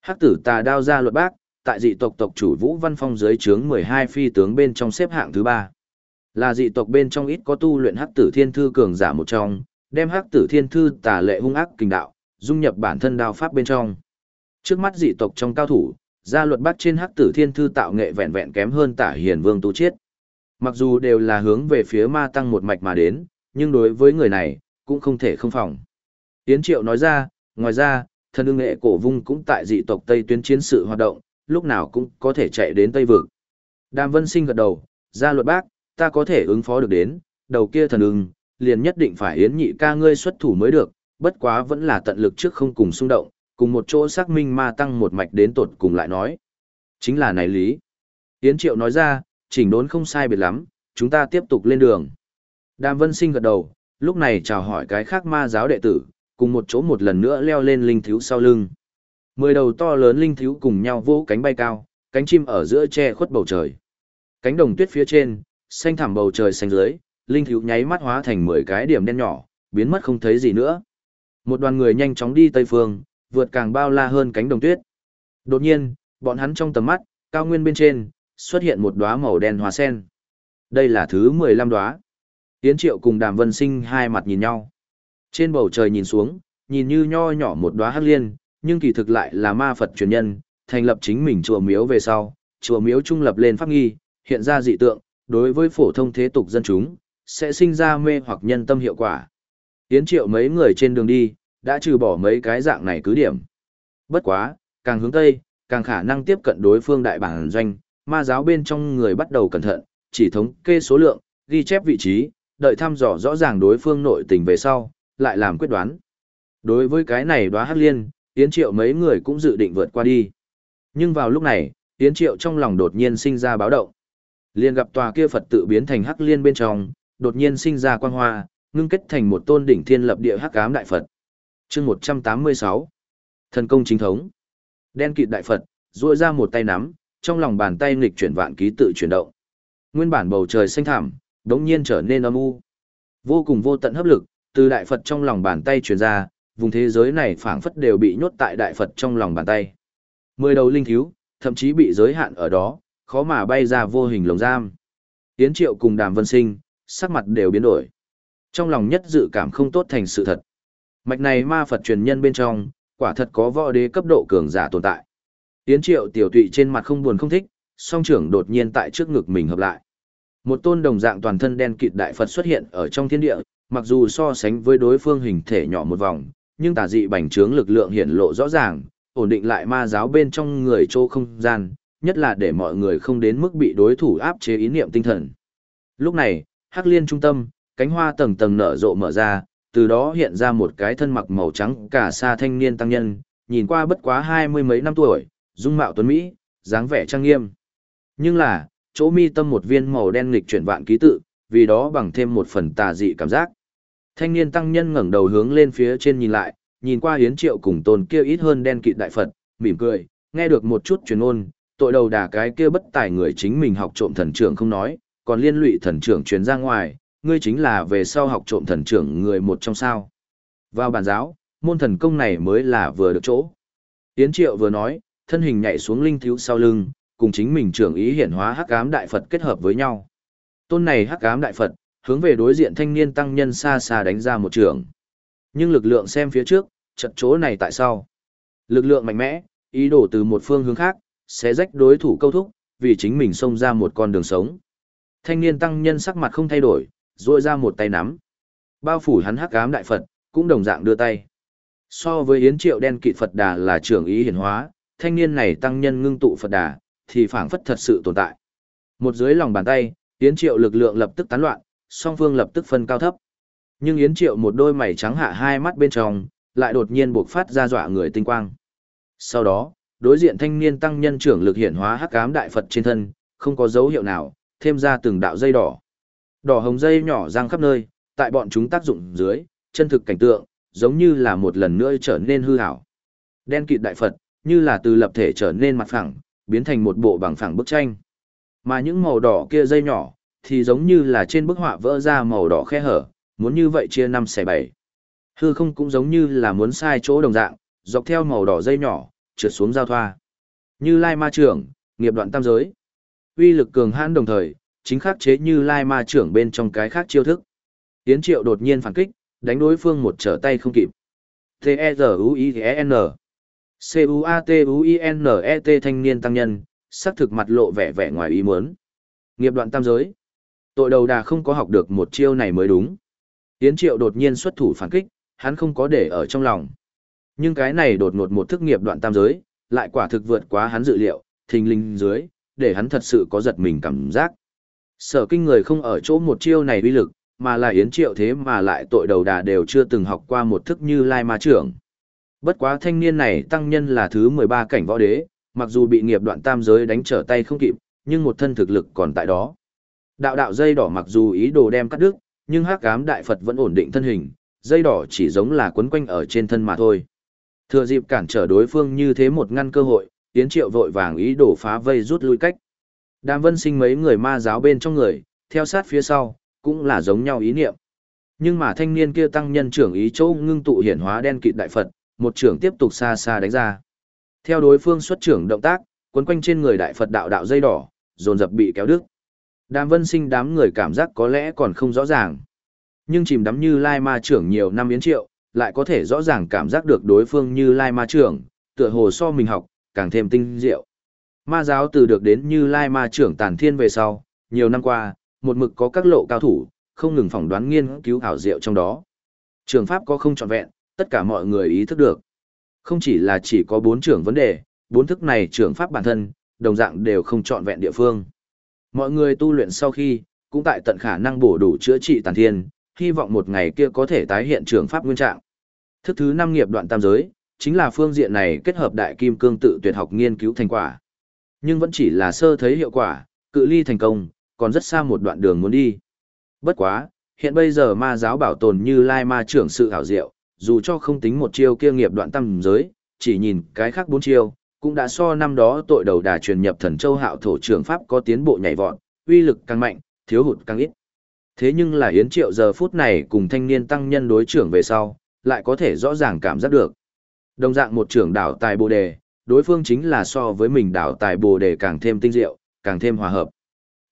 Hắc tử tà đao ra luật bác, tại dị tộc tộc chủ Vũ Văn Phong dưới trướng 12 phi tướng bên trong xếp hạng thứ 3. Là dị tộc bên trong ít có tu luyện hắc tử thiên thư cường giả một trong, đem hắc tử thiên thư tà lệ hung ác kinh đạo, dung nhập bản thân đao pháp bên trong. Trước mắt dị tộc trong cao thủ, gia luật bắt trên hắc tử thiên thư tạo nghệ vẹn vẹn kém hơn tả hiền vương tu chiết. Mặc dù đều là hướng về phía ma tăng một mạch mà đến, nhưng đối với người này, cũng không thể không phòng. Yến Triệu nói ra, ngoài ra, thần ưng nghệ cổ vung cũng tại dị tộc Tây tuyến chiến sự hoạt động, lúc nào cũng có thể chạy đến Tây Vực. Đàm Vân Sinh gật đầu, ra luật bác, ta có thể ứng phó được đến, đầu kia thần ưng, liền nhất định phải Yến nhị ca ngươi xuất thủ mới được, bất quá vẫn là tận lực trước không cùng xung động, cùng một chỗ xác minh ma tăng một mạch đến tột cùng lại nói. Chính là này lý. Yến Triệu nói ra, chỉnh đốn không sai biệt lắm, chúng ta tiếp tục lên đường. Đàm Vân Sinh gật đầu, lúc này chào hỏi cái khác ma giáo đệ tử, cùng một chỗ một lần nữa leo lên linh thiếu sau lưng. Mười đầu to lớn linh thiếu cùng nhau vỗ cánh bay cao, cánh chim ở giữa che khuất bầu trời. Cánh đồng tuyết phía trên, xanh thẳm bầu trời xanh dưới, linh thiếu nháy mắt hóa thành mười cái điểm đen nhỏ, biến mất không thấy gì nữa. Một đoàn người nhanh chóng đi tây phương, vượt càng bao la hơn cánh đồng tuyết. Đột nhiên, bọn hắn trong tầm mắt, cao nguyên bên trên, xuất hiện một đóa màu đen hoa sen. Đây là thứ 15 đóa. Tiến Triệu cùng Đàm Vân Sinh hai mặt nhìn nhau. Trên bầu trời nhìn xuống, nhìn như nho nhỏ một đóa hắc liên, nhưng kỳ thực lại là ma Phật truyền nhân, thành lập chính mình chùa miếu về sau, chùa miếu trung lập lên pháp nghi, hiện ra dị tượng, đối với phổ thông thế tục dân chúng, sẽ sinh ra mê hoặc nhân tâm hiệu quả. Tiến Triệu mấy người trên đường đi, đã trừ bỏ mấy cái dạng này cứ điểm. Bất quá, càng hướng tây, càng khả năng tiếp cận đối phương đại bản doanh, ma giáo bên trong người bắt đầu cẩn thận, chỉ thống kê số lượng, ghi chép vị trí, đợi thăm dò rõ ràng đối phương nội tình về sau, lại làm quyết đoán. Đối với cái này Đóa hắc liên, Yến Triệu mấy người cũng dự định vượt qua đi. Nhưng vào lúc này, Yến Triệu trong lòng đột nhiên sinh ra báo động. Liên gặp tòa kia Phật tự biến thành hắc liên bên trong, đột nhiên sinh ra quang hoa, ngưng kết thành một tôn đỉnh thiên lập địa hắc ám đại Phật. Chương 186. Thần công chính thống. Đen kịt đại Phật, duỗi ra một tay nắm, trong lòng bàn tay nghịch chuyển vạn ký tự chuyển động. Nguyên bản bầu trời xanh thẳm, đống nhiên trở nên âm u. Vô cùng vô tận hấp lực, từ đại Phật trong lòng bàn tay truyền ra, vùng thế giới này phảng phất đều bị nhốt tại đại Phật trong lòng bàn tay. Mười đầu linh thiếu, thậm chí bị giới hạn ở đó, khó mà bay ra vô hình lồng giam. Yến triệu cùng đàm vân sinh, sắc mặt đều biến đổi. Trong lòng nhất dự cảm không tốt thành sự thật. Mạch này ma Phật truyền nhân bên trong, quả thật có võ đế cấp độ cường giả tồn tại. Yến triệu tiểu tụy trên mặt không buồn không thích, song trưởng đột nhiên tại trước ngực mình hợp lại. Một tôn đồng dạng toàn thân đen kịt đại Phật xuất hiện ở trong thiên địa, mặc dù so sánh với đối phương hình thể nhỏ một vòng, nhưng tà dị bành trướng lực lượng hiển lộ rõ ràng, ổn định lại ma giáo bên trong người chỗ không gian, nhất là để mọi người không đến mức bị đối thủ áp chế ý niệm tinh thần. Lúc này, Hắc Liên trung tâm, cánh hoa tầng tầng nở rộ mở ra, từ đó hiện ra một cái thân mặc màu trắng cả xa thanh niên tăng nhân, nhìn qua bất quá hai mươi mấy năm tuổi, dung mạo tuấn Mỹ, dáng vẻ trang nghiêm. Nhưng là, chỗ mi tâm một viên màu đen nghịch chuyển vạn ký tự, vì đó bằng thêm một phần tà dị cảm giác. Thanh niên tăng nhân ngẩng đầu hướng lên phía trên nhìn lại, nhìn qua hiến triệu cùng tôn kia ít hơn đen kịt đại Phật, mỉm cười, nghe được một chút truyền ôn, tội đầu đà cái kia bất tài người chính mình học trộm thần trưởng không nói, còn liên lụy thần trưởng truyền ra ngoài, ngươi chính là về sau học trộm thần trưởng người một trong sao. Vào bản giáo, môn thần công này mới là vừa được chỗ. Yến Triệu vừa nói, thân hình nhảy xuống linh thiếu sau lưng, cùng chính mình trưởng ý hiển hóa hắc ám đại Phật kết hợp với nhau. Tôn này hắc ám đại Phật, hướng về đối diện thanh niên tăng nhân xa xa đánh ra một trường. Nhưng lực lượng xem phía trước, trận chỗ này tại sao? Lực lượng mạnh mẽ, ý đồ từ một phương hướng khác, sẽ rách đối thủ câu thúc, vì chính mình xông ra một con đường sống. Thanh niên tăng nhân sắc mặt không thay đổi, duỗi ra một tay nắm. Bao phủ hắn hắc ám đại Phật, cũng đồng dạng đưa tay. So với yến triệu đen kịt Phật đà là trưởng ý hiển hóa, thanh niên này tăng nhân ngưng tụ Phật đà, thì phảng phất thật sự tồn tại. Một dưới lòng bàn tay, Yến Triệu lực lượng lập tức tán loạn, song phương lập tức phân cao thấp. Nhưng Yến Triệu một đôi mày trắng hạ hai mắt bên trong, lại đột nhiên buộc phát ra dọa người tinh quang. Sau đó, đối diện thanh niên tăng nhân trưởng lực hiện hóa hắc ám đại Phật trên thân, không có dấu hiệu nào, thêm ra từng đạo dây đỏ. Đỏ hồng dây nhỏ răng khắp nơi, tại bọn chúng tác dụng dưới, chân thực cảnh tượng, giống như là một lần nữa trở nên hư ảo. Đen kịt đại Phật, như là từ lập thể trở nên mặt phẳng, biến thành một bộ bằng phẳng bức tranh. Mà những màu đỏ kia dây nhỏ, thì giống như là trên bức họa vỡ ra màu đỏ khe hở, muốn như vậy chia năm xẻ bảy. Hư không cũng giống như là muốn sai chỗ đồng dạng, dọc theo màu đỏ dây nhỏ, trượt xuống giao thoa. Như Lai Ma trưởng, nghiệp đoạn tam giới. Uy lực cường hãn đồng thời, chính khắc chế như Lai Ma trưởng bên trong cái khác chiêu thức. Tiến Triệu đột nhiên phản kích, đánh đối phương một trở tay không kịp. T-E-Z-U-I-E-N C-U-A-T-U-I-N-E-T thanh niên tăng nhân, sắc thực mặt lộ vẻ vẻ ngoài ý muốn. Nghiệp đoạn tam giới. Tội đầu đà không có học được một chiêu này mới đúng. Yến triệu đột nhiên xuất thủ phản kích, hắn không có để ở trong lòng. Nhưng cái này đột ngột một thức nghiệp đoạn tam giới, lại quả thực vượt quá hắn dự liệu, thình linh dưới, để hắn thật sự có giật mình cảm giác. Sở kinh người không ở chỗ một chiêu này uy lực, mà là yến triệu thế mà lại tội đầu đà đều chưa từng học qua một thức như lai ma trưởng. Bất quá thanh niên này tăng nhân là thứ 13 cảnh võ đế, mặc dù bị nghiệp đoạn tam giới đánh trở tay không kịp, nhưng một thân thực lực còn tại đó. Đạo đạo dây đỏ mặc dù ý đồ đem cắt đứt, nhưng hắc ám đại Phật vẫn ổn định thân hình, dây đỏ chỉ giống là quấn quanh ở trên thân mà thôi. Thừa dịp cản trở đối phương như thế một ngăn cơ hội, Tiến Triệu vội vàng ý đồ phá vây rút lui cách. Đàm Vân Sinh mấy người ma giáo bên trong người, theo sát phía sau, cũng là giống nhau ý niệm. Nhưng mà thanh niên kia tăng nhân trưởng ý chỗ ngưng tụ hiển hóa đen kịt đại Phật, một trưởng tiếp tục xa xa đánh ra. Theo đối phương xuất trưởng động tác, quấn quanh trên người đại Phật đạo đạo dây đỏ, dồn dập bị kéo đứt. Đàm Vân Sinh đám người cảm giác có lẽ còn không rõ ràng. Nhưng chìm đắm như Lai Ma trưởng nhiều năm yến triệu, lại có thể rõ ràng cảm giác được đối phương như Lai Ma trưởng, tựa hồ so mình học, càng thêm tinh diệu. Ma giáo từ được đến như Lai Ma trưởng tàn thiên về sau, nhiều năm qua, một mực có các lộ cao thủ, không ngừng phỏng đoán nghiên cứu ảo diệu trong đó. Trường pháp có không trọn vẹn, tất cả mọi người ý thức được. Không chỉ là chỉ có bốn trưởng vấn đề, bốn thức này trưởng pháp bản thân, đồng dạng đều không trọn vẹn địa phương. Mọi người tu luyện sau khi, cũng tại tận khả năng bổ đủ chữa trị tàn thiên, hy vọng một ngày kia có thể tái hiện trường pháp nguyên trạng. Thức thứ năm nghiệp đoạn tam giới, chính là phương diện này kết hợp đại kim cương tự tuyệt học nghiên cứu thành quả. Nhưng vẫn chỉ là sơ thấy hiệu quả, cự ly thành công, còn rất xa một đoạn đường muốn đi. Bất quá, hiện bây giờ ma giáo bảo tồn như lai ma trưởng sự hảo diệu, dù cho không tính một chiêu kia nghiệp đoạn tâm giới, chỉ nhìn cái khác bốn chiêu, cũng đã so năm đó tội đầu đà truyền nhập thần châu hạo thổ trưởng pháp có tiến bộ nhảy vọt, uy lực càng mạnh, thiếu hụt càng ít. Thế nhưng là Yến Triệu giờ phút này cùng thanh niên tăng nhân đối trưởng về sau, lại có thể rõ ràng cảm giác được. Đồng dạng một trưởng đảo tài bồ đề, đối phương chính là so với mình đảo tài bồ đề càng thêm tinh diệu, càng thêm hòa hợp.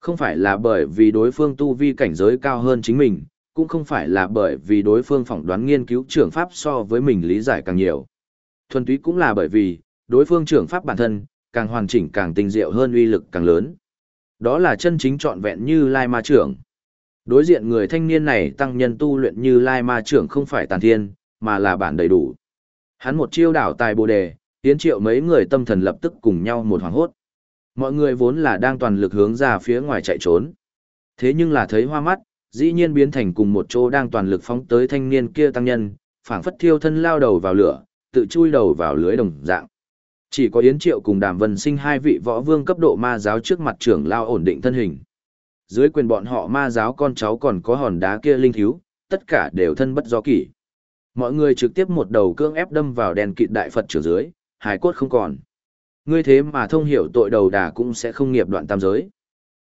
Không phải là bởi vì đối phương tu vi cảnh giới cao hơn chính mình, cũng không phải là bởi vì đối phương phỏng đoán nghiên cứu trưởng pháp so với mình lý giải càng nhiều. Thuần túy cũng là bởi vì, đối phương trưởng pháp bản thân, càng hoàn chỉnh càng tinh diệu hơn uy lực càng lớn. Đó là chân chính trọn vẹn như Lai Ma trưởng. Đối diện người thanh niên này tăng nhân tu luyện như Lai Ma trưởng không phải tàn thiên, mà là bản đầy đủ. Hắn một chiêu đảo tài bồ đề, tiến triệu mấy người tâm thần lập tức cùng nhau một hoàng hốt. Mọi người vốn là đang toàn lực hướng ra phía ngoài chạy trốn. Thế nhưng là thấy hoa mắt, dĩ nhiên biến thành cùng một chỗ đang toàn lực phóng tới thanh niên kia tăng nhân, phảng phất thiêu thân lao đầu vào lửa, tự chui đầu vào lưới đồng dạng. Chỉ có Yến Triệu cùng Đàm Vân Sinh hai vị võ vương cấp độ ma giáo trước mặt trưởng lao ổn định thân hình. Dưới quyền bọn họ ma giáo con cháu còn có hòn đá kia linh thiếu, tất cả đều thân bất do kỷ. Mọi người trực tiếp một đầu cương ép đâm vào đèn kịt đại Phật trưởng dưới, hài cốt không còn. Ngươi thế mà thông hiểu tội đầu đà cũng sẽ không nghiệp đoạn tam giới.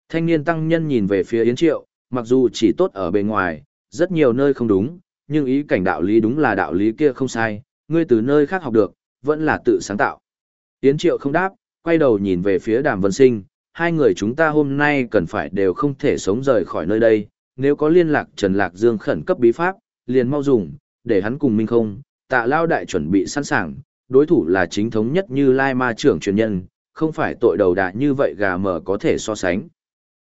Thanh niên tăng nhân nhìn về phía Yến Triệu, mặc dù chỉ tốt ở bề ngoài, rất nhiều nơi không đúng, nhưng ý cảnh đạo lý đúng là đạo lý kia không sai, ngươi từ nơi khác học được, vẫn là tự sáng tạo. Yến Triệu không đáp, quay đầu nhìn về phía Đàm Vân Sinh, hai người chúng ta hôm nay cần phải đều không thể sống rời khỏi nơi đây, nếu có liên lạc Trần Lạc Dương khẩn cấp bí pháp, liền mau dùng, để hắn cùng Minh không, tạ lao đại chuẩn bị sẵn sàng, đối thủ là chính thống nhất như Lai Ma trưởng truyền nhân, không phải tội đầu đà như vậy gà mở có thể so sánh.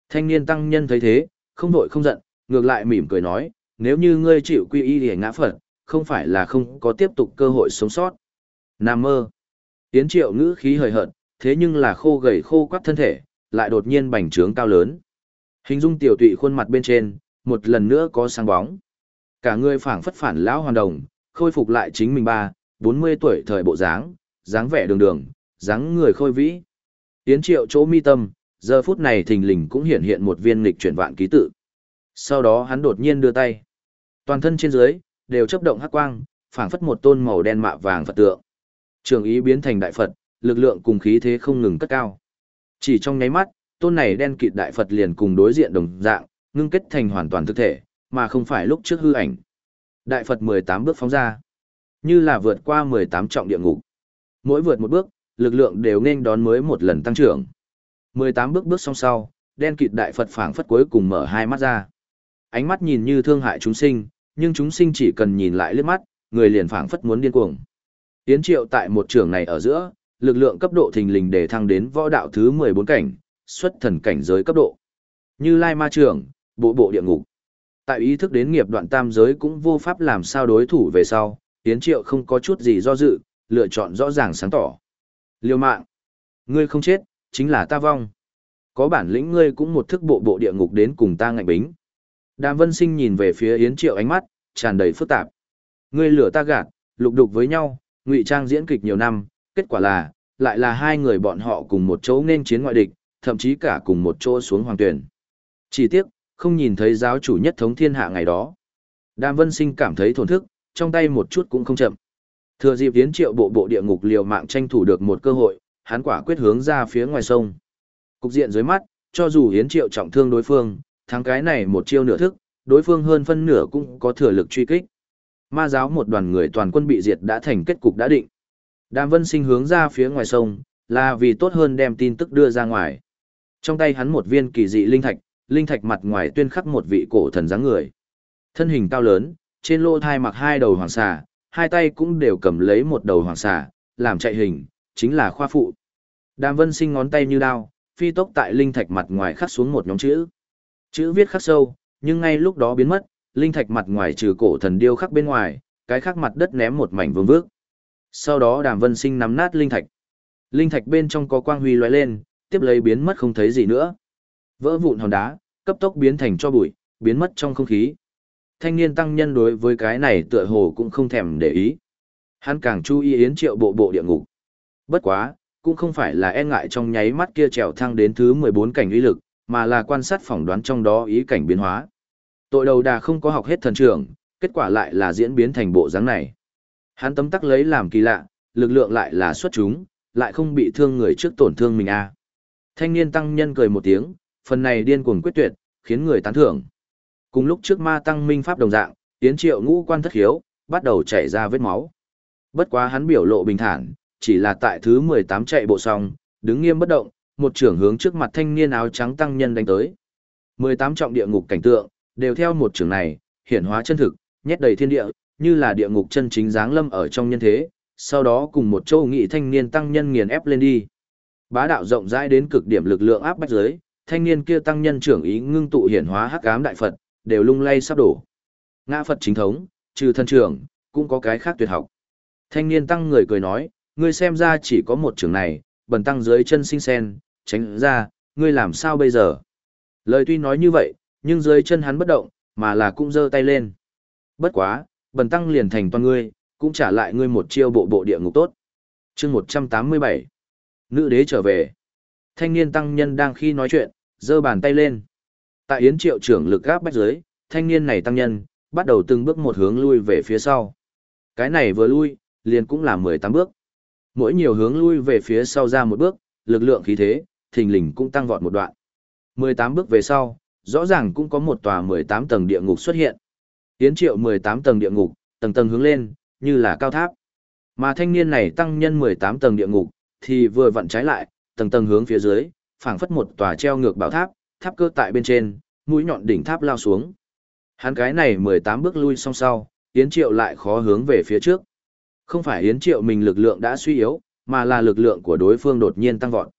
Thanh niên tăng nhân thấy thế, không vội không giận, ngược lại mỉm cười nói, nếu như ngươi chịu quy y để ngã Phật, không phải là không có tiếp tục cơ hội sống sót. Nam mơ. Yến Triệu ngữ khí hời hợt, thế nhưng là khô gầy khô quắc thân thể, lại đột nhiên bành trướng cao lớn. Hình dung tiểu tụy khuôn mặt bên trên, một lần nữa có sáng bóng. Cả người phảng phất phản lão hoàn đồng, khôi phục lại chính mình ba, 40 tuổi thời bộ dáng, dáng vẻ đường đường, dáng người khôi vĩ. Yến Triệu chỗ mi tâm, giờ phút này thình lình cũng hiện hiện một viên nghịch chuyển vạn ký tự. Sau đó hắn đột nhiên đưa tay. Toàn thân trên dưới, đều chấp động hắc quang, phảng phất một tôn màu đen mạ vàng Phật tượng. Trường ý biến thành đại Phật, lực lượng cùng khí thế không ngừng cất cao. Chỉ trong nháy mắt, tôn này đen kịt đại Phật liền cùng đối diện đồng dạng, ngưng kết thành hoàn toàn thực thể, mà không phải lúc trước hư ảnh. Đại Phật 18 bước phóng ra, như là vượt qua 18 trọng địa ngục. Mỗi vượt một bước, lực lượng đều nên đón mới một lần tăng trưởng. 18 bước bước song sau, đen kịt đại Phật phảng phất cuối cùng mở hai mắt ra. Ánh mắt nhìn như thương hại chúng sinh, nhưng chúng sinh chỉ cần nhìn lại liếc mắt, người liền phảng phất muốn điên cuồng. Tiến triệu tại một trường này ở giữa, lực lượng cấp độ thình lình để thăng đến võ đạo thứ 14 cảnh, xuất thần cảnh giới cấp độ. Như Lai Ma Trường, bộ bộ địa ngục. Tại ý thức đến nghiệp đoạn tam giới cũng vô pháp làm sao đối thủ về sau, Tiến triệu không có chút gì do dự, lựa chọn rõ ràng sáng tỏ. Liêu mạng. Ngươi không chết, chính là ta vong. Có bản lĩnh ngươi cũng một thức bộ bộ địa ngục đến cùng ta ngạnh bính. Đàm Vân Sinh nhìn về phía Yến Triệu ánh mắt, tràn đầy phức tạp. Ngươi lửa ta gạt, lục đục với nhau, ngụy trang diễn kịch nhiều năm, kết quả là, lại là hai người bọn họ cùng một chỗ nên chiến ngoại địch, thậm chí cả cùng một chỗ xuống hoàng tuyển. Chỉ tiếc, không nhìn thấy giáo chủ nhất thống thiên hạ ngày đó. Đàm Vân Sinh cảm thấy thổn thức, trong tay một chút cũng không chậm. Thừa dịp Yến Triệu bộ bộ địa ngục liều mạng tranh thủ được một cơ hội, hắn quả quyết hướng ra phía ngoài sông. Cục diện dưới mắt, cho dù Yến Triệu trọng thương đối phương, thắng cái này một chiêu nửa thức, đối phương hơn phân nửa cũng có thừa lực truy kích. Ma giáo một đoàn người toàn quân bị diệt đã thành kết cục đã định. Đàm Vân Sinh hướng ra phía ngoài sông, là vì tốt hơn đem tin tức đưa ra ngoài. Trong tay hắn một viên kỳ dị linh thạch, linh thạch mặt ngoài tuyên khắc một vị cổ thần dáng người. Thân hình cao lớn, trên lô thai mặc hai đầu hoàng xà, hai tay cũng đều cầm lấy một đầu hoàng xà, làm chạy hình, chính là khoa phụ. Đàm Vân Sinh ngón tay như đao, phi tốc tại linh thạch mặt ngoài khắc xuống một nhóm chữ. Chữ viết khắc sâu, nhưng ngay lúc đó biến mất, linh thạch mặt ngoài trừ cổ thần điêu khắc bên ngoài, cái khắc mặt đất ném một mảnh vương vước. Sau đó Đàm Vân Sinh nắm nát linh thạch. Linh thạch bên trong có quang huy lóe lên, tiếp lấy biến mất không thấy gì nữa. Vỡ vụn hòn đá, cấp tốc biến thành cho bụi, biến mất trong không khí. Thanh niên tăng nhân đối với cái này tựa hồ cũng không thèm để ý. Hắn càng chú ý yến triệu bộ bộ địa ngục. Bất quá, cũng không phải là e ngại trong nháy mắt kia trèo thăng đến thứ 14 cảnh uy lực, mà là quan sát phỏng đoán trong đó ý cảnh biến hóa. Tội đầu đà không có học hết thần trưởng, kết quả lại là diễn biến thành bộ dáng này. Hắn tấm tắc lấy làm kỳ lạ, lực lượng lại là xuất chúng, lại không bị thương người trước tổn thương mình a. À. Thanh niên tăng nhân cười một tiếng, phần này điên cuồng quyết tuyệt, khiến người tán thưởng. Cùng lúc trước ma tăng minh pháp đồng dạng, tiến triệu ngũ quan thất hiếu, bắt đầu chảy ra vết máu. Bất quá hắn biểu lộ bình thản, chỉ là tại thứ 18 chạy bộ xong, đứng nghiêm bất động, một trưởng hướng trước mặt thanh niên áo trắng tăng nhân đánh tới. 18 trọng địa ngục cảnh tượng, đều theo một trưởng này, hiển hóa chân thực, nhét đầy thiên địa, như là địa ngục chân chính dáng lâm ở trong nhân thế, sau đó cùng một châu nghị thanh niên tăng nhân nghiền ép lên đi. Bá đạo rộng rãi đến cực điểm lực lượng áp bách giới, thanh niên kia tăng nhân trưởng ý ngưng tụ hiển hóa hắc ám đại Phật, đều lung lay sắp đổ. Ngã Phật chính thống, trừ thân trưởng, cũng có cái khác tuyệt học. Thanh niên tăng người cười nói, ngươi xem ra chỉ có một trường này, bần tăng dưới chân sinh sen, tránh ra, ngươi làm sao bây giờ? Lời tuy nói như vậy, nhưng dưới chân hắn bất động, mà là cũng giơ tay lên. Bất quá, bần tăng liền thành toàn ngươi, cũng trả lại ngươi một chiêu bộ bộ địa ngục tốt. chương 187. Nữ đế trở về. Thanh niên tăng nhân đang khi nói chuyện, giơ bàn tay lên. Tại yến triệu trưởng lực gáp bách dưới, thanh niên này tăng nhân, bắt đầu từng bước một hướng lui về phía sau. Cái này vừa lui, liền cũng là 18 bước. Mỗi nhiều hướng lui về phía sau ra một bước, lực lượng khí thế, thình lình cũng tăng vọt một đoạn. 18 bước về sau, rõ ràng cũng có một tòa 18 tầng địa ngục xuất hiện. Tiến triệu 18 tầng địa ngục, tầng tầng hướng lên, như là cao tháp. Mà thanh niên này tăng nhân 18 tầng địa ngục, thì vừa vặn trái lại, tầng tầng hướng phía dưới, phảng phất một tòa treo ngược bảo tháp, tháp cơ tại bên trên, mũi nhọn đỉnh tháp lao xuống. Hắn cái này 18 bước lui song sau, Yến Triệu lại khó hướng về phía trước. Không phải Yến Triệu mình lực lượng đã suy yếu, mà là lực lượng của đối phương đột nhiên tăng vọt.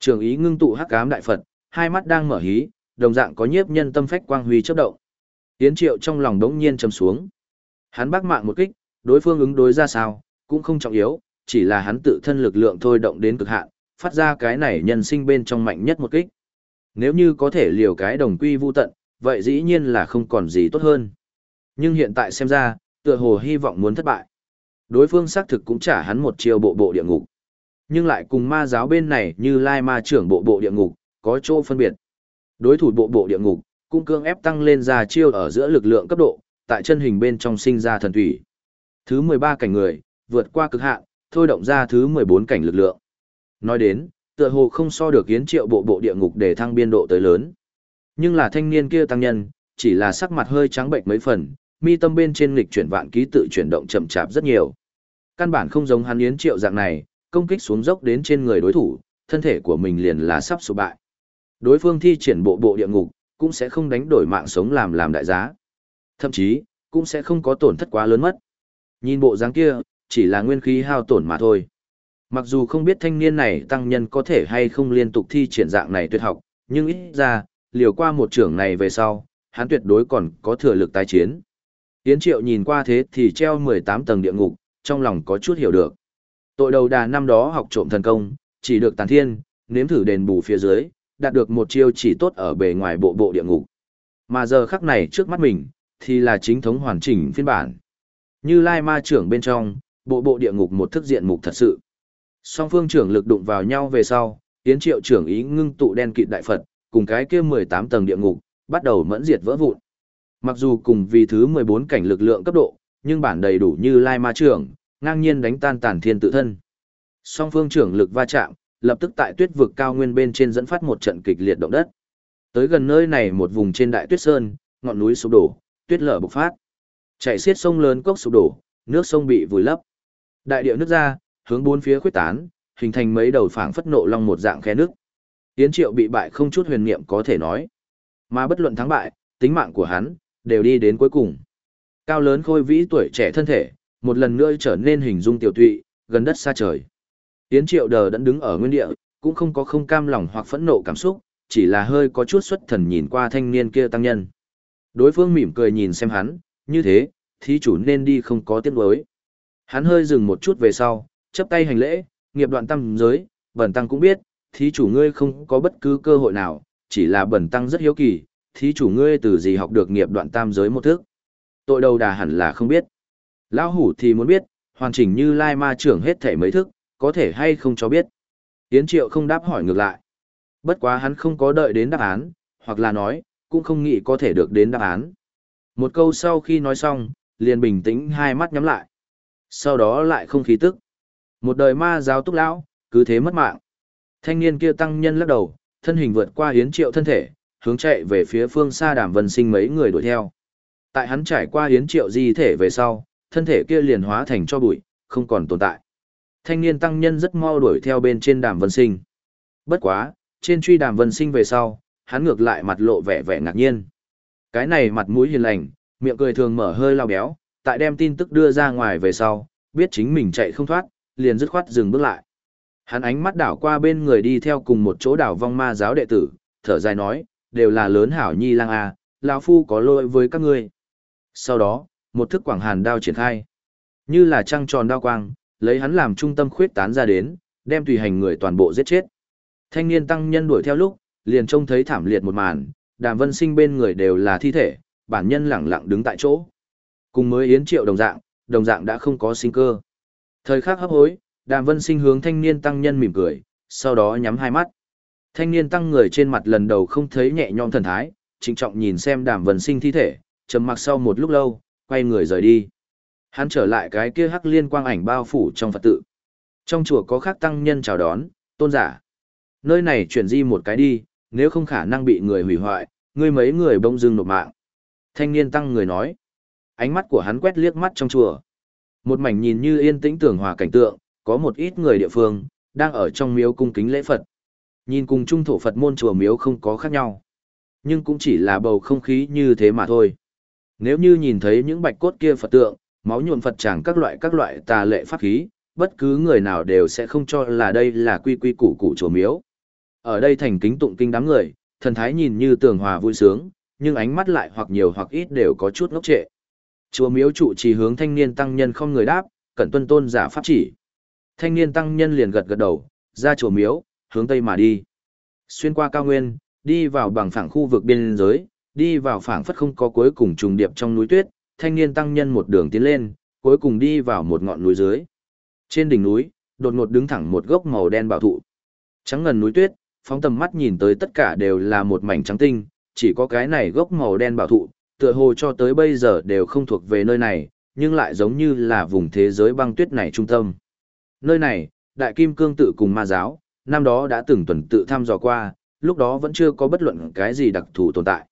Trường ý ngưng tụ hắc ám đại Phật, hai mắt đang mở hí, đồng dạng có nhiếp nhân tâm phách quang huy chớp động. Yến Triệu trong lòng đống nhiên trầm xuống. Hắn bác mạng một kích, đối phương ứng đối ra sao, cũng không trọng yếu, chỉ là hắn tự thân lực lượng thôi động đến cực hạn, phát ra cái này nhân sinh bên trong mạnh nhất một kích. Nếu như có thể liều cái đồng quy vu tận, vậy dĩ nhiên là không còn gì tốt hơn. Nhưng hiện tại xem ra, tựa hồ hy vọng muốn thất bại. Đối phương xác thực cũng trả hắn một chiêu bộ bộ địa ngục. Nhưng lại cùng ma giáo bên này như lai ma trưởng bộ bộ địa ngục, có chỗ phân biệt. Đối thủ bộ bộ địa ngục, cũng cương ép tăng lên ra chiêu ở giữa lực lượng cấp độ, tại chân hình bên trong sinh ra thần thủy. Thứ 13 cảnh người, vượt qua cực hạn, thôi động ra thứ 14 cảnh lực lượng. Nói đến, tựa hồ không so được yến triệu bộ bộ địa ngục để thăng biên độ tới lớn. Nhưng là thanh niên kia tăng nhân, chỉ là sắc mặt hơi trắng bệnh mấy phần, mi tâm bên trên lịch chuyển vạn ký tự chuyển động chậm chạp rất nhiều. Căn bản không giống hắn yến triệu dạng này, công kích xuống dốc đến trên người đối thủ, thân thể của mình liền là sắp sụp bại. Đối phương thi triển bộ bộ địa ngục, cũng sẽ không đánh đổi mạng sống làm làm đại giá. Thậm chí, cũng sẽ không có tổn thất quá lớn mất. Nhìn bộ dáng kia, chỉ là nguyên khí hao tổn mà thôi. Mặc dù không biết thanh niên này tăng nhân có thể hay không liên tục thi triển dạng này tuyệt học, nhưng ít ra, liều qua một trưởng này về sau, hắn tuyệt đối còn có thừa lực tái chiến. Yến Triệu nhìn qua thế thì treo 18 tầng địa ngục, trong lòng có chút hiểu được. Tội đầu đà năm đó học trộm thần công, chỉ được tàn thiên, nếm thử đền bù phía dưới, đạt được một chiêu chỉ tốt ở bề ngoài bộ bộ địa ngục. Mà giờ khắc này trước mắt mình, thì là chính thống hoàn chỉnh phiên bản. Như Lai Ma trưởng bên trong, bộ bộ địa ngục một thức diện mục thật sự. Song phương trưởng lực đụng vào nhau về sau, Yến Triệu trưởng ý ngưng tụ đen kịt đại Phật, cùng cái kia 18 tầng địa ngục, bắt đầu mẫn diệt vỡ vụn. Mặc dù cùng vì thứ 14 cảnh lực lượng cấp độ, nhưng bản đầy đủ như Lai Ma trưởng, ngang nhiên đánh tan tàn thiên tự thân. Song phương trưởng lực va chạm, lập tức tại tuyết vực cao nguyên bên trên dẫn phát một trận kịch liệt động đất. Tới gần nơi này một vùng trên đại tuyết sơn, ngọn núi sụp đổ, tuyết lở bộc phát. Chạy xiết sông lớn cốc sụp đổ, nước sông bị vùi lấp. Đại địa nước ra, hướng bốn phía khuyết tán, hình thành mấy đầu phảng phất nộ long một dạng khe nước. Yến Triệu bị bại không chút huyền niệm có thể nói. Mà bất luận thắng bại, tính mạng của hắn, đều đi đến cuối cùng. Cao lớn khôi vĩ tuổi trẻ thân thể, một lần nữa trở nên hình dung tiểu tụy, gần đất xa trời. Yến Triệu đờ đã đứng ở nguyên địa, cũng không có không cam lòng hoặc phẫn nộ cảm xúc, chỉ là hơi có chút xuất thần nhìn qua thanh niên kia tăng nhân. Đối phương mỉm cười nhìn xem hắn, như thế, thí chủ nên đi không có tiếng đối. Hắn hơi dừng một chút về sau, chấp tay hành lễ, nghiệp đoạn tăng giới, bẩn tăng cũng biết, thí chủ ngươi không có bất cứ cơ hội nào, chỉ là bẩn tăng rất hiếu kỳ, thí chủ ngươi từ gì học được nghiệp đoạn tam giới một thức. Tội đầu đà hẳn là không biết. Lão hủ thì muốn biết, hoàn chỉnh như lai ma trưởng hết thể mấy thức, có thể hay không cho biết. Yến Triệu không đáp hỏi ngược lại. Bất quá hắn không có đợi đến đáp án, hoặc là nói, cũng không nghĩ có thể được đến đáp án. Một câu sau khi nói xong, liền bình tĩnh hai mắt nhắm lại. Sau đó lại không khí tức. Một đời ma giáo túc lão, cứ thế mất mạng. Thanh niên kia tăng nhân lắc đầu, thân hình vượt qua hiến triệu thân thể, hướng chạy về phía phương xa đàm vân sinh mấy người đuổi theo. Tại hắn trải qua hiến triệu di thể về sau, thân thể kia liền hóa thành cho bụi, không còn tồn tại. Thanh niên tăng nhân rất mau đuổi theo bên trên đàm vân sinh. Bất quá, trên truy đàm vân sinh về sau, hắn ngược lại mặt lộ vẻ vẻ ngạc nhiên. Cái này mặt mũi hiền lành, miệng cười thường mở hơi lao béo, tại đem tin tức đưa ra ngoài về sau, biết chính mình chạy không thoát, liền dứt khoát dừng bước lại. Hắn ánh mắt đảo qua bên người đi theo cùng một chỗ đảo vong ma giáo đệ tử, thở dài nói, đều là lớn hảo nhi lang a, lão phu có lỗi với các ngươi. Sau đó, một thức quảng hàn đao triển khai, như là trăng tròn đao quang, lấy hắn làm trung tâm khuyết tán ra đến, đem tùy hành người toàn bộ giết chết. Thanh niên tăng nhân đuổi theo lúc, liền trông thấy thảm liệt một màn, đàm vân sinh bên người đều là thi thể, bản nhân lẳng lặng đứng tại chỗ. Cùng mới yến triệu đồng dạng, đồng dạng đã không có sinh cơ. Thời khắc hấp hối, đàm vân sinh hướng thanh niên tăng nhân mỉm cười, sau đó nhắm hai mắt. Thanh niên tăng người trên mặt lần đầu không thấy nhẹ nhõm thần thái, trịnh trọng nhìn xem đàm vân sinh thi thể, trầm mặc sau một lúc lâu, quay người rời đi. Hắn trở lại cái kia hắc liên quang ảnh bao phủ trong Phật tự. Trong chùa có khác tăng nhân chào đón, tôn giả. Nơi này chuyển di một cái đi, nếu không khả năng bị người hủy hoại, ngươi mấy người bông dưng nộp mạng. Thanh niên tăng người nói. Ánh mắt của hắn quét liếc mắt trong chùa. Một mảnh nhìn như yên tĩnh tưởng hòa cảnh tượng, có một ít người địa phương, đang ở trong miếu cung kính lễ Phật. Nhìn cùng trung thổ Phật môn chùa miếu không có khác nhau. Nhưng cũng chỉ là bầu không khí như thế mà thôi. Nếu như nhìn thấy những bạch cốt kia Phật tượng, máu nhuộm Phật chẳng các loại các loại tà lệ pháp khí, bất cứ người nào đều sẽ không cho là đây là quy quy củ củ chùa miếu. Ở đây thành kính tụng kinh đám người, thần thái nhìn như tường hòa vui sướng, nhưng ánh mắt lại hoặc nhiều hoặc ít đều có chút ngốc trệ. Chùa miếu trụ trì hướng thanh niên tăng nhân không người đáp, cẩn tuân tôn giả pháp chỉ. Thanh niên tăng nhân liền gật gật đầu, ra chùa miếu, hướng tây mà đi. Xuyên qua cao nguyên, đi vào bằng phẳng khu vực biên giới, đi vào phảng phất không có cuối cùng trùng điệp trong núi tuyết, thanh niên tăng nhân một đường tiến lên, cuối cùng đi vào một ngọn núi dưới. Trên đỉnh núi, đột ngột đứng thẳng một gốc màu đen bảo thụ. Trắng ngần núi tuyết, phóng tầm mắt nhìn tới tất cả đều là một mảnh trắng tinh, chỉ có cái này gốc màu đen bảo thụ, tựa hồ cho tới bây giờ đều không thuộc về nơi này, nhưng lại giống như là vùng thế giới băng tuyết này trung tâm. Nơi này, Đại Kim Cương tự cùng ma giáo, năm đó đã từng tuần tự thăm dò qua, lúc đó vẫn chưa có bất luận cái gì đặc thù tồn tại.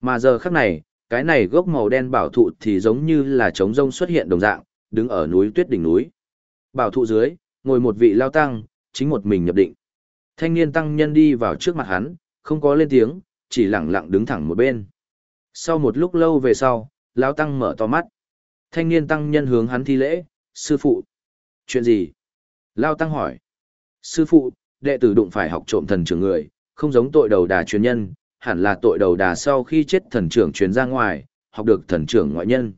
Mà giờ khắc này, cái này gốc màu đen bảo thụ thì giống như là trống rông xuất hiện đồng dạng, đứng ở núi tuyết đỉnh núi. Bảo thụ dưới, ngồi một vị lao tăng, chính một mình nhập định. Thanh niên tăng nhân đi vào trước mặt hắn, không có lên tiếng, chỉ lặng lặng đứng thẳng một bên. Sau một lúc lâu về sau, lao tăng mở to mắt. Thanh niên tăng nhân hướng hắn thi lễ, sư phụ. Chuyện gì? Lao tăng hỏi. Sư phụ, đệ tử đụng phải học trộm thần trưởng người, không giống tội đầu đà truyền nhân, hẳn là tội đầu đà sau khi chết thần trưởng truyền ra ngoài, học được thần trưởng ngoại nhân.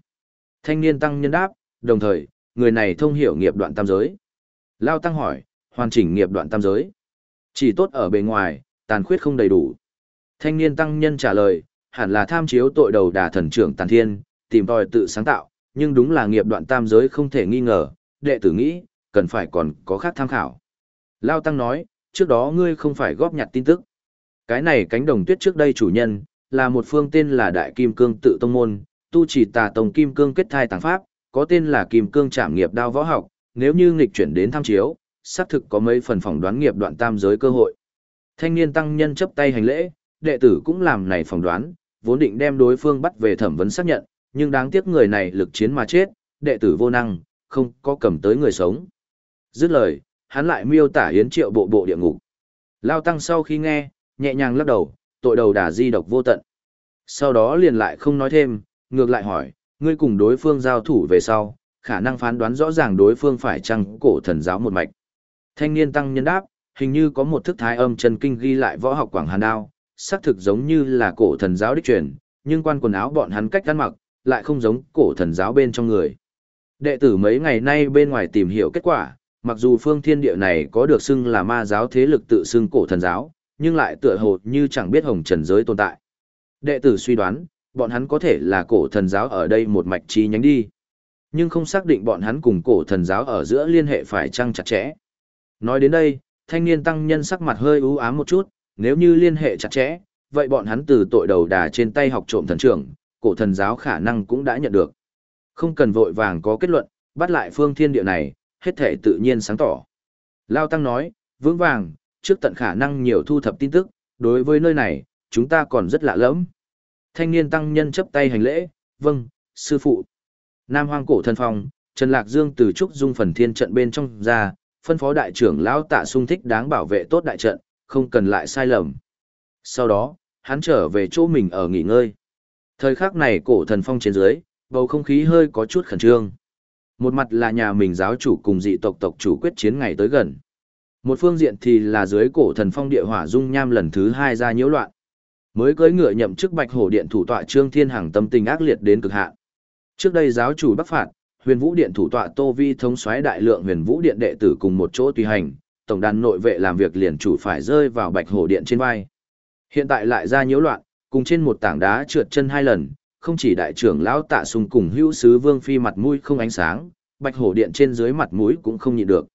Thanh niên tăng nhân đáp, đồng thời, người này thông hiểu nghiệp đoạn tam giới. Lao tăng hỏi, hoàn chỉnh nghiệp đoạn tam giới. Chỉ tốt ở bề ngoài, tàn khuyết không đầy đủ. Thanh niên tăng nhân trả lời, hẳn là tham chiếu tội đầu đà thần trưởng tàn thiên, tìm tòi tự sáng tạo, nhưng đúng là nghiệp đoạn tam giới không thể nghi ngờ, đệ tử nghĩ, cần phải còn có khác tham khảo. Lao tăng nói, trước đó ngươi không phải góp nhặt tin tức. Cái này cánh đồng tuyết trước đây chủ nhân, là một phương tên là Đại Kim Cương tự tông môn, tu chỉ tà tông Kim Cương kết thai tàng pháp, có tên là Kim Cương trảm nghiệp đao võ học, nếu như nghịch chuyển đến tham chiếu, xác thực có mấy phần phỏng đoán nghiệp đoạn tam giới cơ hội. Thanh niên tăng nhân chấp tay hành lễ, đệ tử cũng làm này phỏng đoán, vốn định đem đối phương bắt về thẩm vấn xác nhận, nhưng đáng tiếc người này lực chiến mà chết, đệ tử vô năng, không có cầm tới người sống. Dứt lời, hắn lại miêu tả hiến triệu bộ bộ địa ngục. Lao tăng sau khi nghe, nhẹ nhàng lắc đầu, tội đầu đà di độc vô tận. Sau đó liền lại không nói thêm, ngược lại hỏi, ngươi cùng đối phương giao thủ về sau, khả năng phán đoán rõ ràng đối phương phải chăng cổ thần giáo một mạch. Thanh niên tăng nhân đáp, hình như có một thức thái âm chân kinh ghi lại võ học quảng hàn đao, xác thực giống như là cổ thần giáo đích truyền, nhưng quan quần áo bọn hắn cách ăn mặc, lại không giống cổ thần giáo bên trong người. Đệ tử mấy ngày nay bên ngoài tìm hiểu kết quả, mặc dù phương thiên địa này có được xưng là ma giáo thế lực tự xưng cổ thần giáo, nhưng lại tựa hồ như chẳng biết hồng trần giới tồn tại. Đệ tử suy đoán, bọn hắn có thể là cổ thần giáo ở đây một mạch chi nhánh đi. Nhưng không xác định bọn hắn cùng cổ thần giáo ở giữa liên hệ phải chăng chặt chẽ. Nói đến đây, thanh niên tăng nhân sắc mặt hơi ưu ám một chút, nếu như liên hệ chặt chẽ, vậy bọn hắn từ tội đầu đà trên tay học trộm thần trưởng, cổ thần giáo khả năng cũng đã nhận được. Không cần vội vàng có kết luận, bắt lại phương thiên địa này, hết thể tự nhiên sáng tỏ. Lao Tăng nói, vững vàng, trước tận khả năng nhiều thu thập tin tức, đối với nơi này, chúng ta còn rất lạ lẫm. Thanh niên tăng nhân chấp tay hành lễ, vâng, sư phụ. Nam hoang cổ thần phong, Trần Lạc Dương từ Trúc Dung phần thiên trận bên trong ra, phân phó đại trưởng lão tạ sung thích đáng bảo vệ tốt đại trận, không cần lại sai lầm. Sau đó, hắn trở về chỗ mình ở nghỉ ngơi. Thời khắc này cổ thần phong trên dưới, bầu không khí hơi có chút khẩn trương. Một mặt là nhà mình giáo chủ cùng dị tộc tộc chủ quyết chiến ngày tới gần. Một phương diện thì là dưới cổ thần phong địa hỏa dung nham lần thứ hai ra nhiễu loạn. Mới cưỡi ngựa nhậm chức bạch hổ điện thủ tọa Trương Thiên Hằng tâm tình ác liệt đến cực hạn. Trước đây giáo chủ bắc phạt, huyền vũ điện thủ tọa Tô Vi thống soái đại lượng huyền vũ điện đệ tử cùng một chỗ tùy hành, tổng đàn nội vệ làm việc liền chủ phải rơi vào bạch hổ điện trên vai. Hiện tại lại ra nhiễu loạn, cùng trên một tảng đá trượt chân hai lần, không chỉ đại trưởng lão tạ sùng cùng hữu sứ vương phi mặt mũi không ánh sáng, bạch hổ điện trên dưới mặt mũi cũng không nhịn được.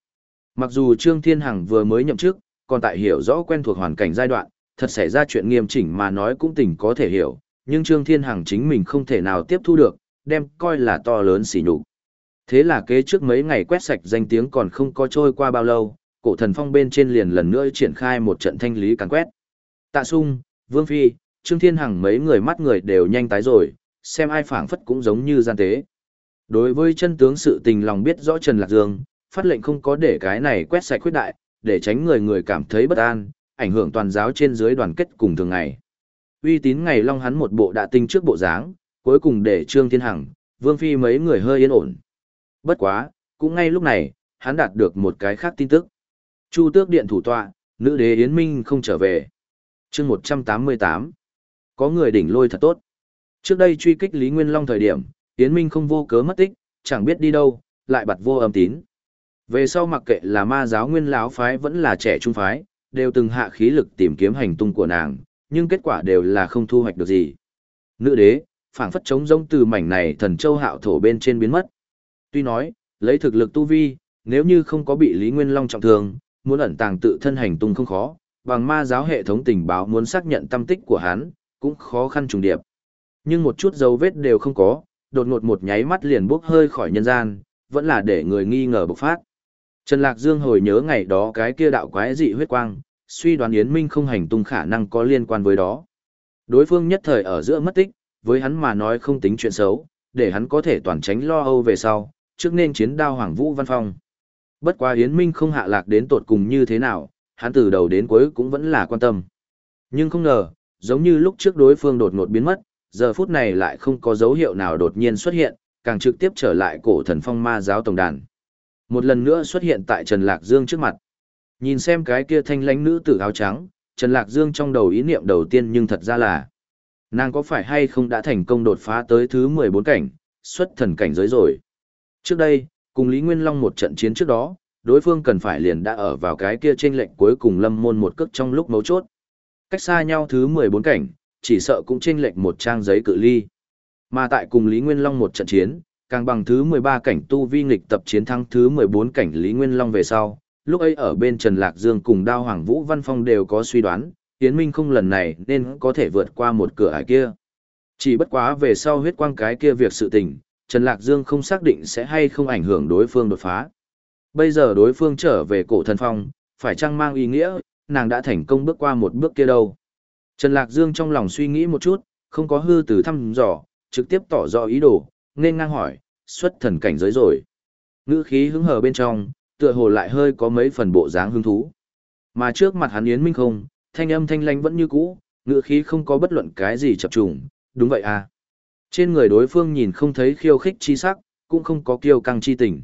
Mặc dù Trương Thiên Hằng vừa mới nhậm chức, còn tại hiểu rõ quen thuộc hoàn cảnh giai đoạn, thật xảy ra chuyện nghiêm chỉnh mà nói cũng tỉnh có thể hiểu, nhưng Trương Thiên Hằng chính mình không thể nào tiếp thu được, đem coi là to lớn xỉ nhục. Thế là kế trước mấy ngày quét sạch danh tiếng còn không có trôi qua bao lâu, cổ thần phong bên trên liền lần nữa triển khai một trận thanh lý càn quét. Tạ sung, Vương Phi, Trương Thiên Hằng mấy người mắt người đều nhanh tái rồi, xem ai phảng phất cũng giống như gian tế. Đối với chân tướng sự tình lòng biết rõ Trần Lạc Dương, phát lệnh không có để cái này quét sạch khuyết đại, để tránh người người cảm thấy bất an, ảnh hưởng toàn giáo trên dưới đoàn kết cùng thường ngày. Uy tín ngày long hắn một bộ đã tinh trước bộ dáng, cuối cùng để Trương Thiên Hằng, Vương Phi mấy người hơi yên ổn. Bất quá, cũng ngay lúc này, hắn đạt được một cái khác tin tức. Chu tước điện thủ tọa, nữ đế Yến Minh không trở về. chương 188. Có người đỉnh lôi thật tốt. Trước đây truy kích Lý Nguyên Long thời điểm, Yến Minh không vô cớ mất tích, chẳng biết đi đâu, lại bật vô âm tín. Về sau mặc kệ là ma giáo nguyên lão phái vẫn là trẻ trung phái, đều từng hạ khí lực tìm kiếm hành tung của nàng, nhưng kết quả đều là không thu hoạch được gì. Nữ đế, phảng phất trống rông từ mảnh này thần châu hạo thổ bên trên biến mất. Tuy nói, lấy thực lực tu vi, nếu như không có bị Lý Nguyên Long trọng thương, muốn ẩn tàng tự thân hành tung không khó, bằng ma giáo hệ thống tình báo muốn xác nhận tâm tích của hắn, cũng khó khăn trùng điệp. Nhưng một chút dấu vết đều không có, đột ngột một nháy mắt liền bốc hơi khỏi nhân gian, vẫn là để người nghi ngờ bộc phát. Trần Lạc Dương hồi nhớ ngày đó cái kia đạo quái dị huyết quang, suy đoán Yến Minh không hành tung khả năng có liên quan với đó. Đối phương nhất thời ở giữa mất tích, với hắn mà nói không tính chuyện xấu, để hắn có thể toàn tránh lo âu về sau, trước nên chiến đao Hoàng Vũ Văn Phong. Bất quá Yến Minh không hạ lạc đến tột cùng như thế nào, hắn từ đầu đến cuối cũng vẫn là quan tâm. Nhưng không ngờ, giống như lúc trước đối phương đột ngột biến mất, giờ phút này lại không có dấu hiệu nào đột nhiên xuất hiện, càng trực tiếp trở lại cổ thần phong ma giáo tổng đàn. Một lần nữa xuất hiện tại Trần Lạc Dương trước mặt. Nhìn xem cái kia thanh lãnh nữ tử áo trắng, Trần Lạc Dương trong đầu ý niệm đầu tiên nhưng thật ra là nàng có phải hay không đã thành công đột phá tới thứ 14 cảnh, xuất thần cảnh giới rồi. Trước đây, cùng Lý Nguyên Long một trận chiến trước đó, đối phương cần phải liền đã ở vào cái kia trên lệnh cuối cùng lâm môn một cước trong lúc mấu chốt. Cách xa nhau thứ 14 cảnh, chỉ sợ cũng trên lệnh một trang giấy cự ly. Mà tại cùng Lý Nguyên Long một trận chiến, càng bằng thứ 13 cảnh tu vi nghịch tập chiến thắng thứ 14 cảnh Lý Nguyên Long về sau, lúc ấy ở bên Trần Lạc Dương cùng Đao Hoàng Vũ Văn Phong đều có suy đoán, Yến Minh không lần này nên có thể vượt qua một cửa ải kia. Chỉ bất quá về sau huyết quang cái kia việc sự tình, Trần Lạc Dương không xác định sẽ hay không ảnh hưởng đối phương đột phá. Bây giờ đối phương trở về cổ thần phong, phải chăng mang ý nghĩa, nàng đã thành công bước qua một bước kia đâu. Trần Lạc Dương trong lòng suy nghĩ một chút, không có hư từ thăm dò, trực tiếp tỏ rõ ý đồ, nên ngang hỏi, xuất thần cảnh giới rồi. Ngữ khí hứng hờ bên trong, tựa hồ lại hơi có mấy phần bộ dáng hứng thú. Mà trước mặt hắn Yến Minh không, thanh âm thanh lanh vẫn như cũ, ngữ khí không có bất luận cái gì chập trùng, đúng vậy à. Trên người đối phương nhìn không thấy khiêu khích chi sắc, cũng không có kiêu căng chi tình.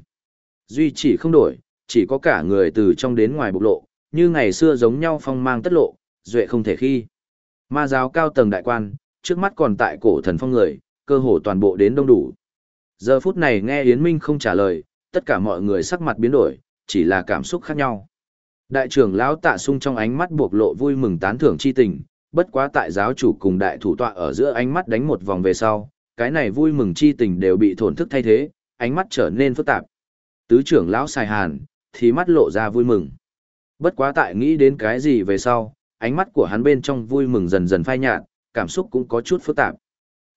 Duy chỉ không đổi, chỉ có cả người từ trong đến ngoài bộc lộ, như ngày xưa giống nhau phong mang tất lộ, duệ không thể khi. Ma giáo cao tầng đại quan, trước mắt còn tại cổ thần phong người, cơ hồ toàn bộ đến đông đủ. Giờ phút này nghe Yến Minh không trả lời, tất cả mọi người sắc mặt biến đổi, chỉ là cảm xúc khác nhau. Đại trưởng lão tạ sung trong ánh mắt buộc lộ vui mừng tán thưởng chi tình, bất quá tại giáo chủ cùng đại thủ tọa ở giữa ánh mắt đánh một vòng về sau, cái này vui mừng chi tình đều bị thổn thức thay thế, ánh mắt trở nên phức tạp. Tứ trưởng lão xài hàn, thì mắt lộ ra vui mừng. Bất quá tại nghĩ đến cái gì về sau, ánh mắt của hắn bên trong vui mừng dần dần phai nhạt, cảm xúc cũng có chút phức tạp.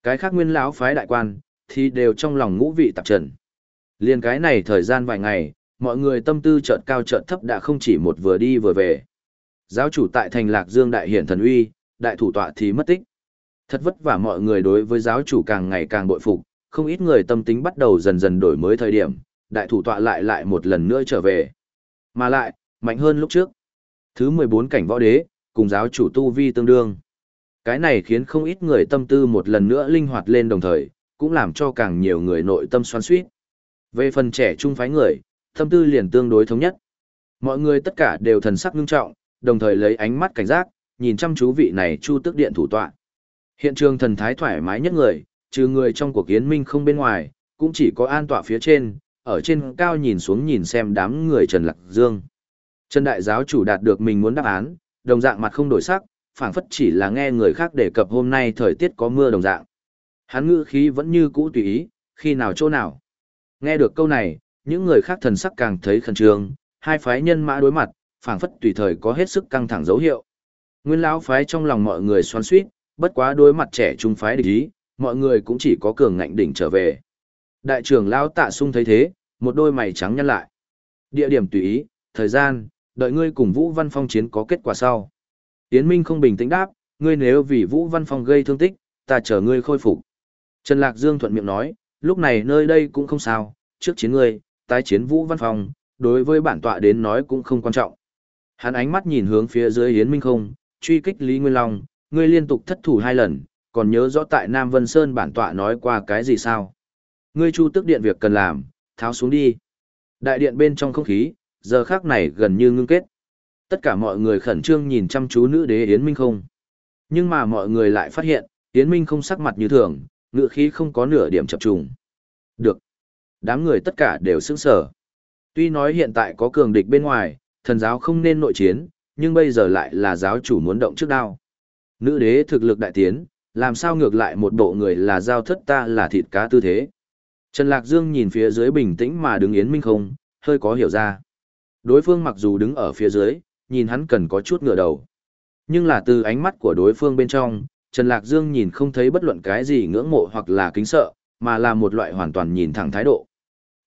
Cái khác nguyên lão phái đại quan, thì đều trong lòng ngũ vị tạp trần. Liên cái này thời gian vài ngày, mọi người tâm tư chợt cao chợt thấp đã không chỉ một vừa đi vừa về. Giáo chủ tại thành Lạc Dương đại hiển thần uy, đại thủ tọa thì mất tích. Thật vất vả mọi người đối với giáo chủ càng ngày càng bội phục, không ít người tâm tính bắt đầu dần dần đổi mới thời điểm, đại thủ tọa lại lại một lần nữa trở về. Mà lại, mạnh hơn lúc trước. Thứ 14 cảnh võ đế, cùng giáo chủ tu vi tương đương. Cái này khiến không ít người tâm tư một lần nữa linh hoạt lên đồng thời, cũng làm cho càng nhiều người nội tâm xoắn suýt. Về phần trẻ trung phái người, tâm tư liền tương đối thống nhất. Mọi người tất cả đều thần sắc nghiêm trọng, đồng thời lấy ánh mắt cảnh giác, nhìn chăm chú vị này chu tức điện thủ tọa. Hiện trường thần thái thoải mái nhất người, trừ người trong cuộc kiến minh không bên ngoài, cũng chỉ có an tọa phía trên, ở trên cao nhìn xuống nhìn xem đám người Trần Lạc Dương. Trần Đại Giáo chủ đạt được mình muốn đáp án, đồng dạng mặt không đổi sắc, phảng phất chỉ là nghe người khác đề cập hôm nay thời tiết có mưa đồng dạng. Hắn ngữ khí vẫn như cũ tùy ý, khi nào chỗ nào. Nghe được câu này, những người khác thần sắc càng thấy khẩn trương, hai phái nhân mã đối mặt, phảng phất tùy thời có hết sức căng thẳng dấu hiệu. Nguyên lão phái trong lòng mọi người xoắn xuýt, bất quá đối mặt trẻ trung phái địch ý, mọi người cũng chỉ có cường ngạnh đỉnh trở về. Đại trưởng lão Tạ Sung thấy thế, một đôi mày trắng nhăn lại. Địa điểm tùy ý, thời gian, đợi ngươi cùng Vũ Văn Phong chiến có kết quả sau. Yến Minh không bình tĩnh đáp, ngươi nếu vì Vũ Văn Phong gây thương tích, ta chờ ngươi khôi phục. Trần Lạc Dương thuận miệng nói, lúc này nơi đây cũng không sao, trước chiến ngươi, tái chiến Vũ Văn Phong, đối với bản tọa đến nói cũng không quan trọng. Hắn ánh mắt nhìn hướng phía dưới Yến Minh không, truy kích Lý Nguyên Long, ngươi liên tục thất thủ hai lần, còn nhớ rõ tại Nam Vân Sơn bản tọa nói qua cái gì sao? Ngươi chu tức điện việc cần làm, tháo xuống đi. Đại điện bên trong không khí, giờ khác này gần như ngưng kết. Tất cả mọi người khẩn trương nhìn chăm chú nữ đế Yến Minh không. Nhưng mà mọi người lại phát hiện, Yến Minh không sắc mặt như thường, ngựa khí không có nửa điểm chập trùng. Được. Đám người tất cả đều sững sở. Tuy nói hiện tại có cường địch bên ngoài, thần giáo không nên nội chiến, nhưng bây giờ lại là giáo chủ muốn động trước đao. Nữ đế thực lực đại tiến, làm sao ngược lại một bộ người là giao thất ta là thịt cá tư thế. Trần Lạc Dương nhìn phía dưới bình tĩnh mà đứng Yến Minh không, hơi có hiểu ra. Đối phương mặc dù đứng ở phía dưới, nhìn hắn cần có chút ngửa đầu. Nhưng là từ ánh mắt của đối phương bên trong, Trần Lạc Dương nhìn không thấy bất luận cái gì ngưỡng mộ hoặc là kính sợ, mà là một loại hoàn toàn nhìn thẳng thái độ.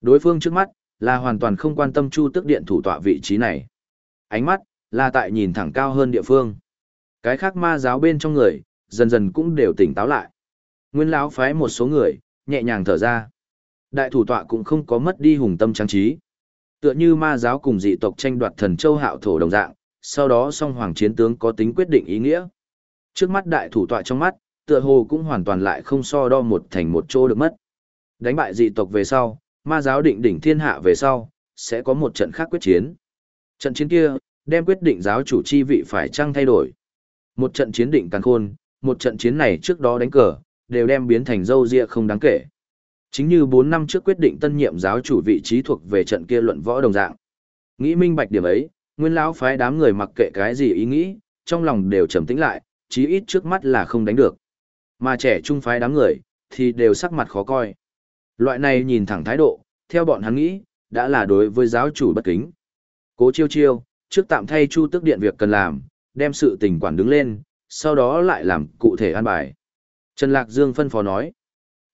Đối phương trước mắt, là hoàn toàn không quan tâm Chu Tức Điện thủ tọa vị trí này. Ánh mắt, là tại nhìn thẳng cao hơn địa phương. Cái khác ma giáo bên trong người, dần dần cũng đều tỉnh táo lại. Nguyên lão phái một số người, nhẹ nhàng thở ra. Đại thủ tọa cũng không có mất đi hùng tâm trang trí. Tựa như ma giáo cùng dị tộc tranh đoạt thần châu hạo thổ đồng dạng, sau đó song hoàng chiến tướng có tính quyết định ý nghĩa. Trước mắt đại thủ tọa trong mắt, tựa hồ cũng hoàn toàn lại không so đo một thành một chỗ được mất. Đánh bại dị tộc về sau, ma giáo định đỉnh thiên hạ về sau, sẽ có một trận khác quyết chiến. Trận chiến kia, đem quyết định giáo chủ chi vị phải chăng thay đổi. Một trận chiến định càng khôn, một trận chiến này trước đó đánh cờ, đều đem biến thành dâu ria không đáng kể. Chính như 4 năm trước quyết định tân nhiệm giáo chủ vị trí thuộc về trận kia luận võ đồng dạng. Nghĩ minh bạch điểm ấy, nguyên lão phái đám người mặc kệ cái gì ý nghĩ, trong lòng đều trầm tĩnh lại, chí ít trước mắt là không đánh được. Mà trẻ trung phái đám người, thì đều sắc mặt khó coi. Loại này nhìn thẳng thái độ, theo bọn hắn nghĩ, đã là đối với giáo chủ bất kính. Cố chiêu chiêu, trước tạm thay chu tức điện việc cần làm, đem sự tình quản đứng lên, sau đó lại làm cụ thể an bài. Trần Lạc Dương phân phó nói.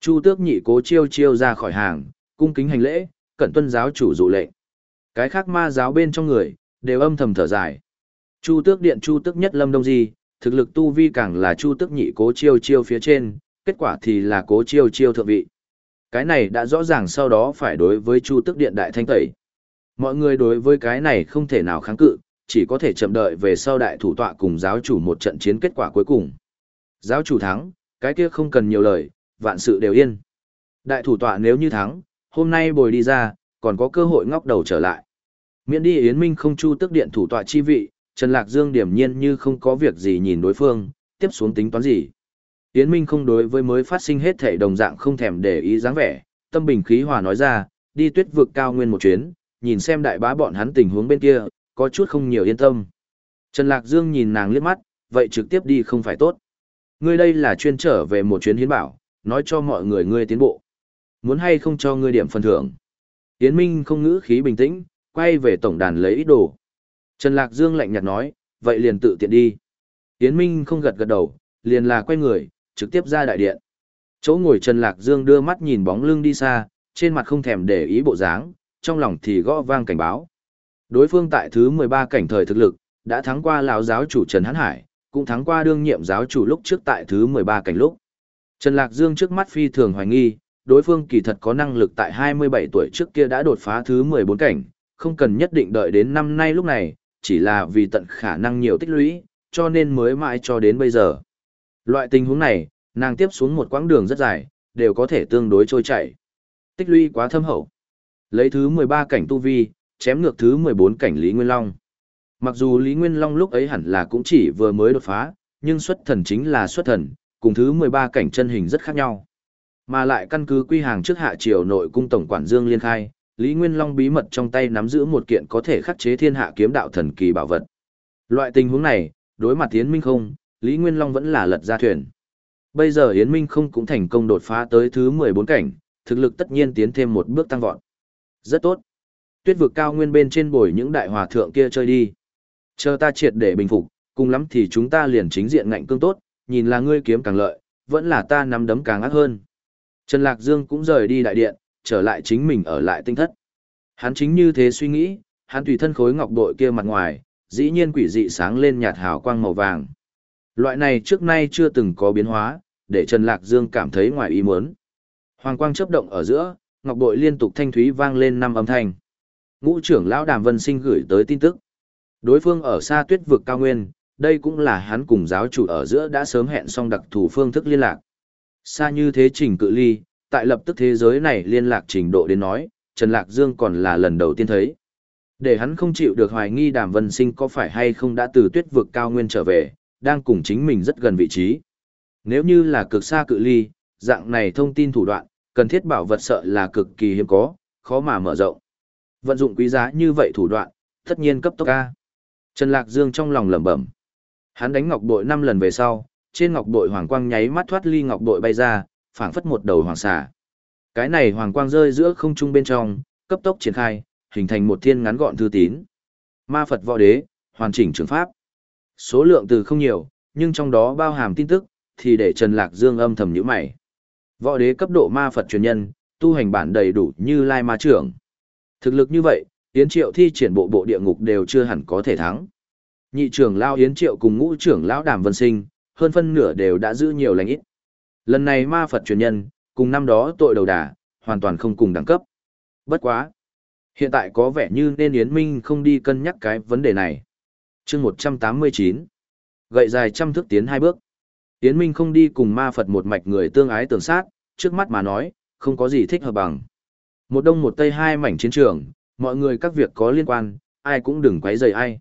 Chu tước nhị cố chiêu chiêu ra khỏi hàng, cung kính hành lễ, cẩn tuân giáo chủ dụ lệnh. Cái khác ma giáo bên trong người, đều âm thầm thở dài. Chu tước điện chu tước nhất lâm đông di, thực lực tu vi càng là chu tước nhị cố chiêu chiêu phía trên, kết quả thì là cố chiêu chiêu thượng vị. Cái này đã rõ ràng sau đó phải đối với chu tước điện đại thanh tẩy. Mọi người đối với cái này không thể nào kháng cự, chỉ có thể chậm đợi về sau đại thủ tọa cùng giáo chủ một trận chiến kết quả cuối cùng. Giáo chủ thắng, cái kia không cần nhiều lời, vạn sự đều yên. Đại thủ tọa nếu như thắng, hôm nay bồi đi ra, còn có cơ hội ngóc đầu trở lại. Miễn đi Yến Minh không chu tức điện thủ tọa chi vị, Trần Lạc Dương điểm nhiên như không có việc gì nhìn đối phương, tiếp xuống tính toán gì. Yến Minh không đối với mới phát sinh hết thể đồng dạng không thèm để ý dáng vẻ, tâm bình khí hòa nói ra, đi tuyết vực cao nguyên một chuyến, nhìn xem đại bá bọn hắn tình huống bên kia, có chút không nhiều yên tâm. Trần Lạc Dương nhìn nàng liếc mắt, vậy trực tiếp đi không phải tốt. Ngươi đây là chuyên trở về một chuyến hiến bảo, nói cho mọi người ngươi tiến bộ. Muốn hay không cho ngươi điểm phần thưởng. Yến Minh không ngữ khí bình tĩnh, quay về tổng đàn lấy ít đồ. Trần Lạc Dương lạnh nhạt nói, vậy liền tự tiện đi. Yến Minh không gật gật đầu, liền là quay người, trực tiếp ra đại điện. Chỗ ngồi Trần Lạc Dương đưa mắt nhìn bóng lưng đi xa, trên mặt không thèm để ý bộ dáng, trong lòng thì gõ vang cảnh báo. Đối phương tại thứ 13 cảnh thời thực lực, đã thắng qua lão giáo chủ Trần Hán Hải, cũng thắng qua đương nhiệm giáo chủ lúc trước tại thứ 13 cảnh lúc. Trần Lạc Dương trước mắt phi thường hoài nghi, đối phương kỳ thật có năng lực tại 27 tuổi trước kia đã đột phá thứ 14 cảnh, không cần nhất định đợi đến năm nay lúc này, chỉ là vì tận khả năng nhiều tích lũy, cho nên mới mãi cho đến bây giờ. Loại tình huống này, nàng tiếp xuống một quãng đường rất dài, đều có thể tương đối trôi chảy. Tích lũy quá thâm hậu. Lấy thứ 13 cảnh tu vi, chém ngược thứ 14 cảnh Lý Nguyên Long. Mặc dù Lý Nguyên Long lúc ấy hẳn là cũng chỉ vừa mới đột phá, nhưng xuất thần chính là xuất thần, cùng thứ 13 cảnh chân hình rất khác nhau. Mà lại căn cứ quy hàng trước hạ triều nội cung tổng quản Dương Liên khai, Lý Nguyên Long bí mật trong tay nắm giữ một kiện có thể khắc chế thiên hạ kiếm đạo thần kỳ bảo vật. Loại tình huống này, đối mặt Yến Minh không, Lý Nguyên Long vẫn là lật ra thuyền. Bây giờ Yến Minh không cũng thành công đột phá tới thứ 14 cảnh, thực lực tất nhiên tiến thêm một bước tăng vọt. Rất tốt. Tuyết vực cao nguyên bên trên bồi những đại hòa thượng kia chơi đi. Chờ ta triệt để bình phục, cùng lắm thì chúng ta liền chính diện ngạnh cương tốt, nhìn là ngươi kiếm càng lợi, vẫn là ta nắm đấm càng ác hơn. Trần Lạc Dương cũng rời đi đại điện, trở lại chính mình ở lại tinh thất. Hắn chính như thế suy nghĩ, hắn tùy thân khối ngọc bội kia mặt ngoài, dĩ nhiên quỷ dị sáng lên nhạt hào quang màu vàng. Loại này trước nay chưa từng có biến hóa, để Trần Lạc Dương cảm thấy ngoài ý muốn. Hoàng quang chớp động ở giữa, ngọc bội liên tục thanh thúy vang lên năm âm thanh. Ngũ trưởng lão Đàm Vân Sinh gửi tới tin tức. Đối phương ở xa tuyết vực cao nguyên, đây cũng là hắn cùng giáo chủ ở giữa đã sớm hẹn xong đặc thù phương thức liên lạc. Xa như thế trình cự ly, tại lập tức thế giới này liên lạc trình độ đến nói, Trần Lạc Dương còn là lần đầu tiên thấy. Để hắn không chịu được hoài nghi Đàm Vân Sinh có phải hay không đã từ tuyết vực cao nguyên trở về, đang cùng chính mình rất gần vị trí. Nếu như là cực xa cự ly, dạng này thông tin thủ đoạn, cần thiết bảo vật sợ là cực kỳ hiếm có, khó mà mở rộng. Vận dụng quý giá như vậy thủ đoạn, tất nhiên cấp tốc ca. Trần Lạc Dương trong lòng lẩm bẩm. Hắn đánh ngọc bội 5 lần về sau, trên ngọc bội hoàng quang nháy mắt thoát ly ngọc bội bay ra, phảng phất một đầu hoàng xà. Cái này hoàng quang rơi giữa không trung bên trong, cấp tốc triển khai, hình thành một thiên ngắn gọn thư tín. Ma Phật võ đế, hoàn chỉnh trường pháp. Số lượng từ không nhiều, nhưng trong đó bao hàm tin tức, thì để Trần Lạc Dương âm thầm nhíu mày. Võ đế cấp độ ma Phật truyền nhân, tu hành bản đầy đủ như Lai Ma trưởng. Thực lực như vậy, Yến Triệu thi triển bộ bộ địa ngục đều chưa hẳn có thể thắng. Nhị trưởng lão Yến Triệu cùng ngũ trưởng lão Đàm Vân Sinh, hơn phân nửa đều đã giữ nhiều lành ít. Lần này ma Phật truyền nhân, cùng năm đó tội đầu đà, hoàn toàn không cùng đẳng cấp. Bất quá. Hiện tại có vẻ như nên Yến Minh không đi cân nhắc cái vấn đề này. chương 189. Gậy dài trăm thước tiến hai bước. Yến Minh không đi cùng ma Phật một mạch người tương ái tường sát, trước mắt mà nói, không có gì thích hợp bằng. Một đông một tây hai mảnh chiến trường, mọi người các việc có liên quan, ai cũng đừng quấy rầy ai.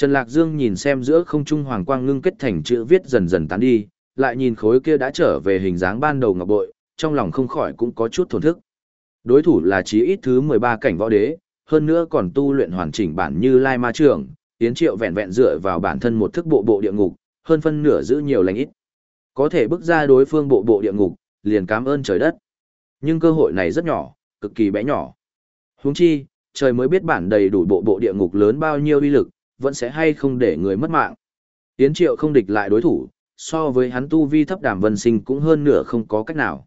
Trần Lạc Dương nhìn xem giữa không trung hoàng quang ngưng kết thành chữ viết dần dần tán đi, lại nhìn khối kia đã trở về hình dáng ban đầu ngọc bội, trong lòng không khỏi cũng có chút thổn thức. Đối thủ là chí ít thứ 13 cảnh võ đế, hơn nữa còn tu luyện hoàn chỉnh bản như Lai Ma Trường, Tiến Triệu vẹn vẹn dựa vào bản thân một thức bộ bộ địa ngục, hơn phân nửa giữ nhiều lành ít. Có thể bước ra đối phương bộ bộ địa ngục, liền cảm ơn trời đất. Nhưng cơ hội này rất nhỏ, cực kỳ bé nhỏ. Huống chi, trời mới biết bản đầy đủ bộ bộ địa ngục lớn bao nhiêu uy lực, vẫn sẽ hay không để người mất mạng. Yến Triệu không địch lại đối thủ, so với hắn tu vi thấp đàm vân sinh cũng hơn nửa không có cách nào.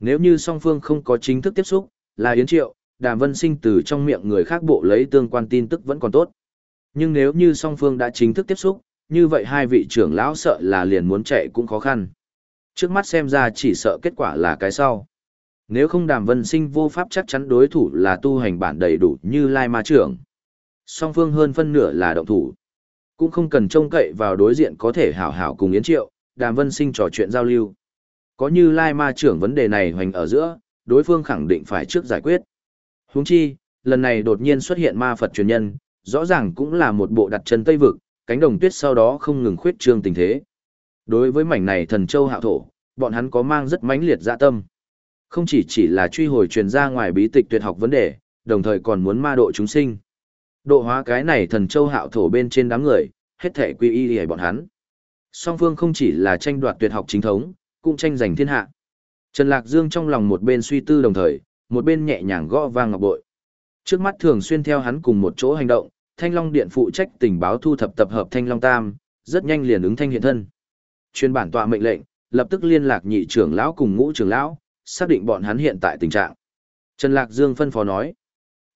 Nếu như song phương không có chính thức tiếp xúc, là Yến Triệu, đàm vân sinh từ trong miệng người khác bộ lấy tương quan tin tức vẫn còn tốt. Nhưng nếu như song phương đã chính thức tiếp xúc, như vậy hai vị trưởng lão sợ là liền muốn chạy cũng khó khăn. Trước mắt xem ra chỉ sợ kết quả là cái sau. Nếu không đàm vân sinh vô pháp chắc chắn đối thủ là tu hành bản đầy đủ như Lai Ma trưởng. Song phương hơn phân nửa là động thủ. Cũng không cần trông cậy vào đối diện có thể hảo hảo cùng Yến Triệu, đàm vân sinh trò chuyện giao lưu. Có như Lai Ma trưởng vấn đề này hoành ở giữa, đối phương khẳng định phải trước giải quyết. Huống chi, lần này đột nhiên xuất hiện ma Phật truyền nhân, rõ ràng cũng là một bộ đặt chân Tây Vực, cánh đồng tuyết sau đó không ngừng khuyết trương tình thế. Đối với mảnh này thần châu hạo thổ, bọn hắn có mang rất mãnh liệt dạ tâm. Không chỉ chỉ là truy hồi truyền ra ngoài bí tịch tuyệt học vấn đề, đồng thời còn muốn ma độ chúng sinh. Độ hóa cái này thần châu hạo thổ bên trên đám người, hết thể quy y hề bọn hắn. Song phương không chỉ là tranh đoạt tuyệt học chính thống, cũng tranh giành thiên hạ. Trần Lạc Dương trong lòng một bên suy tư đồng thời, một bên nhẹ nhàng gõ vang ngọc bội. Trước mắt thường xuyên theo hắn cùng một chỗ hành động, Thanh Long Điện phụ trách tình báo thu thập tập hợp Thanh Long Tam, rất nhanh liền ứng thanh hiện thân. Chuyên bản tọa mệnh lệnh, lập tức liên lạc nhị trưởng lão cùng ngũ trưởng lão, xác định bọn hắn hiện tại tình trạng. Trần Lạc Dương phân phó nói.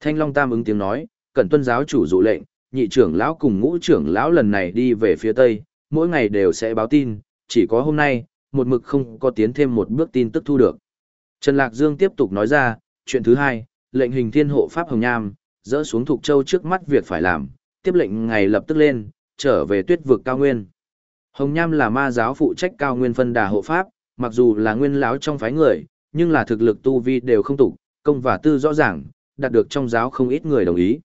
Thanh Long Tam ứng tiếng nói, cẩn tuân giáo chủ dụ lệnh, nhị trưởng lão cùng ngũ trưởng lão lần này đi về phía tây, mỗi ngày đều sẽ báo tin, chỉ có hôm nay, một mực không có tiến thêm một bước tin tức thu được. Trần Lạc Dương tiếp tục nói ra, chuyện thứ hai, lệnh hình thiên hộ Pháp Hồng Nham, dỡ xuống Thục châu trước mắt việc phải làm, tiếp lệnh ngày lập tức lên, trở về tuyết vực cao nguyên. Hồng Nham là ma giáo phụ trách cao nguyên phân đà hộ Pháp, mặc dù là nguyên lão trong phái người, nhưng là thực lực tu vi đều không tục, công và tư rõ ràng, đạt được trong giáo không ít người đồng ý.